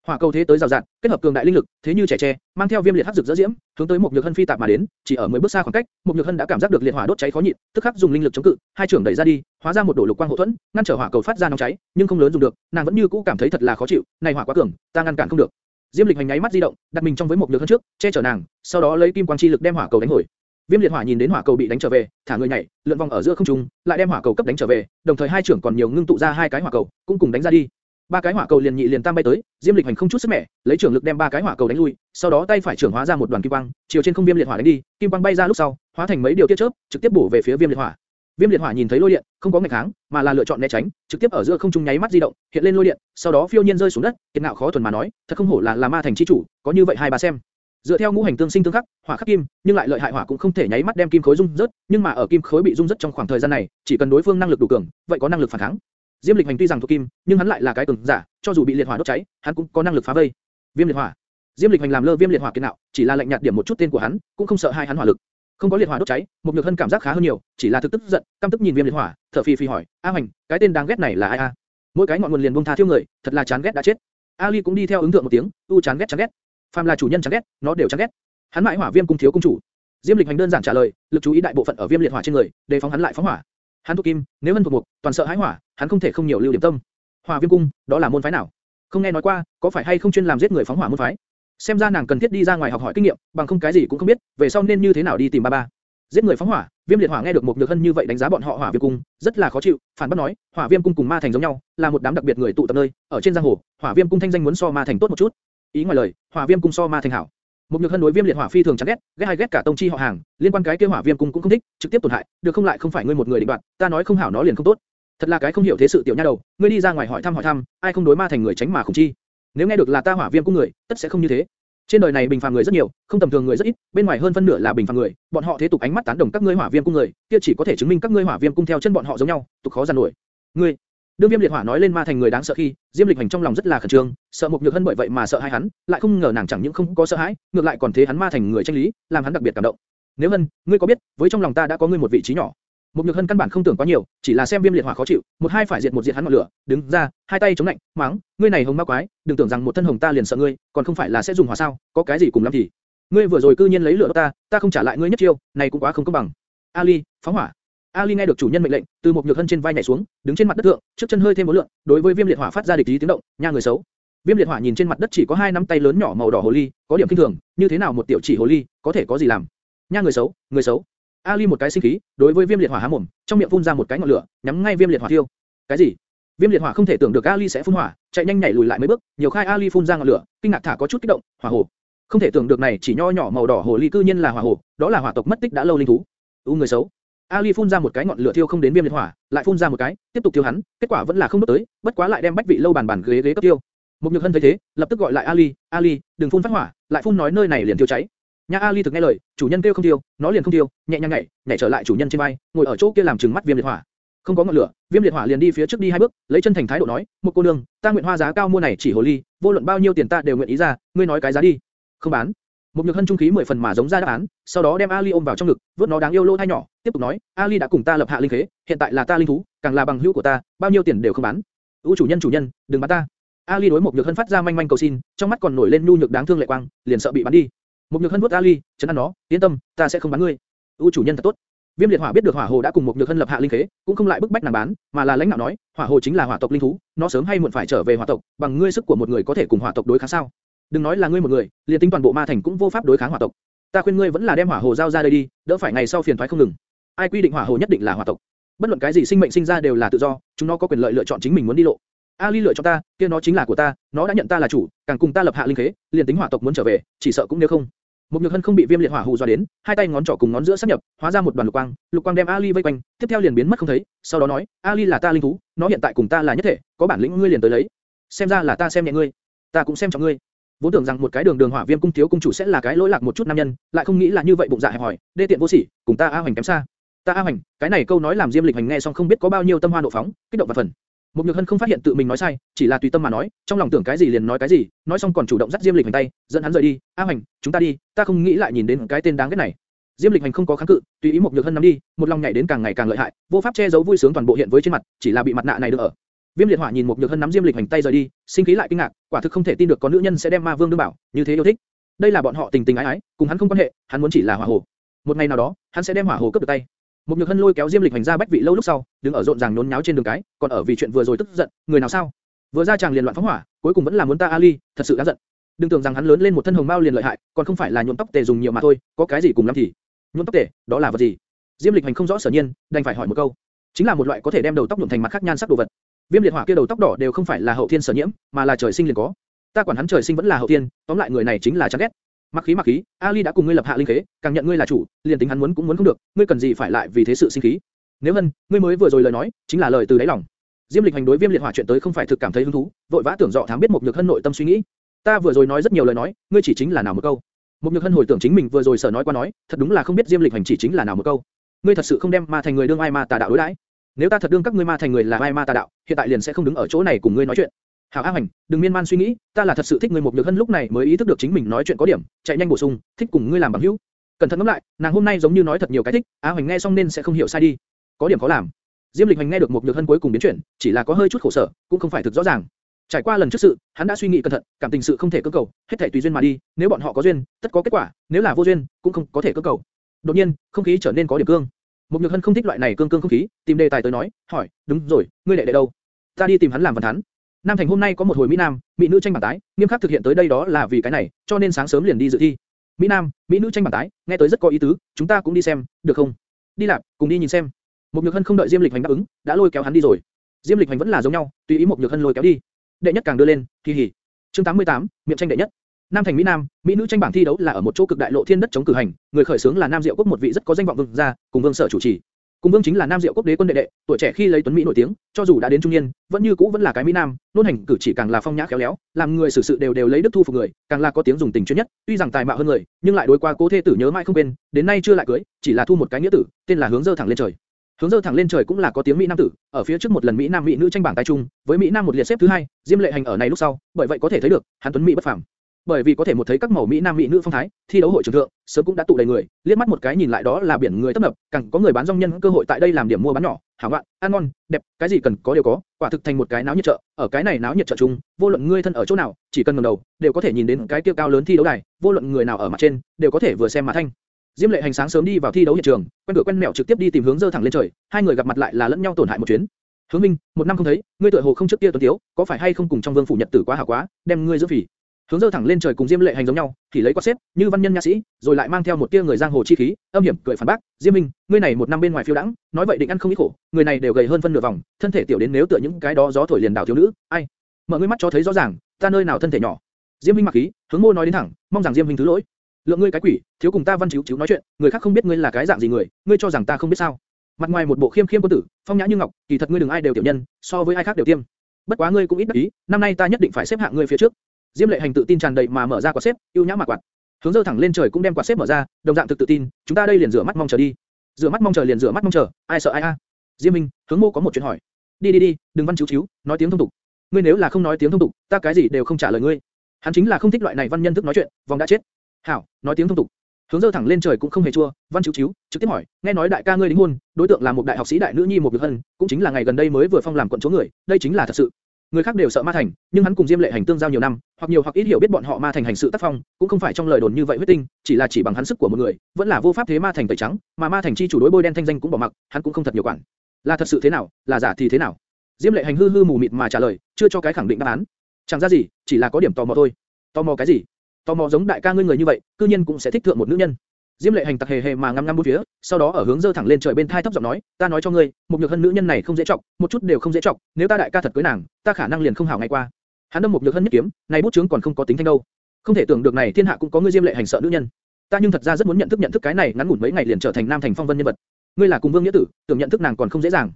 Hỏa cầu thế tới rào rạt, kết hợp cường đại linh lực, thế như trẻ tre, mang theo viêm liệt hắc dược dỡ diễm, hướng tới một nhược hân phi tạp mà đến, chỉ ở 10 bước xa khoảng cách, một nhược hân đã cảm giác được liệt hỏa đốt cháy khó nhịn, tức khắc dùng linh lực chống cự, hai trưởng đẩy ra đi, hóa ra một đổ lục quang hộ thuẫn, ngăn trở hỏa cầu phát ra nóng cháy, nhưng không lớn dùng được, nàng vẫn như cũ cảm thấy thật là khó chịu, này hỏa quá cường, ta ngăn cản không được. Diêm Lịch hành nháy mắt di động, đặt mình trong với một nhược hân trước, che chở nàng, sau đó lấy kim quang chi lực đem hỏa cầu đánh hồi. Viêm liệt hỏa nhìn đến hỏa cầu bị đánh trở về, thả người nhảy, lượn vòng ở giữa không trung, lại đem hỏa cầu cấp đánh trở về, đồng thời hai trưởng còn nhiều ngưng tụ ra hai cái hỏa cầu, cũng cùng đánh ra đi. Ba cái hỏa cầu liền nhị liền tam bay tới, Diêm Lịch hành không chút sức mẻ, lấy trưởng lực đem ba cái hỏa cầu đánh lui, sau đó tay phải trưởng hóa ra một đoàn kim quang, chiều trên không viêm liệt hỏa đánh đi, kim quang bay ra lúc sau, hóa thành mấy điều tia chớp, trực tiếp bổ về phía viêm liệt hỏa. Viêm liệt hỏa nhìn thấy lôi điện, không có nghịch kháng, mà là lựa chọn né tránh, trực tiếp ở giữa không trung nháy mắt di động, hiện lên lôi điện, sau đó phiêu nhiên rơi xuống đất, kiệt ngạo khó thuần mà nói, thật không hổ là là ma thành chi chủ, có như vậy hai bà xem. Dựa theo ngũ hành tương sinh tương khắc, hỏa khắc kim, nhưng lại lợi hại hỏa cũng không thể nháy mắt đem kim khối dung rớt, nhưng mà ở kim khối bị dung rớt trong khoảng thời gian này, chỉ cần đối phương năng lực đủ cường, vậy có năng lực phản kháng. Diêm Lịch Hành tuy rằng thuộc kim, nhưng hắn lại là cái cường giả, cho dù bị liệt hỏa đốt cháy, hắn cũng có năng lực phá vây. Viêm liệt hỏa. Diêm Lịch Hành làm lơ viêm liệt hỏa kiến nào, chỉ là lạnh nhạt điểm một chút tên của hắn, cũng không sợ hai hắn hỏa lực. Không có liệt hỏa đốt cháy, một nhược hân cảm giác khá hơn nhiều, chỉ là thực tức giận, căm tức nhìn viêm liệt hỏa, thở phì phì hỏi, A Hành, cái tên đáng ghét này là ai a? Mỗi cái ngọn nguồn liền buông tha thiêu người, thật là chán ghét đã chết. Ali cũng đi theo ứng thượng một tiếng, u chán ghét chán ghét. Phàm là chủ nhân chán ghét, nó đều chán ghét. Hắn mãi hỏa viêm cung thiếu cung chủ. Diêm Lịch Hành đơn giản trả lời, lực chú ý đại bộ phận ở viêm liệt hỏa trên người, đề phóng hắn lại phóng hỏa. Hắn thuộc kim, nếu hân thuộc mục, toàn sợ hãi hỏa, hắn không thể không nhiều lưu điểm tâm. Hỏa Viêm cung, đó là môn phái nào? Không nghe nói qua, có phải hay không chuyên làm giết người phóng hỏa môn phái? Xem ra nàng cần thiết đi ra ngoài học hỏi kinh nghiệm, bằng không cái gì cũng không biết, về sau nên như thế nào đi tìm ba ba. Giết người phóng hỏa, Viêm Liệt Hỏa nghe được một nhược hân như vậy đánh giá bọn họ Hỏa Viêm cung, rất là khó chịu, phản bác nói, Hỏa Viêm cung cùng Ma thành giống nhau, là một đám đặc biệt người tụ tập nơi, ở trên giang hồ, Hỏa Viêm cung thanh danh muốn so Ma thành tốt một chút. Ý ngoài lời, Hỏa Viêm cung so Ma thành hảo. Một nhược hân đối viêm liệt hỏa phi thường chán ghét, ghét hay ghét cả tông chi họ hàng, liên quan cái kia hỏa viêm cung cũng không thích, trực tiếp tổn hại, được không lại không phải ngươi một người định đoạt, ta nói không hảo nó liền không tốt. Thật là cái không hiểu thế sự tiểu nha đầu, ngươi đi ra ngoài hỏi thăm hỏi thăm, ai không đối ma thành người tránh mà khủng chi. Nếu nghe được là ta hỏa viêm cung người, tất sẽ không như thế. Trên đời này bình phàm người rất nhiều, không tầm thường người rất ít, bên ngoài hơn phân nửa là bình phàm người, bọn họ thế tục ánh mắt tán đồng các ngươi hỏa viêm cung người, kia chỉ có thể chứng minh các ngươi hỏa viêm cung theo chân bọn họ giống nhau, tục khó giàn nổi. Ngươi, đương viêm liệt hỏa nói lên ma thành người đáng sợ khi, diêm lịch hành trong lòng rất là khẩn trương, sợ một nhược hân bởi vậy mà sợ hai hắn, lại không ngờ nàng chẳng những không có sợ hãi, ngược lại còn thế hắn ma thành người tranh lý, làm hắn đặc biệt cảm động. Nếu Hân, ngươi có biết, với trong lòng ta đã có ngươi một vị trí nhỏ. Một Nhược Hân căn bản không tưởng quá nhiều, chỉ là xem Viêm Liệt Hỏa khó chịu, một hai phải diệt một diệt hắn ngọn lửa, đứng ra, hai tay chống lạnh, mắng, ngươi này hồng ma quái, đừng tưởng rằng một thân hồng ta liền sợ ngươi, còn không phải là sẽ dùng hỏa sao, có cái gì cùng lắm thì. Ngươi vừa rồi cư nhiên lấy lửa ta, ta không trả lại ngươi nhất chiêu, này cũng quá không công bằng. Ali, phóng hỏa. Ali nghe được chủ nhân mệnh lệnh, từ một nhược hân trên vai nhảy xuống, đứng trên mặt đất thượng, trước chân hơi thêm một lượng, đối với Viêm Liệt Hỏa phát ra địch ý tiếng động, nha người xấu. Viêm Liệt Hỏa nhìn trên mặt đất chỉ có hai nắm tay lớn nhỏ màu đỏ hồ ly, có điểm kinh thường, như thế nào một tiểu chỉ hồ ly, có thể có gì làm? Nha người xấu, người xấu. Ali một cái sinh khí, đối với Viêm Liệt Hỏa há mồm, trong miệng phun ra một cái ngọn lửa, nhắm ngay Viêm Liệt Hỏa thiêu. Cái gì? Viêm Liệt Hỏa không thể tưởng được Ali sẽ phun hỏa, chạy nhanh nhảy lùi lại mấy bước, nhiều khai Ali phun ra ngọn lửa, kinh ngạc thả có chút kích động, hỏa hồ. Không thể tưởng được này chỉ nho nhỏ màu đỏ hồ ly cư nhiên là hỏa hồ, đó là hỏa tộc mất tích đã lâu linh thú. U người xấu. Ali phun ra một cái ngọn lửa thiêu không đến Viêm Liệt Hỏa, lại phun ra một cái, tiếp tục thiêu hắn, kết quả vẫn là không đốt tới, bất quá lại đem bách vị lâu bàn bàn ghế ghế cấp tiêu. Một Nhược Hân thấy thế, lập tức gọi lại Ali, Ali, đừng phun phát hỏa, lại phun nói nơi này liền thiêu cháy. Nhà Ali thực nghe lời, chủ nhân kêu không thiêu, nó liền không thiêu, nhẹ nhàng nhảy, nhảy trở lại chủ nhân trên vai, ngồi ở chỗ kia làm trừng mắt Viêm Liệt Hỏa. Không có ngọn lửa, Viêm Liệt Hỏa liền đi phía trước đi hai bước, lấy chân thành thái độ nói, một cô nương, ta nguyện hoa giá cao mua này chỉ hồ ly, vô luận bao nhiêu tiền ta đều nguyện ý ra, ngươi nói cái giá đi. Không bán. Một nhược hân trung khí mười phần mà giống ra đáp án, sau đó đem Ali ôm vào trong ngực, vớt nó đáng yêu lô thai nhỏ, tiếp tục nói, Ali đã cùng ta lập hạ linh khế, hiện tại là ta linh thú, càng là bằng hữu của ta, bao nhiêu tiền đều không bán. U chủ nhân chủ nhân, đừng bán ta. Ali đối một nhược hân phát ra manh manh cầu xin, trong mắt còn nổi lên nhu nhược đáng thương lệ quang, liền sợ bị bán đi. Một nhược hân vuốt Ali, chấn an nó, yên tâm, ta sẽ không bán ngươi. U chủ nhân thật tốt. Viêm liệt hỏa biết được hỏa hồ đã cùng một nhược hân lập hạ linh khế, cũng không lại bức bách nàng bán, mà là lãnh đạo nói, hỏa hồ chính là hỏa tộc linh thú, nó sớm hay muộn phải trở về hỏa tộc, bằng ngươi sức của một người có thể cùng hỏa tộc đối kháng sao? Đừng nói là ngươi một người, liền tính toàn bộ ma thành cũng vô pháp đối kháng hỏa tộc. Ta khuyên ngươi vẫn là đem hỏa hồ giao ra đây đi, đỡ phải ngày sau phiền toái không ngừng. Ai quy định hỏa hồ nhất định là hỏa tộc? Bất luận cái gì sinh mệnh sinh ra đều là tự do, chúng nó có quyền lợi lựa chọn chính mình muốn đi lộ. Ali lựa chọn ta, kia nó chính là của ta, nó đã nhận ta là chủ, càng cùng ta lập hạ linh khế, liền tính hỏa tộc muốn trở về, chỉ sợ cũng nếu không. Một nhược hân không bị viêm liệt hỏa hù do đến, hai tay ngón trỏ cùng ngón giữa sát nhập, hóa ra một đoàn lục quang, lục quang đem Ali vây quanh, tiếp theo liền biến mất không thấy. Sau đó nói, Ali là ta linh thú, nó hiện tại cùng ta là nhất thể, có bản lĩnh ngươi liền tới lấy. Xem ra là ta xem nhẹ ngươi, ta cũng xem trọng ngươi. Vốn tưởng rằng một cái đường đường hỏa viêm cung thiếu cung chủ sẽ là cái lỗi lạc một chút nam nhân, lại không nghĩ là như vậy bụng dạ hẹp hỏi, đê tiện vô sỉ, cùng ta a hoành kém xa. Ta a hoành, cái này câu nói làm Diêm Lịch Hành nghe xong không biết có bao nhiêu tâm hoa nộ phóng, kích động và phần. Một Nhược Hân không phát hiện tự mình nói sai, chỉ là tùy tâm mà nói, trong lòng tưởng cái gì liền nói cái gì, nói xong còn chủ động dắt Diêm Lịch Hành tay, dẫn hắn rời đi. A hoành, chúng ta đi, ta không nghĩ lại nhìn đến cái tên đáng ghét này. Diêm Lịch Hành không có kháng cự, tùy ý một Nhược Hân nắm đi, một lòng nhảy đến càng ngày càng lợi hại, vô pháp che giấu vui sướng toàn bộ hiện với trên mặt, chỉ là bị mặt nạ này được ở. Viêm liệt hỏa nhìn một nhược hân nắm Diêm Lịch hành tay rời đi, sinh khí lại kinh ngạc, quả thực không thể tin được có nữ nhân sẽ đem ma vương đương bảo, như thế yêu thích. Đây là bọn họ tình tình ái ái, cùng hắn không quan hệ, hắn muốn chỉ là hỏa hồ. Một ngày nào đó, hắn sẽ đem hỏa hồ cướp được tay. Một nhược hân lôi kéo Diêm Lịch hành ra bách vị lâu lúc sau, đứng ở rộn ràng nhốn nháo trên đường cái, còn ở vì chuyện vừa rồi tức giận, người nào sao? Vừa ra chàng liền loạn phóng hỏa, cuối cùng vẫn là muốn ta Ali, thật sự đáng giận. Đừng tưởng rằng hắn lớn lên một thân hồng mao liền lợi hại, còn không phải là nhuộm tóc tề dùng nhiều mà thôi, có cái gì cùng lắm thì. Nhuộm tóc tề, đó là vật gì? Diêm Lịch hành không rõ sở nhiên, đành phải hỏi một câu. Chính là một loại có thể đem đầu tóc nhuộm thành mặt khác nhan sắc đồ vật. Viêm liệt hỏa kia đầu tóc đỏ đều không phải là hậu thiên sở nhiễm, mà là trời sinh liền có. Ta quản hắn trời sinh vẫn là hậu thiên, tóm lại người này chính là chán ghét. Mặc khí mặc khí, Ali đã cùng ngươi lập hạ linh khế, càng nhận ngươi là chủ, liền tính hắn muốn cũng muốn không được, ngươi cần gì phải lại vì thế sự sinh khí? Nếu hân, ngươi mới vừa rồi lời nói, chính là lời từ đáy lòng. Diêm Lịch hành đối Viêm liệt hỏa chuyện tới không phải thực cảm thấy hứng thú, vội vã tưởng dọ thám biết một nhược hân nội tâm suy nghĩ. Ta vừa rồi nói rất nhiều lời nói, ngươi chỉ chính là nào một câu. Một nhược hân hồi tưởng chính mình vừa rồi sở nói qua nói, thật đúng là không biết Diêm Lịch hành chỉ chính là nào một câu. Ngươi thật sự không đem ma thành người đương ai mà tà đạo đối đãi. Nếu ta thật đương các ngươi ma thành người là ai ma ta đạo, hiện tại liền sẽ không đứng ở chỗ này cùng ngươi nói chuyện. Hảo A Hoành, đừng miên man suy nghĩ, ta là thật sự thích ngươi một nhược hân lúc này mới ý thức được chính mình nói chuyện có điểm, chạy nhanh bổ sung, thích cùng ngươi làm bằng hữu. Cẩn thận ngẫm lại, nàng hôm nay giống như nói thật nhiều cái thích, A Hoành nghe xong nên sẽ không hiểu sai đi. Có điểm khó làm. Diêm Lịch Hành nghe được một nhược hân cuối cùng biến chuyển, chỉ là có hơi chút khổ sở, cũng không phải thực rõ ràng. Trải qua lần trước sự, hắn đã suy nghĩ cẩn thận, cảm tình sự không thể cưỡng cầu, hết thảy tùy duyên mà đi, nếu bọn họ có duyên, tất có kết quả, nếu là vô duyên, cũng không có thể cưỡng cầu. Đột nhiên, không khí trở nên có điểm cương. Một Nhược Hân không thích loại này cương cương không khí, tìm đề tài tới nói, hỏi, đúng rồi, ngươi đệ đệ đâu? Ta đi tìm hắn làm văn thán. Nam Thành hôm nay có một hồi Mỹ Nam, Mỹ nữ tranh bảng tái, nghiêm khắc thực hiện tới đây đó là vì cái này, cho nên sáng sớm liền đi dự thi. Mỹ Nam, Mỹ nữ tranh bảng tái, nghe tới rất có ý tứ, chúng ta cũng đi xem, được không? Đi làm, cùng đi nhìn xem. Một Nhược Hân không đợi Diêm Lịch Hành đáp ứng, đã lôi kéo hắn đi rồi. Diêm Lịch Hành vẫn là giống nhau, tùy ý một Nhược Hân lôi kéo đi. Đệ nhất càng đưa lên, kỳ hỉ. Chương 88, miệng tranh đệ nhất. Nam thành Mỹ Nam, Mỹ nữ tranh bảng thi đấu là ở một chỗ cực đại lộ thiên đất chống cử hành, người khởi xướng là Nam Diệu Quốc một vị rất có danh vọng vương gia, cùng vương sở chủ trì. Cùng vương chính là Nam Diệu Quốc đế quân đệ đệ, tuổi trẻ khi lấy tuấn mỹ nổi tiếng, cho dù đã đến trung niên, vẫn như cũ vẫn là cái Mỹ Nam, luôn hành cử chỉ càng là phong nhã khéo léo, làm người xử sự đều đều lấy đức thu phục người, càng là có tiếng dùng tình chuyên nhất, tuy rằng tài mạo hơn người, nhưng lại đối qua cố thê tử nhớ mãi không quên, đến nay chưa lại cưới, chỉ là thu một cái nghĩa tử, tên là hướng dơ thẳng lên trời. Hướng dơ thẳng lên trời cũng là có tiếng Mỹ Nam tử, ở phía trước một lần Mỹ Nam Mỹ nữ tranh bảng tài trung, với Mỹ Nam một liệt xếp thứ hai, Diêm Lệ Hành ở này lúc sau, bởi vậy có thể thấy được, hắn tuấn Mỹ bất phàm. Bởi vì có thể một thấy các màu mỹ nam mỹ nữ phong thái, thi đấu hội trường thượng, sớm cũng đã tụ đầy người, liếc mắt một cái nhìn lại đó là biển người tấp nập, càng có người bán rong nhân cơ hội tại đây làm điểm mua bán nhỏ, hảo ngoạn, ăn ngon, đẹp, cái gì cần có đều có, quả thực thành một cái náo nhiệt chợ. Ở cái này náo nhiệt chợ chung, vô luận ngươi thân ở chỗ nào, chỉ cần ngẩng đầu, đều có thể nhìn đến cái kia cao lớn thi đấu đài, vô luận người nào ở mặt trên, đều có thể vừa xem mà thanh. Diêm Lệ Hành sáng sớm đi vào thi đấu hiện trường, quen cửa quen mẹo trực tiếp đi tìm hướng dơ thẳng lên trời, hai người gặp mặt lại là lẫn nhau tổn hại một chuyến. Hướng Minh, một năm không thấy, ngươi tựa hồ không trước kia tuấn thiếu có phải hay không cùng trong vương phủ nhật tử quá hảo quá, đem ngươi giữ phỉ. Hướng dơ thẳng lên trời cùng Diêm Lệ Hành giống nhau, thì lấy quát xếp, như văn nhân nha sĩ, rồi lại mang theo một tia người giang hồ chi khí, âm hiểm cười phản bác, Diêm Minh, ngươi này một năm bên ngoài phiêu đãng, nói vậy định ăn không ít khổ, người này đều gầy hơn phân nửa vòng, thân thể tiểu đến nếu tựa những cái đó gió thổi liền đảo thiếu nữ, ai? Mở ngươi mắt cho thấy rõ ràng, ta nơi nào thân thể nhỏ. Diêm Minh mặc khí, hướng mô nói đến thẳng, mong rằng Diêm Minh thứ lỗi. Lượng ngươi cái quỷ, thiếu cùng ta văn chiếu chiếu nói chuyện, người khác không biết ngươi là cái dạng gì người, ngươi cho rằng ta không biết sao? Mặt ngoài một bộ khiêm khiêm quân tử, phong nhã như ngọc, kỳ thật ngươi đừng ai đều tiểu nhân, so với ai khác đều tiêm. Bất quá ngươi cũng ít đắc ý, năm nay ta nhất định phải xếp hạng ngươi phía trước. Diêm Lệ Hành tự tin tràn đầy mà mở ra quạt xếp, yêu nhã mà quạt. Hướng dơ thẳng lên trời cũng đem quạt xếp mở ra, đồng dạng thực tự tin, chúng ta đây liền rửa mắt mong chờ đi. Rửa mắt mong chờ liền rửa mắt mong chờ, ai sợ ai a. Diêm Minh, Hướng Mô có một chuyện hỏi. Đi đi đi, đừng văn chiếu chiếu, nói tiếng thông tục. Ngươi nếu là không nói tiếng thông tục, ta cái gì đều không trả lời ngươi. Hắn chính là không thích loại này văn nhân thức nói chuyện, vòng đã chết. Hảo, nói tiếng thông tục. Hướng dơ thẳng lên trời cũng không hề chua, văn chiếu chiếu, trực tiếp hỏi, nghe nói đại ca ngươi đính hôn, đối tượng là một đại học sĩ đại nữ nhi một việc hân, cũng chính là ngày gần đây mới vừa phong làm quận chúa người, đây chính là thật sự. Người khác đều sợ ma thành, nhưng hắn cùng Diêm Lệ Hành tương giao nhiều năm, hoặc nhiều hoặc ít hiểu biết bọn họ ma thành hành sự tác phong, cũng không phải trong lời đồn như vậy huyết tinh, chỉ là chỉ bằng hắn sức của một người, vẫn là vô pháp thế ma thành tẩy trắng, mà ma thành chi chủ đối bôi đen thanh danh cũng bỏ mặc, hắn cũng không thật nhiều quản. Là thật sự thế nào, là giả thì thế nào? Diêm Lệ Hành hư hư mù mịt mà trả lời, chưa cho cái khẳng định đáp án. Chẳng ra gì, chỉ là có điểm tò mò thôi. Tò mò cái gì? Tò mò giống đại ca ngươi người như vậy, cư nhiên cũng sẽ thích thượng một nữ nhân. Diêm Lệ Hành tặc hề hề mà ngắm ngắm bốn phía, sau đó ở hướng dơ thẳng lên trời bên thai thấp giọng nói, ta nói cho ngươi, một nhược hân nữ nhân này không dễ trọng, một chút đều không dễ trọng, nếu ta đại ca thật cưới nàng, ta khả năng liền không hảo ngày qua. Hắn đâm một nhược hân nhất kiếm, này bút chứng còn không có tính thanh đâu. Không thể tưởng được này thiên hạ cũng có ngươi Diêm Lệ Hành sợ nữ nhân. Ta nhưng thật ra rất muốn nhận thức nhận thức cái này ngắn ngủn mấy ngày liền trở thành nam thành phong vân nhân vật. Ngươi là cùng vương nghĩa tử, tưởng nhận thức nàng còn không dễ dàng.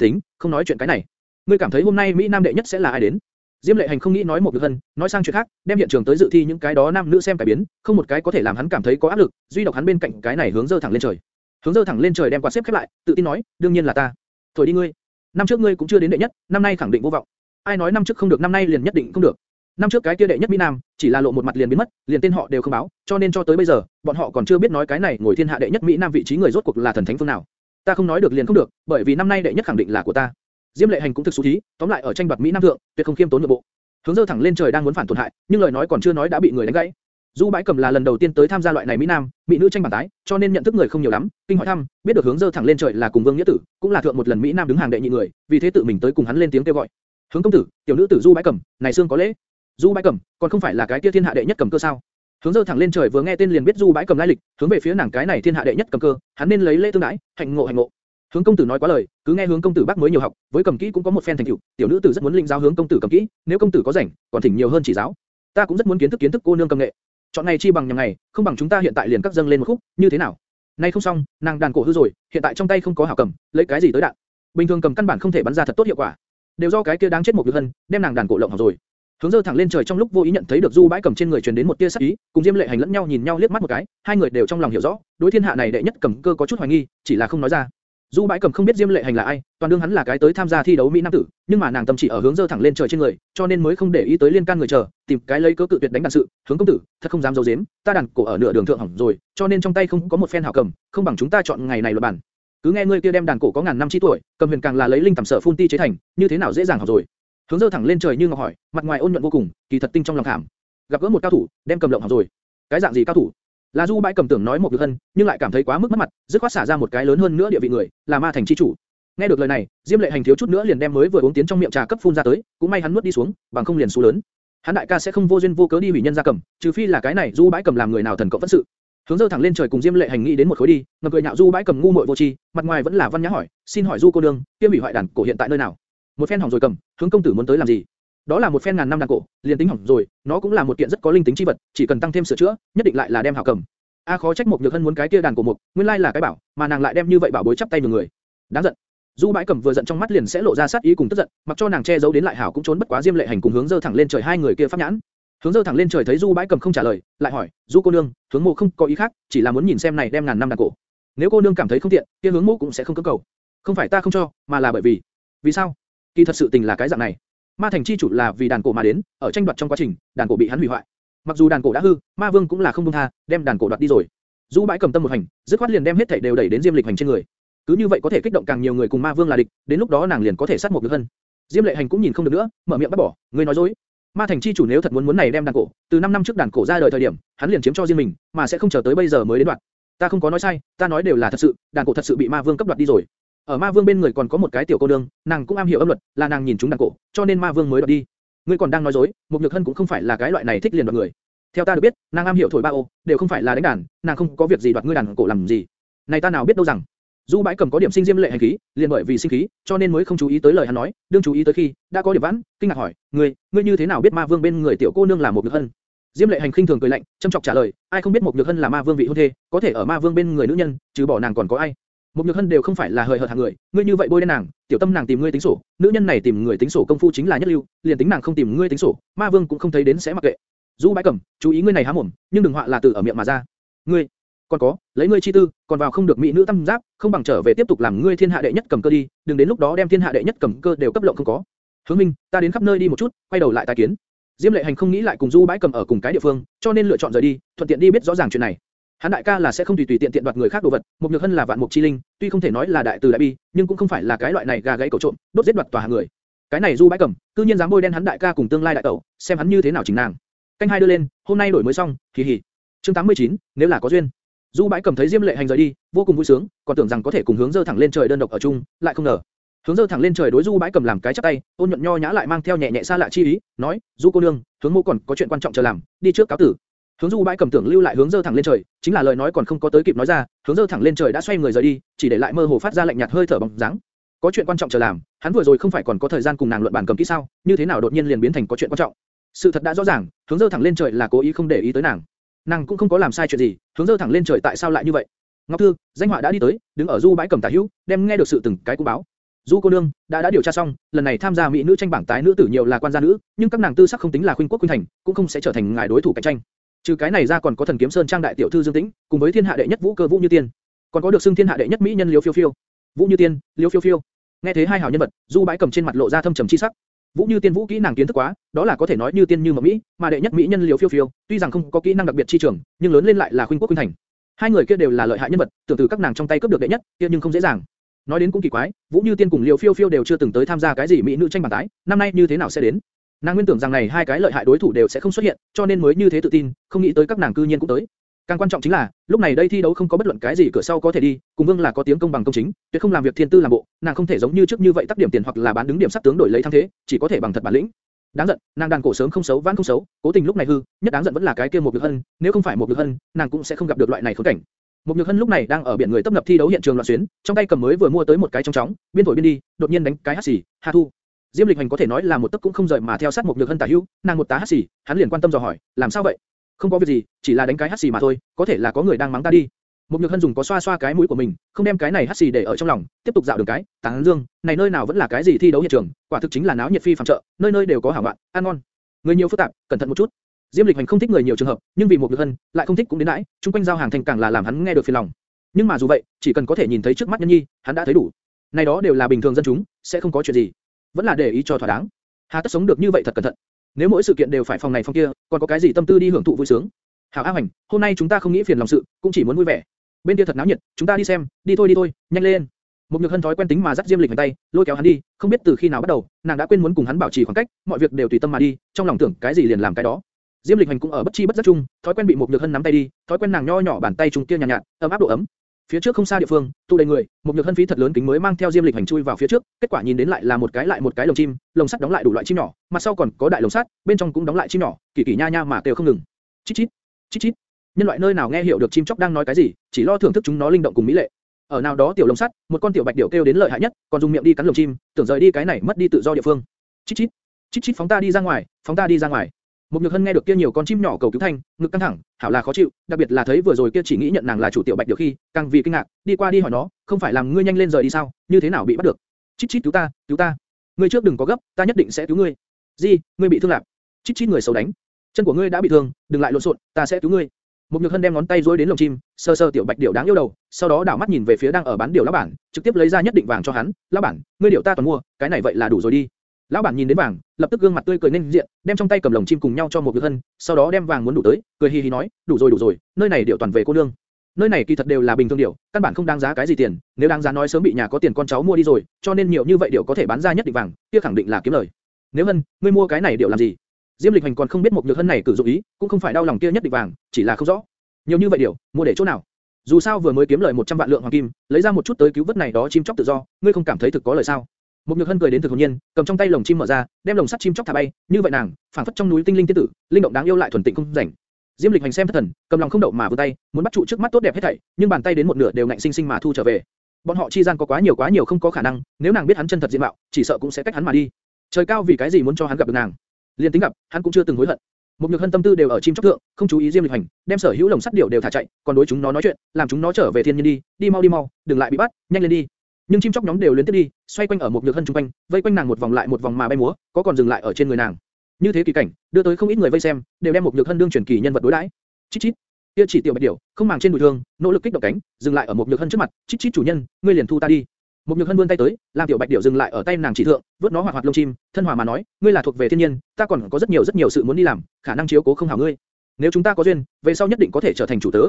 Tính, không nói chuyện cái này. Ngươi cảm thấy hôm nay Mỹ Nam đệ nhất sẽ là ai đến? Diêm Lệ Hành không nghĩ nói một được hân, nói sang chuyện khác, đem hiện trường tới dự thi những cái đó nam nữ xem cải biến, không một cái có thể làm hắn cảm thấy có áp lực, duy độc hắn bên cạnh cái này hướng dơ thẳng lên trời. Hướng dơ thẳng lên trời đem quạt xếp khép lại, tự tin nói, đương nhiên là ta. Thổi đi ngươi. Năm trước ngươi cũng chưa đến đệ nhất, năm nay khẳng định vô vọng. Ai nói năm trước không được năm nay liền nhất định không được. Năm trước cái kia đệ nhất Mỹ Nam, chỉ là lộ một mặt liền biến mất, liền tên họ đều không báo, cho nên cho tới bây giờ, bọn họ còn chưa biết nói cái này ngồi thiên hạ đệ nhất Mỹ Nam vị trí người rốt cuộc là thần thánh phương nào. Ta không nói được liền không được, bởi vì năm nay đệ nhất khẳng định là của ta. Diêm Lệ Hành cũng thực số thí, tóm lại ở tranh đoạt Mỹ Nam thượng, tuyệt không khiêm tốn nội bộ. Hướng dơ thẳng lên trời đang muốn phản tổn hại, nhưng lời nói còn chưa nói đã bị người đánh gãy. Du Bãi Cầm là lần đầu tiên tới tham gia loại này mỹ nam, mỹ nữ tranh bản tái, cho nên nhận thức người không nhiều lắm. Kinh hỏi thăm, biết được hướng dơ thẳng lên trời là cùng Vương Nghĩa Tử, cũng là thượng một lần mỹ nam đứng hàng đệ nhị người, vì thế tự mình tới cùng hắn lên tiếng kêu gọi. Hướng công tử, tiểu nữ tử Du Bãi Cầm, này xương có lễ. Du Bãi Cầm, còn không phải là cái kia thiên hạ đệ nhất cầm cơ sao? Hướng dơ thẳng lên trời vừa nghe tên liền biết Du Bãi Cầm lai lịch, hướng về phía nàng cái này thiên hạ đệ nhất cầm cơ, hắn nên lấy lễ tương đãi, hạnh ngộ hạnh ngộ. Hướng công tử nói quá lời, cứ nghe hướng công tử bác mới nhiều học, với cầm kỹ cũng có một phen thành tựu, tiểu nữ tử rất muốn linh giáo hướng công tử cầm kỹ, nếu công tử có rảnh, còn thỉnh nhiều hơn chỉ giáo. Ta cũng rất muốn kiến thức kiến thức cô nương cầm nghệ. Chọn ngày chi bằng nhằm ngày, không bằng chúng ta hiện tại liền cắt dâng lên một khúc, như thế nào? Nay không xong, nàng đàn cổ hư rồi, hiện tại trong tay không có hảo cầm, lấy cái gì tới đạn? Bình thường cầm căn bản không thể bắn ra thật tốt hiệu quả, đều do cái kia đáng chết một việc hân, đem nàng đàn cổ lộng hỏng rồi. Hướng dơ thẳng lên trời trong lúc vô ý nhận thấy được Du Bãi cầm trên người truyền đến một tia sắc ý, cùng Diêm Lệ Hành lẫn nhau nhìn nhau liếc mắt một cái, hai người đều trong lòng hiểu rõ, đối thiên hạ này đệ nhất cầm cơ có chút hoài nghi, chỉ là không nói ra. Du Bãi Cầm không biết Diêm Lệ Hành là ai, toàn đương hắn là cái tới tham gia thi đấu mỹ nam tử, nhưng mà nàng tâm chỉ ở hướng dơ thẳng lên trời trên người, cho nên mới không để ý tới liên can người chờ, tìm cái lấy cớ cự tuyệt đánh đàn sự, hướng công tử, thật không dám giấu giếm, ta đàn cổ ở nửa đường thượng hỏng rồi, cho nên trong tay không có một phen hảo cầm, không bằng chúng ta chọn ngày này luật bản. Cứ nghe ngươi kia đem đàn cổ có ngàn năm chi tuổi, cầm huyền càng là lấy linh tầm sở phun ti chế thành, như thế nào dễ dàng hỏng rồi. Hướng dơ thẳng lên trời như ngọc hỏi, mặt ngoài ôn nhuận vô cùng, kỳ thật tinh trong lòng thảm. Gặp gỡ một cao thủ, đem cầm lộng hỏng rồi. Cái dạng gì cao thủ? Là Du Bãi cầm tưởng nói một việc hân, nhưng lại cảm thấy quá mức mất mặt, dứt khoát xả ra một cái lớn hơn nữa địa vị người, là ma thành chi chủ. Nghe được lời này, Diêm Lệ Hành thiếu chút nữa liền đem mới vừa uống tiến trong miệng trà cấp phun ra tới, cũng may hắn nuốt đi xuống, bằng không liền số lớn. Hắn đại ca sẽ không vô duyên vô cớ đi hủy nhân gia cầm, trừ phi là cái này Du Bãi cầm làm người nào thần cộng phẫn sự. Hướng dơ thẳng lên trời cùng Diêm Lệ Hành nghĩ đến một khối đi, ngập cười nhạo Du Bãi cầm ngu muội vô tri, mặt ngoài vẫn là văn nhã hỏi, xin hỏi Du cô nương, kia hủy hoại đàn cổ hiện tại nơi nào? Một phen hỏng rồi cầm, hướng công tử muốn tới làm gì? Đó là một phen ngàn năm đàn cổ, liền tính hỏng rồi, nó cũng là một kiện rất có linh tính chi vật, chỉ cần tăng thêm sửa chữa, nhất định lại là đem hảo cầm. A khó trách một nhược hân muốn cái kia đàn cổ mục, nguyên lai là cái bảo, mà nàng lại đem như vậy bảo bối chắp tay nhường người. Đáng giận. Du Bãi Cẩm vừa giận trong mắt liền sẽ lộ ra sát ý cùng tức giận, mặc cho nàng che giấu đến lại hảo cũng trốn bất quá Diêm Lệ Hành cùng hướng dơ thẳng lên trời hai người kia pháp nhãn. Hướng dơ thẳng lên trời thấy Du Bãi Cẩm không trả lời, lại hỏi, Du cô nương, hướng mộ không có ý khác, chỉ là muốn nhìn xem này đem ngàn năm đàn cổ. Nếu cô nương cảm thấy không tiện, kia hướng mộ cũng sẽ không cưỡng cầu. Không phải ta không cho, mà là bởi vì, vì sao? Kỳ thật sự tình là cái dạng này. Ma thành chi chủ là vì đàn cổ mà đến, ở tranh đoạt trong quá trình, đàn cổ bị hắn hủy hoại. Mặc dù đàn cổ đã hư, Ma Vương cũng là không buông tha, đem đàn cổ đoạt đi rồi. Du bãi cầm tâm một hành, dứt khoát liền đem hết thảy đều đẩy đến Diêm Lịch hành trên người. Cứ như vậy có thể kích động càng nhiều người cùng Ma Vương là địch, đến lúc đó nàng liền có thể sát một được hơn. Diêm Lệ Hành cũng nhìn không được nữa, mở miệng bắt bỏ, ngươi nói dối. Ma Thành chi chủ nếu thật muốn muốn này đem đàn cổ, từ 5 năm trước đàn cổ ra đời thời điểm, hắn liền chiếm cho riêng mình, mà sẽ không chờ tới bây giờ mới đến đoạt. Ta không có nói sai, ta nói đều là thật sự, đàn cổ thật sự bị Ma Vương cấp đoạt đi rồi. Ở Ma Vương bên người còn có một cái tiểu cô nương, nàng cũng am hiểu âm luật, là nàng nhìn chúng đàn cổ, cho nên Ma Vương mới đoạt đi. Ngươi còn đang nói dối, một nhược hân cũng không phải là cái loại này thích liền đoạt người. Theo ta được biết, nàng am hiểu thổi ba ô, đều không phải là đánh đàn, nàng không có việc gì đoạt ngươi đàn cổ làm gì. Này ta nào biết đâu rằng. Du bãi cầm có điểm sinh diêm lệ hành khí, liền bởi vì sinh khí, cho nên mới không chú ý tới lời hắn nói, đương chú ý tới khi đã có điểm vãn, kinh ngạc hỏi, ngươi, ngươi như thế nào biết ma vương bên người tiểu cô nương là một nhược hân? Diêm lệ hành khinh thường cười lạnh, châm chọc trả lời, ai không biết một nhược hân là ma vương vị hôn thê, có thể ở ma vương bên người nữ nhân, trừ bỏ nàng còn có ai? Một nhược hân đều không phải là hời hợt hạng người, ngươi như vậy bôi đen nàng, tiểu tâm nàng tìm ngươi tính sổ, nữ nhân này tìm người tính sổ công phu chính là nhất lưu, liền tính nàng không tìm ngươi tính sổ, ma vương cũng không thấy đến sẽ mặc kệ. Du bãi cầm, chú ý ngươi này há mồm, nhưng đừng họa là từ ở miệng mà ra. Ngươi, còn có, lấy ngươi chi tư, còn vào không được mỹ nữ tâm giáp, không bằng trở về tiếp tục làm ngươi thiên hạ đệ nhất cầm cơ đi, đừng đến lúc đó đem thiên hạ đệ nhất cầm cơ đều cấp lộng không có. Hướng Minh, ta đến khắp nơi đi một chút, quay đầu lại tái kiến. Diêm Lệ Hành không nghĩ lại cùng Du Bãi Cầm ở cùng cái địa phương, cho nên lựa chọn rời đi, thuận tiện đi biết rõ ràng chuyện này. Hắn đại ca là sẽ không tùy tùy tiện tiện đoạt người khác đồ vật, một nhược hân là vạn mục chi linh, tuy không thể nói là đại từ đại bi, nhưng cũng không phải là cái loại này gà gãy cổ trộm, đốt giết đoạt tòa hàng người. Cái này Du Bãi Cẩm, cư nhiên dám bôi đen hắn đại ca cùng tương lai đại tẩu, xem hắn như thế nào chỉnh nàng. Canh hai đưa lên, hôm nay đổi mới xong, kỳ hỉ. Chương 89, nếu là có duyên. Du Bãi Cẩm thấy Diêm Lệ Hành rời đi, vô cùng vui sướng, còn tưởng rằng có thể cùng hướng dơ thẳng lên trời đơn độc ở chung, lại không ngờ. Hướng dơ thẳng lên trời đối Du Bãi Cẩm làm cái chắp tay, ôn nhuận nho nhã lại mang theo nhẹ nhẹ xa lạ chi ý, nói: "Du cô nương, hướng mô còn có chuyện quan trọng chờ làm, đi trước cáo tử." Hướng Du Bãi cầm tưởng lưu lại hướng dơ thẳng lên trời, chính là lời nói còn không có tới kịp nói ra, hướng dơ thẳng lên trời đã xoay người rời đi, chỉ để lại mơ hồ phát ra lạnh nhạt hơi thở bóng dáng. Có chuyện quan trọng chờ làm, hắn vừa rồi không phải còn có thời gian cùng nàng luận bàn cầm kỹ sao, như thế nào đột nhiên liền biến thành có chuyện quan trọng? Sự thật đã rõ ràng, hướng dơ thẳng lên trời là cố ý không để ý tới nàng. Nàng cũng không có làm sai chuyện gì, hướng dơ thẳng lên trời tại sao lại như vậy? Ngọc Thư, danh họa đã đi tới, đứng ở du bãi cầm tả hữu, đem nghe được sự từng cái cũng báo. Du cô nương đã đã điều tra xong, lần này tham gia mỹ nữ tranh bảng tái nữ tử nhiều là quan gia nữ, nhưng các nàng tư sắc không tính là khuynh quốc khuynh thành, cũng không sẽ trở thành ngài đối thủ cạnh tranh. Trừ cái này ra còn có thần kiếm sơn trang đại tiểu thư Dương Tĩnh, cùng với thiên hạ đệ nhất vũ cơ Vũ Như Tiên, còn có được xưng thiên hạ đệ nhất mỹ nhân Liễu Phiêu Phiêu. Vũ Như Tiên, Liễu Phiêu Phiêu. Nghe thế hai hảo nhân vật, Du bãi cầm trên mặt lộ ra thâm trầm chi sắc. Vũ Như Tiên vũ kỹ nàng kiến thức quá, đó là có thể nói như tiên như mộng mỹ, mà đệ nhất mỹ nhân Liễu Phiêu Phiêu, tuy rằng không có kỹ năng đặc biệt chi trường, nhưng lớn lên lại là khuynh quốc khuynh thành. Hai người kia đều là lợi hại nhân vật, tưởng từ các nàng trong tay cướp được đệ nhất, kia nhưng không dễ dàng. Nói đến cũng kỳ quái, Vũ Như Tiên cùng Liễu Phiêu Phiêu đều chưa từng tới tham gia cái gì mỹ nữ tranh bảng tái, năm nay như thế nào sẽ đến? Nàng nguyên tưởng rằng này hai cái lợi hại đối thủ đều sẽ không xuất hiện, cho nên mới như thế tự tin, không nghĩ tới các nàng cư nhiên cũng tới. Càng quan trọng chính là, lúc này đây thi đấu không có bất luận cái gì cửa sau có thể đi, cùng Vương là có tiếng công bằng công chính, tuyệt không làm việc thiên tư làm bộ, nàng không thể giống như trước như vậy tác điểm tiền hoặc là bán đứng điểm sắc tướng đổi lấy thắng thế, chỉ có thể bằng thật bản lĩnh. Đáng giận, nàng đàn cổ sớm không xấu vãn không xấu, cố tình lúc này hư, nhất đáng giận vẫn là cái kia một nhược hân, nếu không phải một nhược hân, nàng cũng sẽ không gặp được loại này khốn cảnh. Một nhược hân lúc này đang ở biển người tập lập thi đấu hiện trường loạn xuyến, trong tay cầm mới vừa mua tới một cái trong chóng, biên thổi biên đi, đột nhiên đánh cái hắt xì, Hà Thu. Diêm Lịch Hành có thể nói là một tấc cũng không rời mà theo sát một nhược hân tả hữu, nàng một tá hắt xì, hắn liền quan tâm dò hỏi, làm sao vậy? Không có việc gì, chỉ là đánh cái hắt xì mà thôi, có thể là có người đang mắng ta đi. Một nhược hân dùng có xoa xoa cái mũi của mình, không đem cái này hắt xì để ở trong lòng, tiếp tục dạo đường cái, tán dương, này nơi nào vẫn là cái gì thi đấu hiện trường, quả thực chính là náo nhiệt phi phàm chợ, nơi nơi đều có hảo ngoạn, ăn ngon. Người nhiều phức tạp, cẩn thận một chút. Diêm Lịch Hành không thích người nhiều trường hợp, nhưng vì một nhược hân, lại không thích cũng đến nãi, chung quanh giao hàng thành càng là làm hắn nghe được phiền lòng. Nhưng mà dù vậy, chỉ cần có thể nhìn thấy trước mắt nhân nhi, hắn đã thấy đủ. Này đó đều là bình thường dân chúng, sẽ không có chuyện gì. Vẫn là để ý cho thỏa đáng. Hà tất sống được như vậy thật cẩn thận. Nếu mỗi sự kiện đều phải phòng này phòng kia, còn có cái gì tâm tư đi hưởng thụ vui sướng? Hảo A Hành, hôm nay chúng ta không nghĩ phiền lòng sự, cũng chỉ muốn vui vẻ. Bên kia thật náo nhiệt, chúng ta đi xem, đi thôi đi thôi, nhanh lên. Một nhược hân thói quen tính mà dắt Diêm Lịch hành tay, lôi kéo hắn đi, không biết từ khi nào bắt đầu, nàng đã quên muốn cùng hắn bảo trì khoảng cách, mọi việc đều tùy tâm mà đi, trong lòng tưởng cái gì liền làm cái đó. Diêm Lịch hành cũng ở bất chi bất giác chung, thói quen bị một nhược hân nắm tay đi, thói quen nàng nho nhỏ bàn tay trung kia nhàn nhạt, nhạt, ấm áp độ ấm. Phía trước không xa địa phương, tụ đầy người, một nhược hân phí thật lớn kính mới mang theo Diêm Lịch hành chui vào phía trước, kết quả nhìn đến lại là một cái lại một cái lồng chim, lồng sắt đóng lại đủ loại chim nhỏ, mặt sau còn có đại lồng sắt, bên trong cũng đóng lại chim nhỏ, kỳ kỳ nha nha mà kêu không ngừng. Chít chít, chít chít. Nhân loại nơi nào nghe hiểu được chim chóc đang nói cái gì, chỉ lo thưởng thức chúng nó linh động cùng mỹ lệ. Ở nào đó tiểu lồng sắt, một con tiểu bạch điểu kêu đến lợi hại nhất, còn dùng miệng đi cắn lồng chim, tưởng rời đi cái này mất đi tự do địa phương. Chít chít, chít chít phóng ta đi ra ngoài, phóng ta đi ra ngoài. Một nhược hân nghe được kia nhiều con chim nhỏ cầu cứu thanh, ngực căng thẳng, hảo là khó chịu, đặc biệt là thấy vừa rồi kia chỉ nghĩ nhận nàng là chủ tiểu bạch điểu khi, càng vì kinh ngạc, đi qua đi hỏi nó, không phải làm ngươi nhanh lên rời đi sao, như thế nào bị bắt được? Chít chít cứu ta, cứu ta. Ngươi trước đừng có gấp, ta nhất định sẽ cứu ngươi. Gì, ngươi bị thương lạc? Chít chít người xấu đánh. Chân của ngươi đã bị thương, đừng lại lộn xộn, ta sẽ cứu ngươi. Một nhược hân đem ngón tay duỗi đến lồng chim, sơ sơ tiểu bạch điểu đáng yêu đầu, sau đó đảo mắt nhìn về phía đang ở bán điểu lão bản, trực tiếp lấy ra nhất định vàng cho hắn, lão bản, ngươi điểu ta toàn mua, cái này vậy là đủ rồi đi. Lão bản nhìn đến vàng, lập tức gương mặt tươi cười nên diện, đem trong tay cầm lồng chim cùng nhau cho một Nhược Hân, sau đó đem vàng muốn đủ tới, cười hi hi nói, đủ rồi đủ rồi, nơi này điệu toàn về cô nương. Nơi này kỳ thật đều là bình thường điệu, căn bản không đáng giá cái gì tiền, nếu đáng giá nói sớm bị nhà có tiền con cháu mua đi rồi, cho nên nhiều như vậy điệu có thể bán ra nhất định vàng, kia khẳng định là kiếm lời. Nếu Hân, ngươi mua cái này điệu làm gì? Diêm Lịch Hành còn không biết một Nhược Hân này cử dụng ý, cũng không phải đau lòng kia nhất định vàng, chỉ là không rõ. Nhiều như vậy điệu, mua để chỗ nào? Dù sao vừa mới kiếm lời 100 vạn lượng hoàng kim, lấy ra một chút tới cứu vớt này đó chim chóc tự do, ngươi không cảm thấy thực có lời sao? Một nhược hân cười đến thực hồn nhiên, cầm trong tay lồng chim mở ra, đem lồng sắt chim chóc thả bay, như vậy nàng, phảng phất trong núi tinh linh tiên tử, linh động đáng yêu lại thuần tịnh không rảnh. Diêm Lịch hành xem thất thần, cầm lòng không đậu mà vươn tay, muốn bắt trụ trước mắt tốt đẹp hết thảy, nhưng bàn tay đến một nửa đều ngạnh sinh sinh mà thu trở về. Bọn họ chi gian có quá nhiều quá nhiều không có khả năng, nếu nàng biết hắn chân thật diện mạo, chỉ sợ cũng sẽ cách hắn mà đi. Trời cao vì cái gì muốn cho hắn gặp được nàng? Liên tính gặp, hắn cũng chưa từng hối hận. Một nhược hân tâm tư đều ở chim chóc thượng, không chú ý Diêm Lịch hành, đem sở hữu lồng sắt điểu đều thả chạy, còn đối chúng nó nói chuyện, làm chúng nó trở về thiên nhiên đi, đi mau đi mau, đừng lại bị bắt, nhanh lên đi. Nhưng chim chóc nhóm đều liên tiếp đi, xoay quanh ở một nhược hân trung quanh, vây quanh nàng một vòng lại một vòng mà bay múa, có còn dừng lại ở trên người nàng. Như thế kỳ cảnh, đưa tới không ít người vây xem, đều đem một nhược hân đương truyền kỳ nhân vật đối đãi. Chít chít. Kia chỉ tiểu bạch điểu, không màng trên đùi thương, nỗ lực kích động cánh, dừng lại ở một nhược hân trước mặt, chít chít chủ nhân, ngươi liền thu ta đi. Một nhược hân vươn tay tới, làm tiểu bạch điểu dừng lại ở tay nàng chỉ thượng, vớt nó hoạt hoạt lông chim, thân hòa mà nói, ngươi là thuộc về thiên nhiên, ta còn có rất nhiều rất nhiều sự muốn đi làm, khả năng chiếu cố không hảo ngươi. Nếu chúng ta có duyên, về sau nhất định có thể trở thành chủ tớ.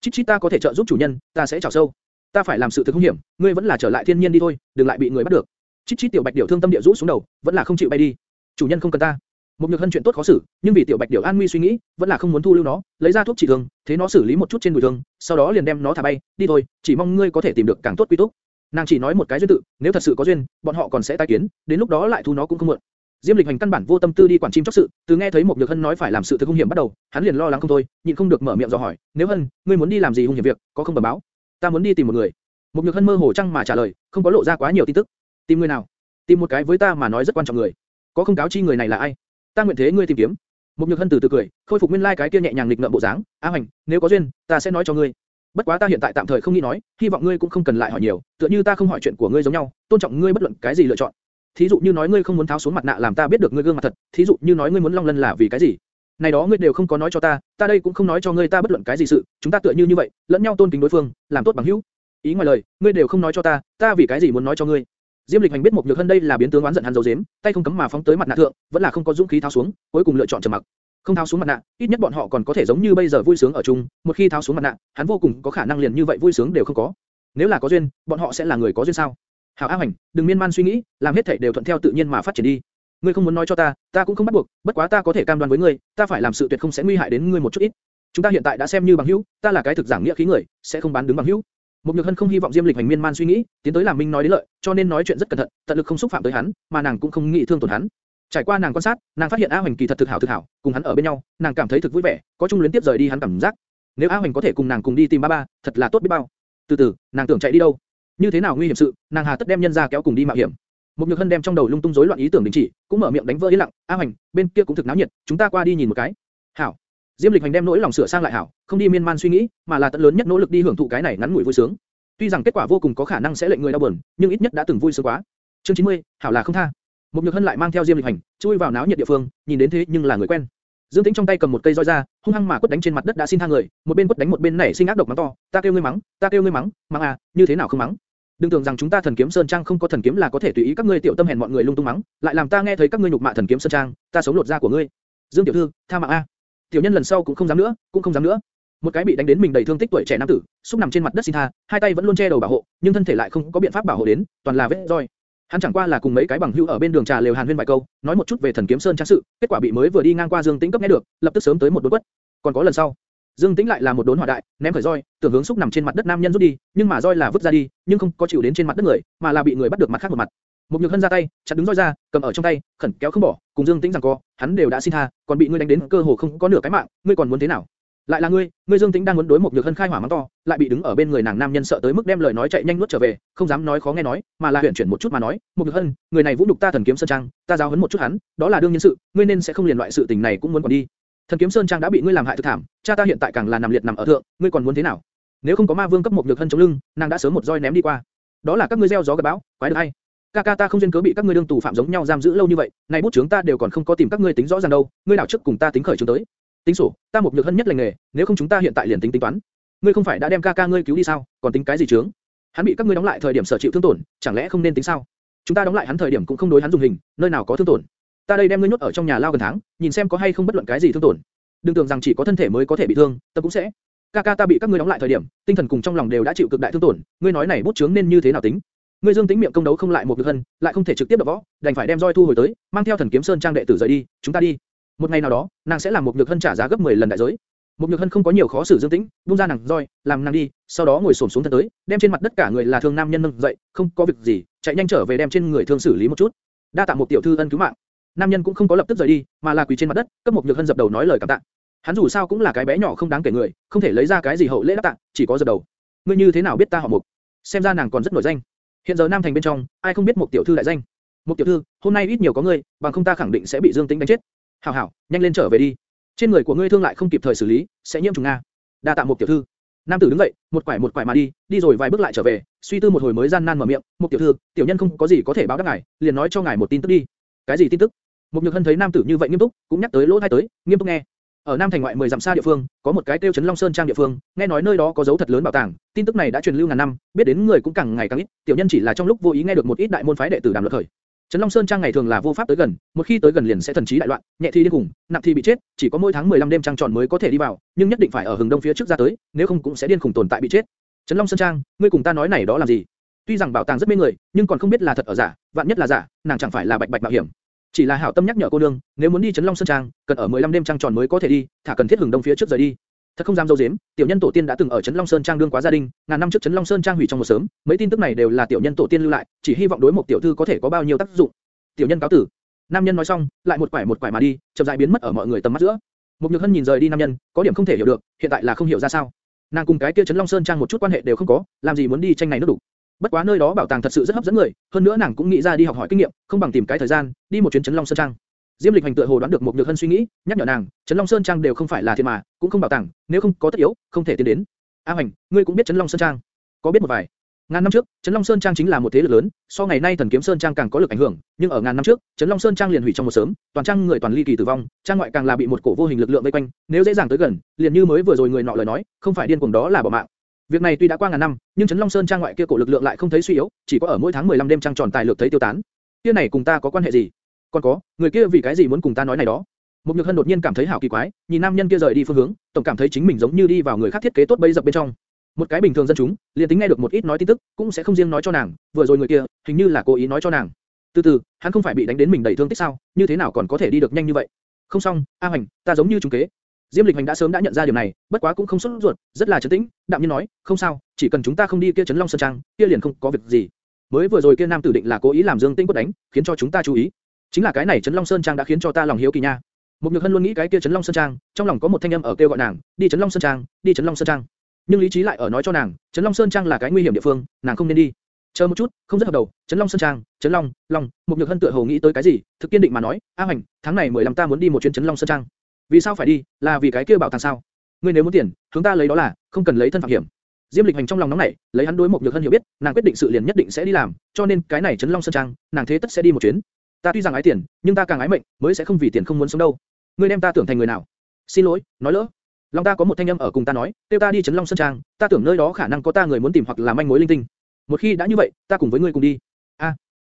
Chít chít ta có thể trợ giúp chủ nhân, ta sẽ chào sâu ta phải làm sự thực hung hiểm, ngươi vẫn là trở lại thiên nhiên đi thôi, đừng lại bị người bắt được. Chít chít tiểu bạch điểu thương tâm địa rũ xuống đầu, vẫn là không chịu bay đi. chủ nhân không cần ta. Một nhược hân chuyện tốt khó xử, nhưng vì tiểu bạch điểu an nguy suy nghĩ, vẫn là không muốn thu lưu nó, lấy ra thuốc trị thương, thế nó xử lý một chút trên đùi thương, sau đó liền đem nó thả bay, đi thôi, chỉ mong ngươi có thể tìm được càng tốt quy túc. Nàng chỉ nói một cái duyên tự, nếu thật sự có duyên, bọn họ còn sẽ tái kiến, đến lúc đó lại thu nó cũng không muộn. Diêm Lịch Hành căn bản vô tâm tư đi quản chim chóc sự, từ nghe thấy một nhược hân nói phải làm sự thực hung hiểm bắt đầu, hắn liền lo lắng không thôi, nhịn không được mở miệng dò hỏi, nếu hân, ngươi muốn đi làm gì hung hiểm việc, có không bẩm báo? Ta muốn đi tìm một người. Một nhược hân mơ hồ trăng mà trả lời, không có lộ ra quá nhiều tin tức. Tìm người nào? Tìm một cái với ta mà nói rất quan trọng người. Có không cáo chi người này là ai? Ta nguyện thế ngươi tìm kiếm. Một nhược hân từ từ cười, khôi phục nguyên lai like cái kia nhẹ nhàng lịch ngợm bộ dáng. A Hoành, nếu có duyên, ta sẽ nói cho ngươi. Bất quá ta hiện tại tạm thời không nghĩ nói, hy vọng ngươi cũng không cần lại hỏi nhiều, tựa như ta không hỏi chuyện của ngươi giống nhau, tôn trọng ngươi bất luận cái gì lựa chọn. Thí dụ như nói ngươi không muốn tháo xuống mặt nạ làm ta biết được ngươi gương mặt thật, thí dụ như nói ngươi muốn long lân là vì cái gì? Này đó ngươi đều không có nói cho ta, ta đây cũng không nói cho ngươi ta bất luận cái gì sự, chúng ta tựa như như vậy, lẫn nhau tôn kính đối phương, làm tốt bằng hữu ý ngoài lời, ngươi đều không nói cho ta, ta vì cái gì muốn nói cho ngươi? Diêm Lịch Hành biết một nhược hân đây là biến tướng oán giận hắn dấu dếm, tay không cấm mà phóng tới mặt nạ thượng, vẫn là không có dũng khí tháo xuống, cuối cùng lựa chọn trầm mặc. Không tháo xuống mặt nạ, ít nhất bọn họ còn có thể giống như bây giờ vui sướng ở chung, một khi tháo xuống mặt nạ, hắn vô cùng có khả năng liền như vậy vui sướng đều không có. Nếu là có duyên, bọn họ sẽ là người có duyên sao? Hảo A Hành, đừng miên man suy nghĩ, làm hết thảy đều thuận theo tự nhiên mà phát triển đi. Ngươi không muốn nói cho ta, ta cũng không bắt buộc, bất quá ta có thể cam đoan với ngươi, ta phải làm sự tuyệt không sẽ nguy hại đến ngươi một chút ít. Chúng ta hiện tại đã xem như bằng hữu, ta là cái thực giảng nghĩa khí người, sẽ không bán đứng bằng hữu. Mục Nhược Hân không hy vọng Diêm Lịch hành miên man suy nghĩ, tiến tới làm minh nói đến lợi, cho nên nói chuyện rất cẩn thận, tận lực không xúc phạm tới hắn, mà nàng cũng không nghĩ thương tổn hắn. Trải qua nàng quan sát, nàng phát hiện A Hoành kỳ thật thực hảo thực hảo, cùng hắn ở bên nhau, nàng cảm thấy thực vui vẻ, có chung luyến tiếp rời đi hắn cảm giác. Nếu A Hoành có thể cùng nàng cùng đi tìm ba ba, thật là tốt biết bao. Từ từ, nàng tưởng chạy đi đâu? Như thế nào nguy hiểm sự, nàng hà tất đem nhân gia kéo cùng đi mạo hiểm. Một Nhược Hân đem trong đầu lung tung rối loạn ý tưởng đình chỉ, cũng mở miệng đánh vỡ yên lặng. A Hoành, bên kia cũng thực náo nhiệt, chúng ta qua đi nhìn một cái. Hảo. Diêm Lịch Hành đem nỗi lòng sửa sang lại hảo, không đi miên man suy nghĩ, mà là tận lớn nhất nỗ lực đi hưởng thụ cái này ngắn ngủi vui sướng. Tuy rằng kết quả vô cùng có khả năng sẽ lệnh người đau buồn, nhưng ít nhất đã từng vui sướng quá. Chương 90, hảo là không tha. Một Nhược Hân lại mang theo Diêm Lịch Hành, chui vào náo nhiệt địa phương, nhìn đến thế nhưng là người quen. Dương Tĩnh trong tay cầm một cây roi ra, hung hăng mà quất đánh trên mặt đất đã xin tha người, một bên quất đánh một bên nảy sinh ác độc mắng to, ta kêu ngươi mắng, ta kêu ngươi mắng, mắng à, như thế nào không mắng? Đừng tưởng rằng chúng ta thần kiếm sơn trang không có thần kiếm là có thể tùy ý các ngươi tiểu tâm hèn mọi người lung tung mắng, lại làm ta nghe thấy các ngươi nhục mạ thần kiếm sơn trang, ta sống lột da của ngươi. Dương tiểu thư, tha mạng a. Tiểu nhân lần sau cũng không dám nữa, cũng không dám nữa. Một cái bị đánh đến mình đầy thương tích tuổi trẻ nam tử, xúc nằm trên mặt đất xin tha, hai tay vẫn luôn che đầu bảo hộ, nhưng thân thể lại không có biện pháp bảo hộ đến, toàn là vết roi. Hắn chẳng qua là cùng mấy cái bằng hữu ở bên đường trà lều hàn huyên vài câu, nói một chút về thần kiếm sơn trang sự, kết quả bị mới vừa đi ngang qua Dương Tĩnh cấp nghe được, lập tức sớm tới một đốn quất. Còn có lần sau, Dương Tĩnh lại là một đốn hỏa đại, ném khởi roi, tưởng hướng xúc nằm trên mặt đất nam nhân rút đi, nhưng mà roi là vứt ra đi, nhưng không có chịu đến trên mặt đất người, mà là bị người bắt được mặt khác một mặt. Một nhược hân ra tay, chặt đứng roi ra, cầm ở trong tay, khẩn kéo không bỏ, cùng Dương Tĩnh rằng co, hắn đều đã xin tha, còn bị ngươi đánh đến cơ hồ không có nửa cái mạng, ngươi còn muốn thế nào? lại là ngươi, ngươi Dương Tĩnh đang muốn đối một nhược hân khai hỏa mắng to, lại bị đứng ở bên người nàng nam nhân sợ tới mức đem lời nói chạy nhanh nuốt trở về, không dám nói khó nghe nói, mà là chuyển chuyển một chút mà nói, một nhược hân, người này vũ nhục ta thần kiếm sơn trang, ta giáo huấn một chút hắn, đó là đương nhiên sự, ngươi nên sẽ không liền loại sự tình này cũng muốn còn đi. Thần kiếm sơn trang đã bị ngươi làm hại thực thảm, cha ta hiện tại càng là nằm liệt nằm ở thượng, ngươi còn muốn thế nào? Nếu không có ma vương cấp một nhược thân chống lưng, nàng đã sớm một roi ném đi qua. Đó là các ngươi gieo gió gặt bão, quái được hay? ca ca ta không duyên cớ bị các ngươi đương tù phạm giống nhau giam giữ lâu như vậy, này bút chướng ta đều còn không có tìm các ngươi tính rõ ràng đâu, ngươi đảo trước cùng ta tính khởi chúng tới. Tính sổ, ta một nhược hân nhất lành nghề, nếu không chúng ta hiện tại liền tính tính toán. Ngươi không phải đã đem ca ca ngươi cứu đi sao, còn tính cái gì chướng? Hắn bị các ngươi đóng lại thời điểm sở chịu thương tổn, chẳng lẽ không nên tính sao? Chúng ta đóng lại hắn thời điểm cũng không đối hắn dùng hình, nơi nào có thương tổn. Ta đây đem ngươi nhốt ở trong nhà lao gần tháng, nhìn xem có hay không bất luận cái gì thương tổn. Đừng tưởng rằng chỉ có thân thể mới có thể bị thương, ta cũng sẽ. Ca ca ta bị các ngươi đóng lại thời điểm, tinh thần cùng trong lòng đều đã chịu cực đại thương tổn, ngươi nói này bút chướng nên như thế nào tính? Ngươi Dương Tĩnh miệng công đấu không lại một lực hân, lại không thể trực tiếp đập võ, đành phải đem roi thu hồi tới, mang theo thần kiếm sơn trang đệ tử rời đi, chúng ta đi. Một ngày nào đó, nàng sẽ làm một lực hân trả giá gấp 10 lần đại giới. Một nhược hân không có nhiều khó xử Dương Tĩnh, buông ra nàng roi, làm nàng đi, sau đó ngồi sồn xuống thân tới, đem trên mặt đất cả người là thương nam nhân nâng dậy, không có việc gì, chạy nhanh trở về đem trên người thương xử lý một chút. Đa tạ một tiểu thư ân cứu mạng. Nam nhân cũng không có lập tức rời đi, mà là quỳ trên mặt đất, cấp một nhược hân dập đầu nói lời cảm tạ. Hắn dù sao cũng là cái bé nhỏ không đáng kể người, không thể lấy ra cái gì hậu lễ đáp tạ, chỉ có dập đầu. Ngươi như thế nào biết ta họ Mục? Xem ra nàng còn rất nổi danh. Hiện giờ Nam Thành bên trong, ai không biết một tiểu thư đại danh? Một tiểu thư, hôm nay ít nhiều có ngươi, bằng không ta khẳng định sẽ bị Dương Tĩnh đánh chết. Hảo hảo, nhanh lên trở về đi. Trên người của ngươi thương lại không kịp thời xử lý, sẽ nhiễm trùng nga. Đa tạ một tiểu thư. Nam tử đứng dậy, một quải một quải mà đi, đi rồi vài bước lại trở về, suy tư một hồi mới gian nan mở miệng, "Một tiểu thư, tiểu nhân không có gì có thể báo đáp ngài, liền nói cho ngài một tin tức đi." "Cái gì tin tức?" Một Nhược Hân thấy nam tử như vậy nghiêm túc, cũng nhắc tới lỗ tai tới, nghiêm túc nghe. Ở Nam Thành ngoại 10 dặm xa địa phương, có một cái tiêu trấn Long Sơn Trang địa phương, nghe nói nơi đó có dấu thật lớn bảo tàng, tin tức này đã truyền lưu ngàn năm, biết đến người cũng càng ngày càng ít, tiểu nhân chỉ là trong lúc vô ý nghe được một ít đại môn phái đệ tử đàm luận khởi. Trấn Long Sơn Trang ngày thường là vô pháp tới gần, một khi tới gần liền sẽ thần trí đại loạn, nhẹ thì điên cùng, nặng thì bị chết, chỉ có mỗi tháng 15 đêm trăng tròn mới có thể đi vào, nhưng nhất định phải ở hừng đông phía trước ra tới, nếu không cũng sẽ điên khủng tồn tại bị chết. Trấn Long Sơn Trang, ngươi cùng ta nói này đó làm gì? Tuy rằng bảo tàng rất mê người, nhưng còn không biết là thật ở giả, vạn nhất là giả, nàng chẳng phải là bạch bạch mạo hiểm. Chỉ là hảo tâm nhắc nhở cô đương nếu muốn đi Trấn Long Sơn Trang, cần ở 15 đêm trăng tròn mới có thể đi, thả cần thiết hừng đông phía trước rời đi. Thật không dám dâu dếm, tiểu nhân tổ tiên đã từng ở Trấn Long Sơn Trang đương quá gia đình, ngàn năm trước Trấn Long Sơn Trang hủy trong một sớm, mấy tin tức này đều là tiểu nhân tổ tiên lưu lại, chỉ hy vọng đối một tiểu thư có thể có bao nhiêu tác dụng. Tiểu nhân cáo tử. Nam nhân nói xong, lại một quải một quải mà đi, chậm rãi biến mất ở mọi người tầm mắt giữa. Mục Nhược Hân nhìn rời đi nam nhân, có điểm không thể hiểu được, hiện tại là không hiểu ra sao. Nàng cùng cái kia Trấn Long Sơn Trang một chút quan hệ đều không có, làm gì muốn đi tranh này nước đủ. Bất quá nơi đó bảo tàng thật sự rất hấp dẫn người, hơn nữa nàng cũng nghĩ ra đi học hỏi kinh nghiệm, không bằng tìm cái thời gian, đi một chuyến Trấn Long Sơn Trang. Diêm Lịch Hành tựa hồ đoán được một nhược hân suy nghĩ, nhắc nhở nàng, Trấn Long Sơn Trang đều không phải là thiên mà, cũng không bảo tàng, nếu không có tất yếu, không thể tiến đến. A Hành, ngươi cũng biết Trấn Long Sơn Trang? Có biết một vài. Ngàn năm trước, Trấn Long Sơn Trang chính là một thế lực lớn, so ngày nay Thần Kiếm Sơn Trang càng có lực ảnh hưởng, nhưng ở ngàn năm trước, Trấn Long Sơn Trang liền hủy trong một sớm, toàn trang người toàn ly kỳ tử vong, trang ngoại càng là bị một cổ vô hình lực lượng vây quanh, nếu dễ dàng tới gần, liền như mới vừa rồi người nọ lời nói, không phải điên cuồng đó là bỏ mạng. Việc này tuy đã qua ngàn năm, nhưng Trấn Long Sơn Trang ngoại kia cổ lực lượng lại không thấy suy yếu, chỉ có ở mỗi tháng 15 đêm trăng tròn tài lược thấy tiêu tán. Kia này cùng ta có quan hệ gì? Còn có, người kia vì cái gì muốn cùng ta nói này đó? Mục Nhược Hân đột nhiên cảm thấy hảo kỳ quái, nhìn nam nhân kia rời đi phương hướng, tổng cảm thấy chính mình giống như đi vào người khác thiết kế tốt bấy dập bên trong. Một cái bình thường dân chúng, liền tính nghe được một ít nói tin tức, cũng sẽ không riêng nói cho nàng, vừa rồi người kia, hình như là cố ý nói cho nàng. Từ từ, hắn không phải bị đánh đến mình đầy thương tích sao, như thế nào còn có thể đi được nhanh như vậy? Không xong, A Hoành, ta giống như trùng kế. Diêm Lịch Hành đã sớm đã nhận ra điều này, bất quá cũng không sốt ruột, rất là trấn tĩnh, đạm nhiên nói, không sao, chỉ cần chúng ta không đi kia trấn Long Sơn Trang, kia liền không có việc gì. Mới vừa rồi kia nam tử định là cố ý làm Dương Tĩnh quất đánh, khiến cho chúng ta chú ý. Chính là cái này trấn Long Sơn Trang đã khiến cho ta lòng hiếu kỳ nha. Mục Nhược Hân luôn nghĩ cái kia trấn Long Sơn Trang, trong lòng có một thanh âm ở kêu gọi nàng, đi trấn Long Sơn Trang, đi trấn Long Sơn Trang. Nhưng lý trí lại ở nói cho nàng, trấn Long Sơn Trang là cái nguy hiểm địa phương, nàng không nên đi. Chờ một chút, không rất hợp đầu, trấn Long Sơn Trang, trấn Long, Long, Mục Nhược Hân tựa hồ nghĩ tới cái gì, thực kiên định mà nói, A Hoành, tháng này 15 ta muốn đi một chuyến trấn Long Sơn Trang. Vì sao phải đi? Là vì cái kia bảo tàng sao? Ngươi nếu muốn tiền, chúng ta lấy đó là, không cần lấy thân phạm hiểm. Diêm Lịch Hành trong lòng nóng nảy, lấy hắn đối một Nhược Hân hiểu biết, nàng quyết định sự liền nhất định sẽ đi làm, cho nên cái này trấn Long Sơn Trang, nàng thế tất sẽ đi một chuyến. Ta tuy rằng ái tiền, nhưng ta càng ái mệnh, mới sẽ không vì tiền không muốn sống đâu. Ngươi đem ta tưởng thành người nào? Xin lỗi, nói lỡ. Long ta có một thanh âm ở cùng ta nói, tiêu ta đi trấn Long Sơn Trang, ta tưởng nơi đó khả năng có ta người muốn tìm hoặc là manh mối linh tinh. Một khi đã như vậy, ta cùng với ngươi cùng đi.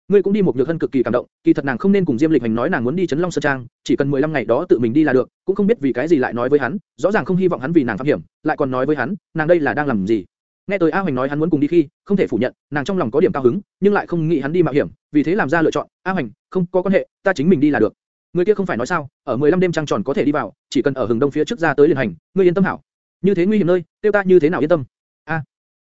Ngươi cũng đi một nhược hân cực kỳ cảm động, kỳ thật nàng không nên cùng Diêm Lịch Hành nói nàng muốn đi trấn Long Sơn Trang, chỉ cần 15 ngày đó tự mình đi là được, cũng không biết vì cái gì lại nói với hắn, rõ ràng không hy vọng hắn vì nàng phạm hiểm, lại còn nói với hắn, nàng đây là đang làm gì? Nghe tới A Hoành nói hắn muốn cùng đi khi, không thể phủ nhận, nàng trong lòng có điểm cao hứng, nhưng lại không nghĩ hắn đi mạo hiểm, vì thế làm ra lựa chọn, A Hoành, không có quan hệ, ta chính mình đi là được. Người kia không phải nói sao, ở 15 đêm trăng tròn có thể đi vào, chỉ cần ở hừng đông phía trước ra tới liền hành, ngươi yên tâm hảo. Như thế nguy hiểm nơi, tiêu ta như thế nào yên tâm?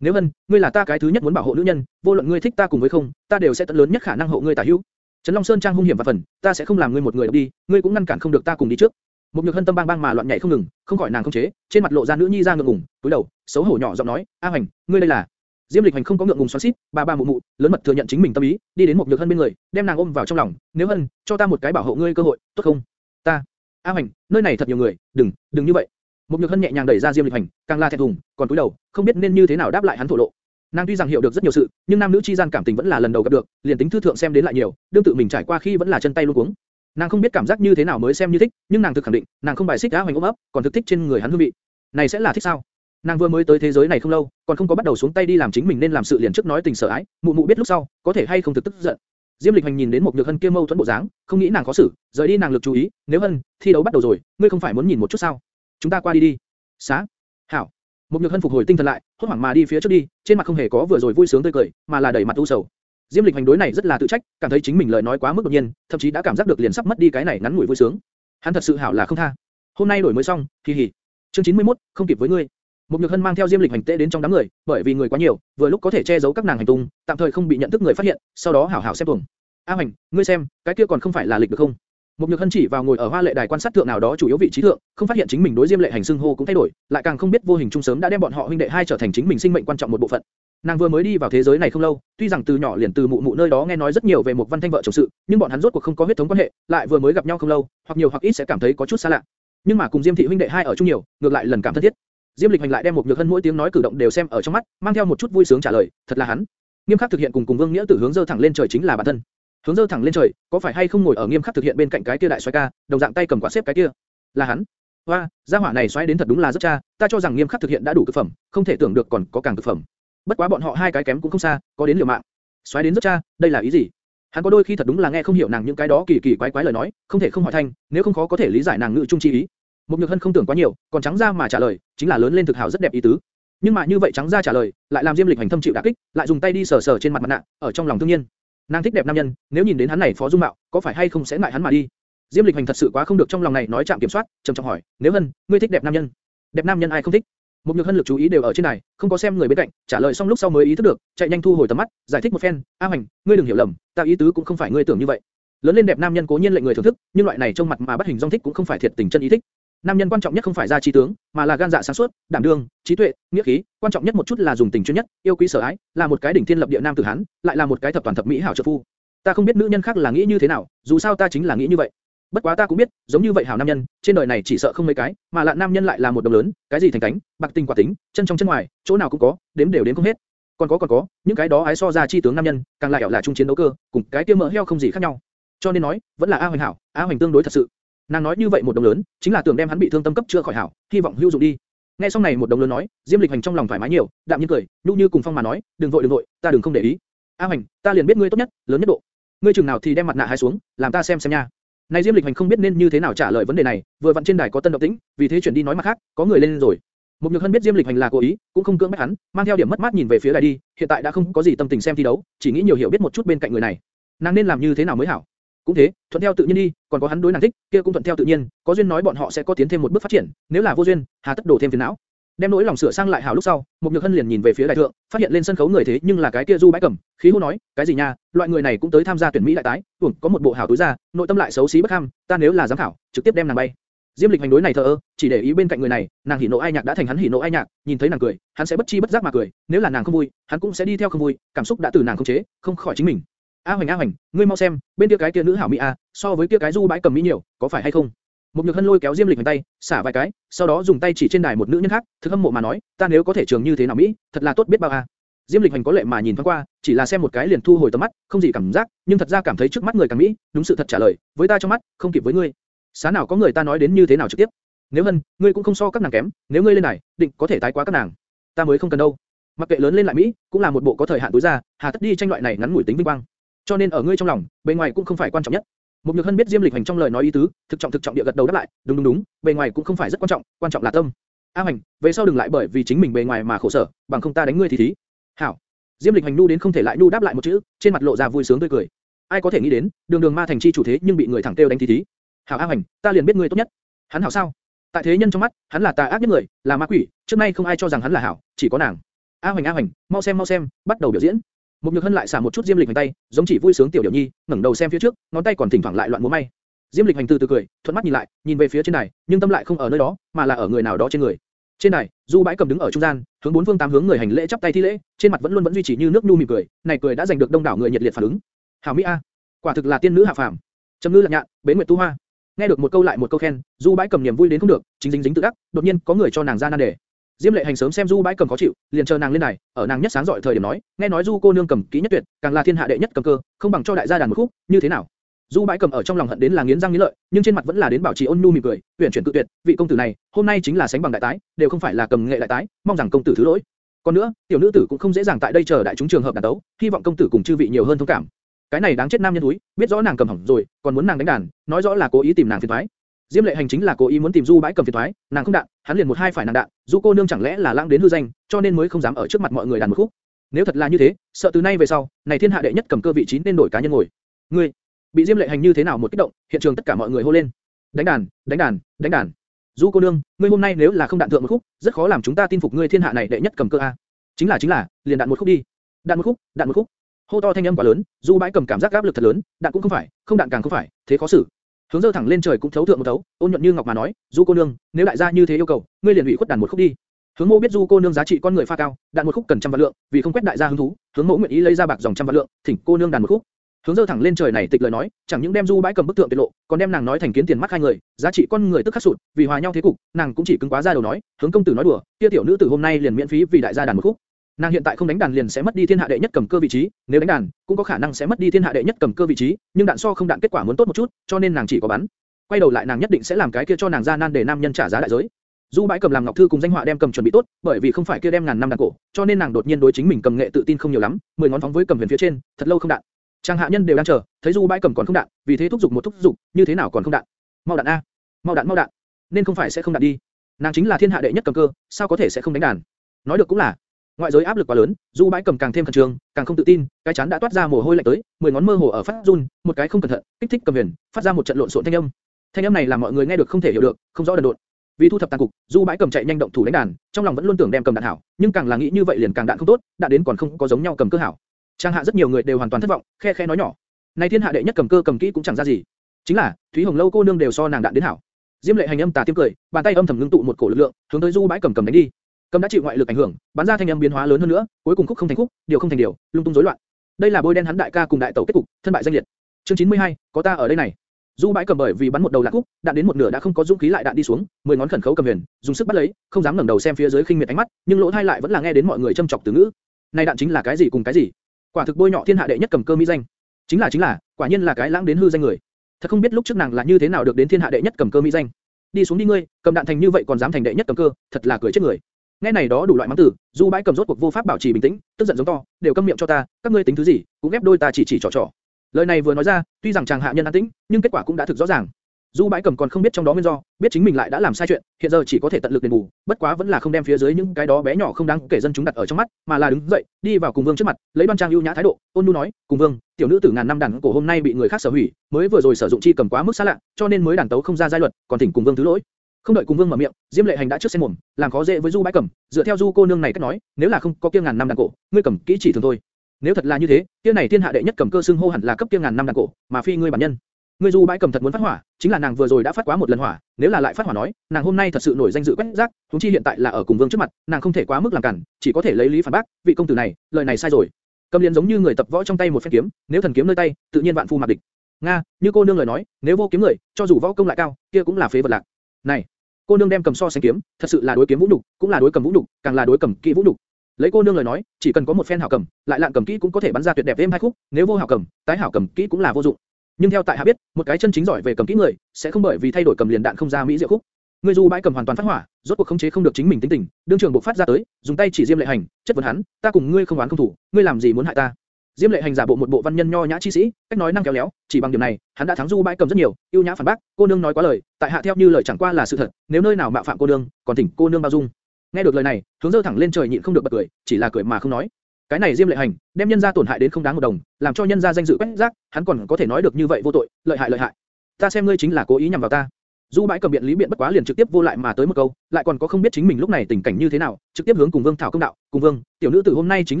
Nếu Hân, ngươi là ta cái thứ nhất muốn bảo hộ nữ nhân, vô luận ngươi thích ta cùng với không, ta đều sẽ tận lớn nhất khả năng hộ ngươi tả hữu. Trấn Long Sơn Trang hung hiểm và phần, ta sẽ không làm ngươi một người đi, ngươi cũng ngăn cản không được ta cùng đi trước. Một nhược hân tâm bang bang mà loạn nhảy không ngừng, không khỏi nàng không chế, trên mặt lộ ra nữ nhi ra ngượng ngùng, cúi đầu, xấu hổ nhỏ giọng nói, A Hoành, ngươi đây là? Diêm Lịch Hành không có ngượng ngùng xoắn xít, bà bà mụ mụ, lớn mật thừa nhận chính mình tâm ý, đi đến một nhược hân bên người, đem nàng ôm vào trong lòng, nếu hân, cho ta một cái bảo hộ ngươi cơ hội, tốt không? Ta, A Hoành, nơi này thật nhiều người, đừng, đừng như vậy. Một nhược hân nhẹ nhàng đẩy ra Diêm Lịch Hành, càng la thẹn thùng, còn cúi đầu, không biết nên như thế nào đáp lại hắn thổ lộ. Nàng tuy rằng hiểu được rất nhiều sự, nhưng nam nữ chi gian cảm tình vẫn là lần đầu gặp được, liền tính thư thượng xem đến lại nhiều, đương tự mình trải qua khi vẫn là chân tay luống cuống. Nàng không biết cảm giác như thế nào mới xem như thích, nhưng nàng thực khẳng định, nàng không bài xích á Hoành ôm ấp, còn thực thích trên người hắn hương vị. Này sẽ là thích sao? Nàng vừa mới tới thế giới này không lâu, còn không có bắt đầu xuống tay đi làm chính mình nên làm sự liền trước nói tình sở ái, mụ mụ biết lúc sau, có thể hay không thực tức giận. Diêm Lịch Hành nhìn đến một nhược hân kia mâu thuẫn bộ dáng, không nghĩ nàng có xử, rời đi nàng lực chú ý. Nếu hân, thi đấu bắt đầu rồi, ngươi không phải muốn nhìn một chút sao? Chúng ta qua đi đi. Xá. Hảo. Một nhược hân phục hồi tinh thần lại, hốt hoảng mà đi phía trước đi, trên mặt không hề có vừa rồi vui sướng tươi cười, mà là đầy mặt u sầu. Diêm Lịch hành đối này rất là tự trách, cảm thấy chính mình lời nói quá mức đột nhiên, thậm chí đã cảm giác được liền sắp mất đi cái này ngắn ngủi vui sướng. Hắn thật sự hảo là không tha. Hôm nay đổi mới xong, kỳ hỉ. Chương 91, không kịp với ngươi. Một Nhược Hân mang theo Diêm Lịch hành tệ đến trong đám người, bởi vì người quá nhiều, vừa lúc có thể che giấu các nàng hành tung, tạm thời không bị nhận thức người phát hiện, sau đó hảo hảo xem tuồng. A Hành, ngươi xem, cái kia còn không phải là lịch được không? Một Nhược Hân chỉ vào ngồi ở hoa lệ đài quan sát thượng nào đó chủ yếu vị trí thượng, không phát hiện chính mình đối Diêm Lệ hành xưng hô cũng thay đổi, lại càng không biết vô hình trung sớm đã đem bọn họ huynh đệ hai trở thành chính mình sinh mệnh quan trọng một bộ phận. Nàng vừa mới đi vào thế giới này không lâu, tuy rằng từ nhỏ liền từ mụ mụ nơi đó nghe nói rất nhiều về một văn thanh vợ chồng sự, nhưng bọn hắn rốt cuộc không có huyết thống quan hệ, lại vừa mới gặp nhau không lâu, hoặc nhiều hoặc ít sẽ cảm thấy có chút xa lạ. Nhưng mà cùng Diêm thị huynh đệ hai ở chung nhiều, ngược lại lần cảm thân thiết. Diêm Lịch hành lại đem một nhược hân mỗi tiếng nói cử động đều xem ở trong mắt, mang theo một chút vui sướng trả lời, thật là hắn. Nghiêm khắc thực hiện cùng cùng Vương Nghĩa Tử hướng dơ thẳng lên trời chính là bản thân. Hướng dơ thẳng lên trời, có phải hay không ngồi ở nghiêm khắc thực hiện bên cạnh cái kia đại xoay ca, đồng dạng tay cầm quả xếp cái kia, là hắn. Hoa, gia hỏa này xoay đến thật đúng là rất cha, ta cho rằng nghiêm khắc thực hiện đã đủ thực phẩm, không thể tưởng được còn có càng thực phẩm. Bất quá bọn họ hai cái kém cũng không xa, có đến liều mạng. Xoáy đến rất cha, đây là ý gì? Hắn có đôi khi thật đúng là nghe không hiểu nàng những cái đó kỳ kỳ quái quái lời nói, không thể không hỏi thanh, nếu không khó có thể lý giải nàng ngữ trung chi ý. mục nhược hân không tưởng quá nhiều, còn trắng ra mà trả lời, chính là lớn lên thực hảo rất đẹp ý tứ. Nhưng mà như vậy trắng ra trả lời, lại làm Diêm Lịch hành thâm chịu đả kích, lại dùng tay đi sờ sờ trên mặt mặt nạ, ở trong lòng thương nhiên. Nàng thích đẹp nam nhân, nếu nhìn đến hắn này phó dung mạo, có phải hay không sẽ ngại hắn mà đi? Diêm Lịch hành thật sự quá không được trong lòng này nói chạm kiểm soát, trầm trọng hỏi, nếu hân, ngươi thích đẹp nam nhân? Đẹp nam nhân ai không thích? Một nhược hân lực chú ý đều ở trên này, không có xem người bên cạnh, trả lời xong lúc sau mới ý thức được, chạy nhanh thu hồi tầm mắt, giải thích một phen, A hành, ngươi đừng hiểu lầm, ta ý tứ cũng không phải ngươi tưởng như vậy. Lớn lên đẹp nam nhân cố nhiên lệnh người thưởng thức, nhưng loại này trong mặt mà bắt hình dong thích cũng không phải thiệt tình chân ý thích. Nam nhân quan trọng nhất không phải ra trí tướng, mà là gan dạ sáng suốt, đảm đương, trí tuệ, nghĩa khí, quan trọng nhất một chút là dùng tình chuyên nhất, yêu quý sở ái, là một cái đỉnh thiên lập địa nam tử hán, lại là một cái thập toàn thập mỹ hảo trợ phu. Ta không biết nữ nhân khác là nghĩ như thế nào, dù sao ta chính là nghĩ như vậy. Bất quá ta cũng biết, giống như vậy hảo nam nhân, trên đời này chỉ sợ không mấy cái, mà lạ nam nhân lại là một đồng lớn, cái gì thành cánh, bạc tình quả tính, chân trong chân ngoài, chỗ nào cũng có, đếm đều đến không hết. Còn có còn có, những cái đó ái so ra chi tướng nam nhân, càng lại là trung chiến đấu cơ, cùng cái kia mỡ heo không gì khác nhau. Cho nên nói, vẫn là A Hoành hảo, A Hoành tương đối thật sự. Nàng nói như vậy một đồng lớn, chính là tưởng đem hắn bị thương tâm cấp chưa khỏi hảo, hy vọng hữu dụng đi. Nghe xong này một đồng lớn nói, Diêm Lịch Hành trong lòng thoải mái nhiều, đạm nhiên cười, nhu như cùng phong mà nói, đừng vội đừng vội, ta đừng không để ý. A Hoành, ta liền biết ngươi tốt nhất, lớn nhất độ. Ngươi chừng nào thì đem mặt nạ hai xuống, làm ta xem xem nha. Này Diêm Lịch Hành không biết nên như thế nào trả lời vấn đề này, vừa vặn trên đài có tân động tĩnh, vì thế chuyển đi nói mặt khác, có người lên rồi. Mục Nhược Hân biết Diêm Lịch Hành là cố ý, cũng không cưỡng bách hắn, mang theo điểm mất mát nhìn về phía đài đi, hiện tại đã không có gì tâm tình xem thi đấu, chỉ nghĩ nhiều hiểu biết một chút bên cạnh người này. Nàng nên làm như thế nào mới hảo? Cũng thế, thuận theo tự nhiên đi, còn có hắn đối nàng thích, kia cũng thuận theo tự nhiên, có duyên nói bọn họ sẽ có tiến thêm một bước phát triển, nếu là vô duyên, hà tất đổ thêm phiền não. Đem nỗi lòng sửa sang lại hảo lúc sau, một nhược hân liền nhìn về phía đại thượng, phát hiện lên sân khấu người thế nhưng là cái kia du bãi cẩm, khí hô nói, cái gì nha, loại người này cũng tới tham gia tuyển mỹ đại tái, tưởng có một bộ hảo túi ra, nội tâm lại xấu xí bất ham, ta nếu là giám khảo, trực tiếp đem nàng bay. Diêm Lịch hành đối này thờ ơ, chỉ để ý bên cạnh người này, nàng hỉ nộ ai nhạc đã thành hắn hỉ nộ ai nhạc, nhìn thấy nàng cười, hắn sẽ bất chi bất giác mà cười, nếu là nàng không vui, hắn cũng sẽ đi theo không vui, cảm xúc đã từ nàng không chế, không khỏi chính mình. A Hoành A Hoành, ngươi mau xem, bên kia cái kia nữ hảo mỹ a, so với kia cái du bãi cầm mỹ nhiều, có phải hay không? Một nhược hân lôi kéo Diêm Lịch hành tay, xả vài cái, sau đó dùng tay chỉ trên đài một nữ nhân khác, thực hâm mộ mà nói, ta nếu có thể trường như thế nào mỹ, thật là tốt biết bao a. Diêm Lịch hành có lệ mà nhìn thoáng qua, chỉ là xem một cái liền thu hồi tầm mắt, không gì cảm giác, nhưng thật ra cảm thấy trước mắt người càng mỹ, đúng sự thật trả lời, với ta trong mắt, không kịp với ngươi. Xá nào có người ta nói đến như thế nào trực tiếp. Nếu hân, ngươi cũng không so các nàng kém, nếu ngươi lên này, định có thể tái quá các nàng. Ta mới không cần đâu. Mặc kệ lớn lên lại mỹ, cũng là một bộ có thời hạn túi ra, hà tất đi tranh loại này ngắn ngủi tính vinh quang. Cho nên ở ngươi trong lòng, bề ngoài cũng không phải quan trọng nhất. Một nhược hân biết Diêm Lịch Hành trong lời nói ý tứ, thực trọng thực trọng địa gật đầu đáp lại, đúng đúng đúng, bề ngoài cũng không phải rất quan trọng, quan trọng là tâm. A Hành, về sau đừng lại bởi vì chính mình bề ngoài mà khổ sở, bằng không ta đánh ngươi thì thí. Hảo. Diêm Lịch Hành nu đến không thể lại nu đáp lại một chữ, trên mặt lộ ra vui sướng tươi cười. Ai có thể nghĩ đến, đường đường ma thành chi chủ thế nhưng bị người thẳng tiêu đánh thì thí. Hảo A Hành, ta liền biết ngươi tốt nhất. Hắn hảo sao? Tại thế nhân trong mắt, hắn là tà ác nhất người, là ma quỷ, trước nay không ai cho rằng hắn là hảo, chỉ có nàng. A Hành A Hành, mau xem mau xem, bắt đầu biểu diễn. Một Nhược Hân lại xả một chút Diêm Lịch hành tay, giống chỉ vui sướng tiểu điểu nhi, ngẩng đầu xem phía trước, ngón tay còn thỉnh thoảng lại loạn múa may. Diêm Lịch hành từ từ cười, thuận mắt nhìn lại, nhìn về phía trên này, nhưng tâm lại không ở nơi đó, mà là ở người nào đó trên người. Trên này, Du Bãi cầm đứng ở trung gian, hướng bốn phương tám hướng người hành lễ chắp tay thi lễ, trên mặt vẫn luôn vẫn duy trì như nước nu mỉm cười, này cười đã giành được đông đảo người nhiệt liệt phản ứng. Hảo Mỹ a, quả thực là tiên nữ hạ phàm. Trầm ngư lạc nhạn, bế nguyệt tu hoa. Nghe được một câu lại một câu khen, Du Bãi cầm niềm vui đến không được, chính dính dính tự đắc, đột nhiên có người cho nàng ra nan đề. Diêm Lệ Hành sớm xem Du Bãi cầm khó chịu, liền chờ nàng lên này, ở nàng nhất sáng giỏi thời điểm nói, nghe nói Du cô nương cầm kỹ nhất tuyệt, càng là thiên hạ đệ nhất cầm cơ, không bằng cho đại gia đàn một khúc, như thế nào? Du Bãi cầm ở trong lòng hận đến là nghiến răng nghiến lợi, nhưng trên mặt vẫn là đến bảo trì ôn nhu mỉm cười, tuyển chuyển tự tuyệt, vị công tử này, hôm nay chính là sánh bằng đại tái, đều không phải là cầm nghệ đại tái, mong rằng công tử thứ lỗi. Còn nữa, tiểu nữ tử cũng không dễ dàng tại đây chờ đại chúng trường hợp đàn tấu, hy vọng công tử cùng chư vị nhiều hơn thông cảm. Cái này đáng chết nam nhân túi, biết rõ nàng cầm hỏng rồi, còn muốn nàng đánh đàn, nói rõ là cố ý tìm nàng phiền toái. Diêm Lệ Hành chính là cố ý muốn tìm Du Bãi cầm phiền toái, nàng không đạn, hắn liền một hai phải nàng đạn, Du cô nương chẳng lẽ là lãng đến hư danh, cho nên mới không dám ở trước mặt mọi người đàn một khúc. Nếu thật là như thế, sợ từ nay về sau, này thiên hạ đệ nhất cầm cơ vị trí nên đổi cá nhân ngồi. Ngươi, bị Diêm Lệ Hành như thế nào một kích động, hiện trường tất cả mọi người hô lên. Đánh đàn, đánh đàn, đánh đàn. Du cô nương, ngươi hôm nay nếu là không đạn thượng một khúc, rất khó làm chúng ta tin phục ngươi thiên hạ này đệ nhất cầm cơ a. Chính là chính là, liền đạn một khúc đi. Đạn một khúc, đạn một khúc. Hô to thanh âm quá lớn, Du Bãi cầm cảm giác áp lực thật lớn, đạn cũng không phải, không đạn càng không phải, thế khó xử. Hướng dơ thẳng lên trời cũng thấu thượng một thấu, ôn nhuận như ngọc mà nói, Du cô nương, nếu đại gia như thế yêu cầu, ngươi liền ủy khuất đàn một khúc đi. Hướng Mộ biết Du cô nương giá trị con người pha cao, đạn một khúc cần trăm vạn lượng, vì không quét đại gia hứng thú, Hướng Mộ nguyện ý lấy ra bạc dòng trăm vạn lượng, thỉnh cô nương đàn một khúc. Hướng dơ thẳng lên trời này tịch lời nói, chẳng những đem Du bãi cầm bức tượng tiết lộ, còn đem nàng nói thành kiến tiền mắt hai người, giá trị con người tức khắc sụt, vì hòa nhau thế cục, nàng cũng chỉ cứng quá ra đầu nói, hướng công tử nói đùa, kia tiểu nữ tử hôm nay liền miễn phí vì đại gia đàn một khúc. Nàng hiện tại không đánh đàn liền sẽ mất đi thiên hạ đệ nhất cầm cơ vị trí, nếu đánh đàn, cũng có khả năng sẽ mất đi thiên hạ đệ nhất cầm cơ vị trí, nhưng đạn so không đạn kết quả muốn tốt một chút, cho nên nàng chỉ có bắn. Quay đầu lại nàng nhất định sẽ làm cái kia cho nàng ra nan để nam nhân trả giá đại giới. Du bãi cầm làm ngọc thư cùng danh họa đem cầm chuẩn bị tốt, bởi vì không phải kia đem ngàn năm đàn cổ, cho nên nàng đột nhiên đối chính mình cầm nghệ tự tin không nhiều lắm, mười ngón phóng với cầm huyền phía trên, thật lâu không đạn. Trang hạ nhân đều đang chờ, thấy Du bãi cầm còn không đạn, vì thế thúc giục một thúc giục, như thế nào còn không đạn? Mau đạn a, mau đạn mau đạn, nên không phải sẽ không đạn đi. Nàng chính là thiên hạ đệ nhất cầm cơ, sao có thể sẽ không đánh đàn? Nói được cũng là, ngoại giới áp lực quá lớn, Du bãi cầm càng thêm khẩn trương, càng không tự tin, cái chán đã toát ra mồ hôi lạnh tới, mười ngón mơ hồ ở phát run, một cái không cẩn thận, kích thích cầm huyền, phát ra một trận lộn xộn thanh âm. Thanh âm này làm mọi người nghe được không thể hiểu được, không rõ đần độn. Vì thu thập tàn cục, Du bãi cầm chạy nhanh động thủ đánh đàn, trong lòng vẫn luôn tưởng đem cầm đạn hảo, nhưng càng là nghĩ như vậy liền càng đạn không tốt, đạn đến còn không có giống nhau cầm cơ hảo. Trang hạ rất nhiều người đều hoàn toàn thất vọng, khe khe nói nhỏ. Này thiên hạ đệ nhất cầm cơ cầm kỹ cũng chẳng ra gì. Chính là, Thúy Hồng lâu cô nương đều so nàng đạn đến hảo. Diêm lệ hành âm tà tiêm cười, bàn tay âm thầm ngưng tụ một cổ lực lượng, hướng tới Du bãi cầm cầm đánh đi. Cầm đã chịu ngoại lực ảnh hưởng, bắn ra thanh âm biến hóa lớn hơn nữa, cuối cùng khúc không thành khúc, điều không thành điều, lung tung rối loạn. Đây là bôi đen hắn đại ca cùng đại tẩu kết cục, thân bại danh liệt. Chương 92, có ta ở đây này. Du bãi cầm bởi vì bắn một đầu lạc khúc, đạn đến một nửa đã không có dũng khí lại đạn đi xuống, mười ngón khẩn khấu cầm huyền, dùng sức bắt lấy, không dám ngẩng đầu xem phía dưới khinh miệt ánh mắt, nhưng lỗ tai lại vẫn là nghe đến mọi người châm chọc từ ngữ. Này đạn chính là cái gì cùng cái gì? Quả thực bôi nhọ thiên hạ đệ nhất cầm cơ mỹ danh. Chính là chính là, quả nhiên là cái lãng đến hư danh người. Thật không biết lúc trước nàng là như thế nào được đến thiên hạ đệ nhất cầm cơ mỹ danh. Đi xuống đi ngươi, cầm đạn thành như vậy còn dám thành đệ nhất cầm cơ, thật là cười chết người. Nghe này đó đủ loại mắng tử, Du Bãi cầm rốt cuộc vô pháp bảo trì bình tĩnh, tức giận giống to, đều câm miệng cho ta, các ngươi tính thứ gì, cũng ép đôi ta chỉ chỉ trò trò. Lời này vừa nói ra, tuy rằng chàng hạ nhân an tĩnh, nhưng kết quả cũng đã thực rõ ràng. Du Bãi Cầm còn không biết trong đó nguyên do, biết chính mình lại đã làm sai chuyện, hiện giờ chỉ có thể tận lực đền bù, bất quá vẫn là không đem phía dưới những cái đó bé nhỏ không đáng kể dân chúng đặt ở trong mắt, mà là đứng dậy, đi vào cùng Vương trước mặt, lấy đoan trang ưu nhã thái độ, ôn nhu nói, "Cùng Vương, tiểu nữ tử ngàn năm đàn cổ hôm nay bị người khác sở hủy, mới vừa rồi sử dụng chi cầm quá mức xa lạ, cho nên mới đàn tấu không ra giai luật, còn thỉnh cùng Vương thứ lỗi." Không đợi cùng Vương mở miệng, Diêm Lệ Hành đã trước xen mồm, làm khó dễ với Du Bãi Cẩm. dựa theo Du cô nương này cách nói, nếu là không có kia ngàn năm đàn cổ, ngươi cầm kỹ chỉ thường thôi. Nếu thật là như thế, kia này thiên hạ đệ nhất cầm cơ xương hô hẳn là cấp kia ngàn năm đàn cổ, mà phi ngươi bản nhân. Ngươi Du Bãi Cẩm thật muốn phát hỏa, chính là nàng vừa rồi đã phát quá một lần hỏa, nếu là lại phát hỏa nói, nàng hôm nay thật sự nổi danh dự quét rác, chúng chi hiện tại là ở cùng Vương trước mặt, nàng không thể quá mức làm cản, chỉ có thể lấy lý phản bác, vị công tử này, lời này sai rồi. Cầm liền giống như người tập võ trong tay một phen kiếm, nếu thần kiếm nơi tay, tự nhiên vạn phu mặc địch. Nga, như cô nương lời nói, nếu vô kiếm người, cho dù võ công lại cao, kia cũng là phế vật lạc. Này, cô nương đem cầm so sánh kiếm, thật sự là đối kiếm vũ nhục, cũng là đối cầm vũ nhục, càng là đối cầm kỹ vũ nhục. Lấy cô nương lời nói, chỉ cần có một phen hảo cầm, lại lạng cầm kỹ cũng có thể bắn ra tuyệt đẹp thêm hai khúc, nếu vô hảo cầm, tái hảo cầm kỹ cũng là vô dụng. Nhưng theo tại hạ biết, một cái chân chính giỏi về cầm kỹ người, sẽ không bởi vì thay đổi cầm liền đạn không ra mỹ diệu khúc. Người du bãi cầm hoàn toàn phát hỏa, rốt cuộc khống chế không được chính mình tính tình, đương trường buộc phát ra tới, dùng tay chỉ Diêm Lệ Hành, chất vấn hắn, ta cùng ngươi không oán không thủ, ngươi làm gì muốn hại ta? Diêm Lệ Hành giả bộ một bộ văn nhân nho nhã chi sĩ, cách nói năng kéo léo, chỉ bằng điểm này, hắn đã thắng du bãi cầm rất nhiều, yêu nhã phản bác, cô nương nói quá lời, tại hạ theo như lời chẳng qua là sự thật, nếu nơi nào mạo phạm cô nương, còn thỉnh cô nương bao dung. Nghe được lời này, hướng dơ thẳng lên trời nhịn không được bật cười, chỉ là cười mà không nói. Cái này Diêm Lệ Hành, đem nhân gia tổn hại đến không đáng một đồng, làm cho nhân gia danh dự quét rác, hắn còn có thể nói được như vậy vô tội, lợi hại lợi hại. Ta xem ngươi chính là cố ý nhằm vào ta. Du bãi cầm biện lý biện bất quá liền trực tiếp vô lại mà tới một câu, lại còn có không biết chính mình lúc này tình cảnh như thế nào, trực tiếp hướng cùng Vương thảo công đạo, cùng Vương, tiểu nữ tử hôm nay chính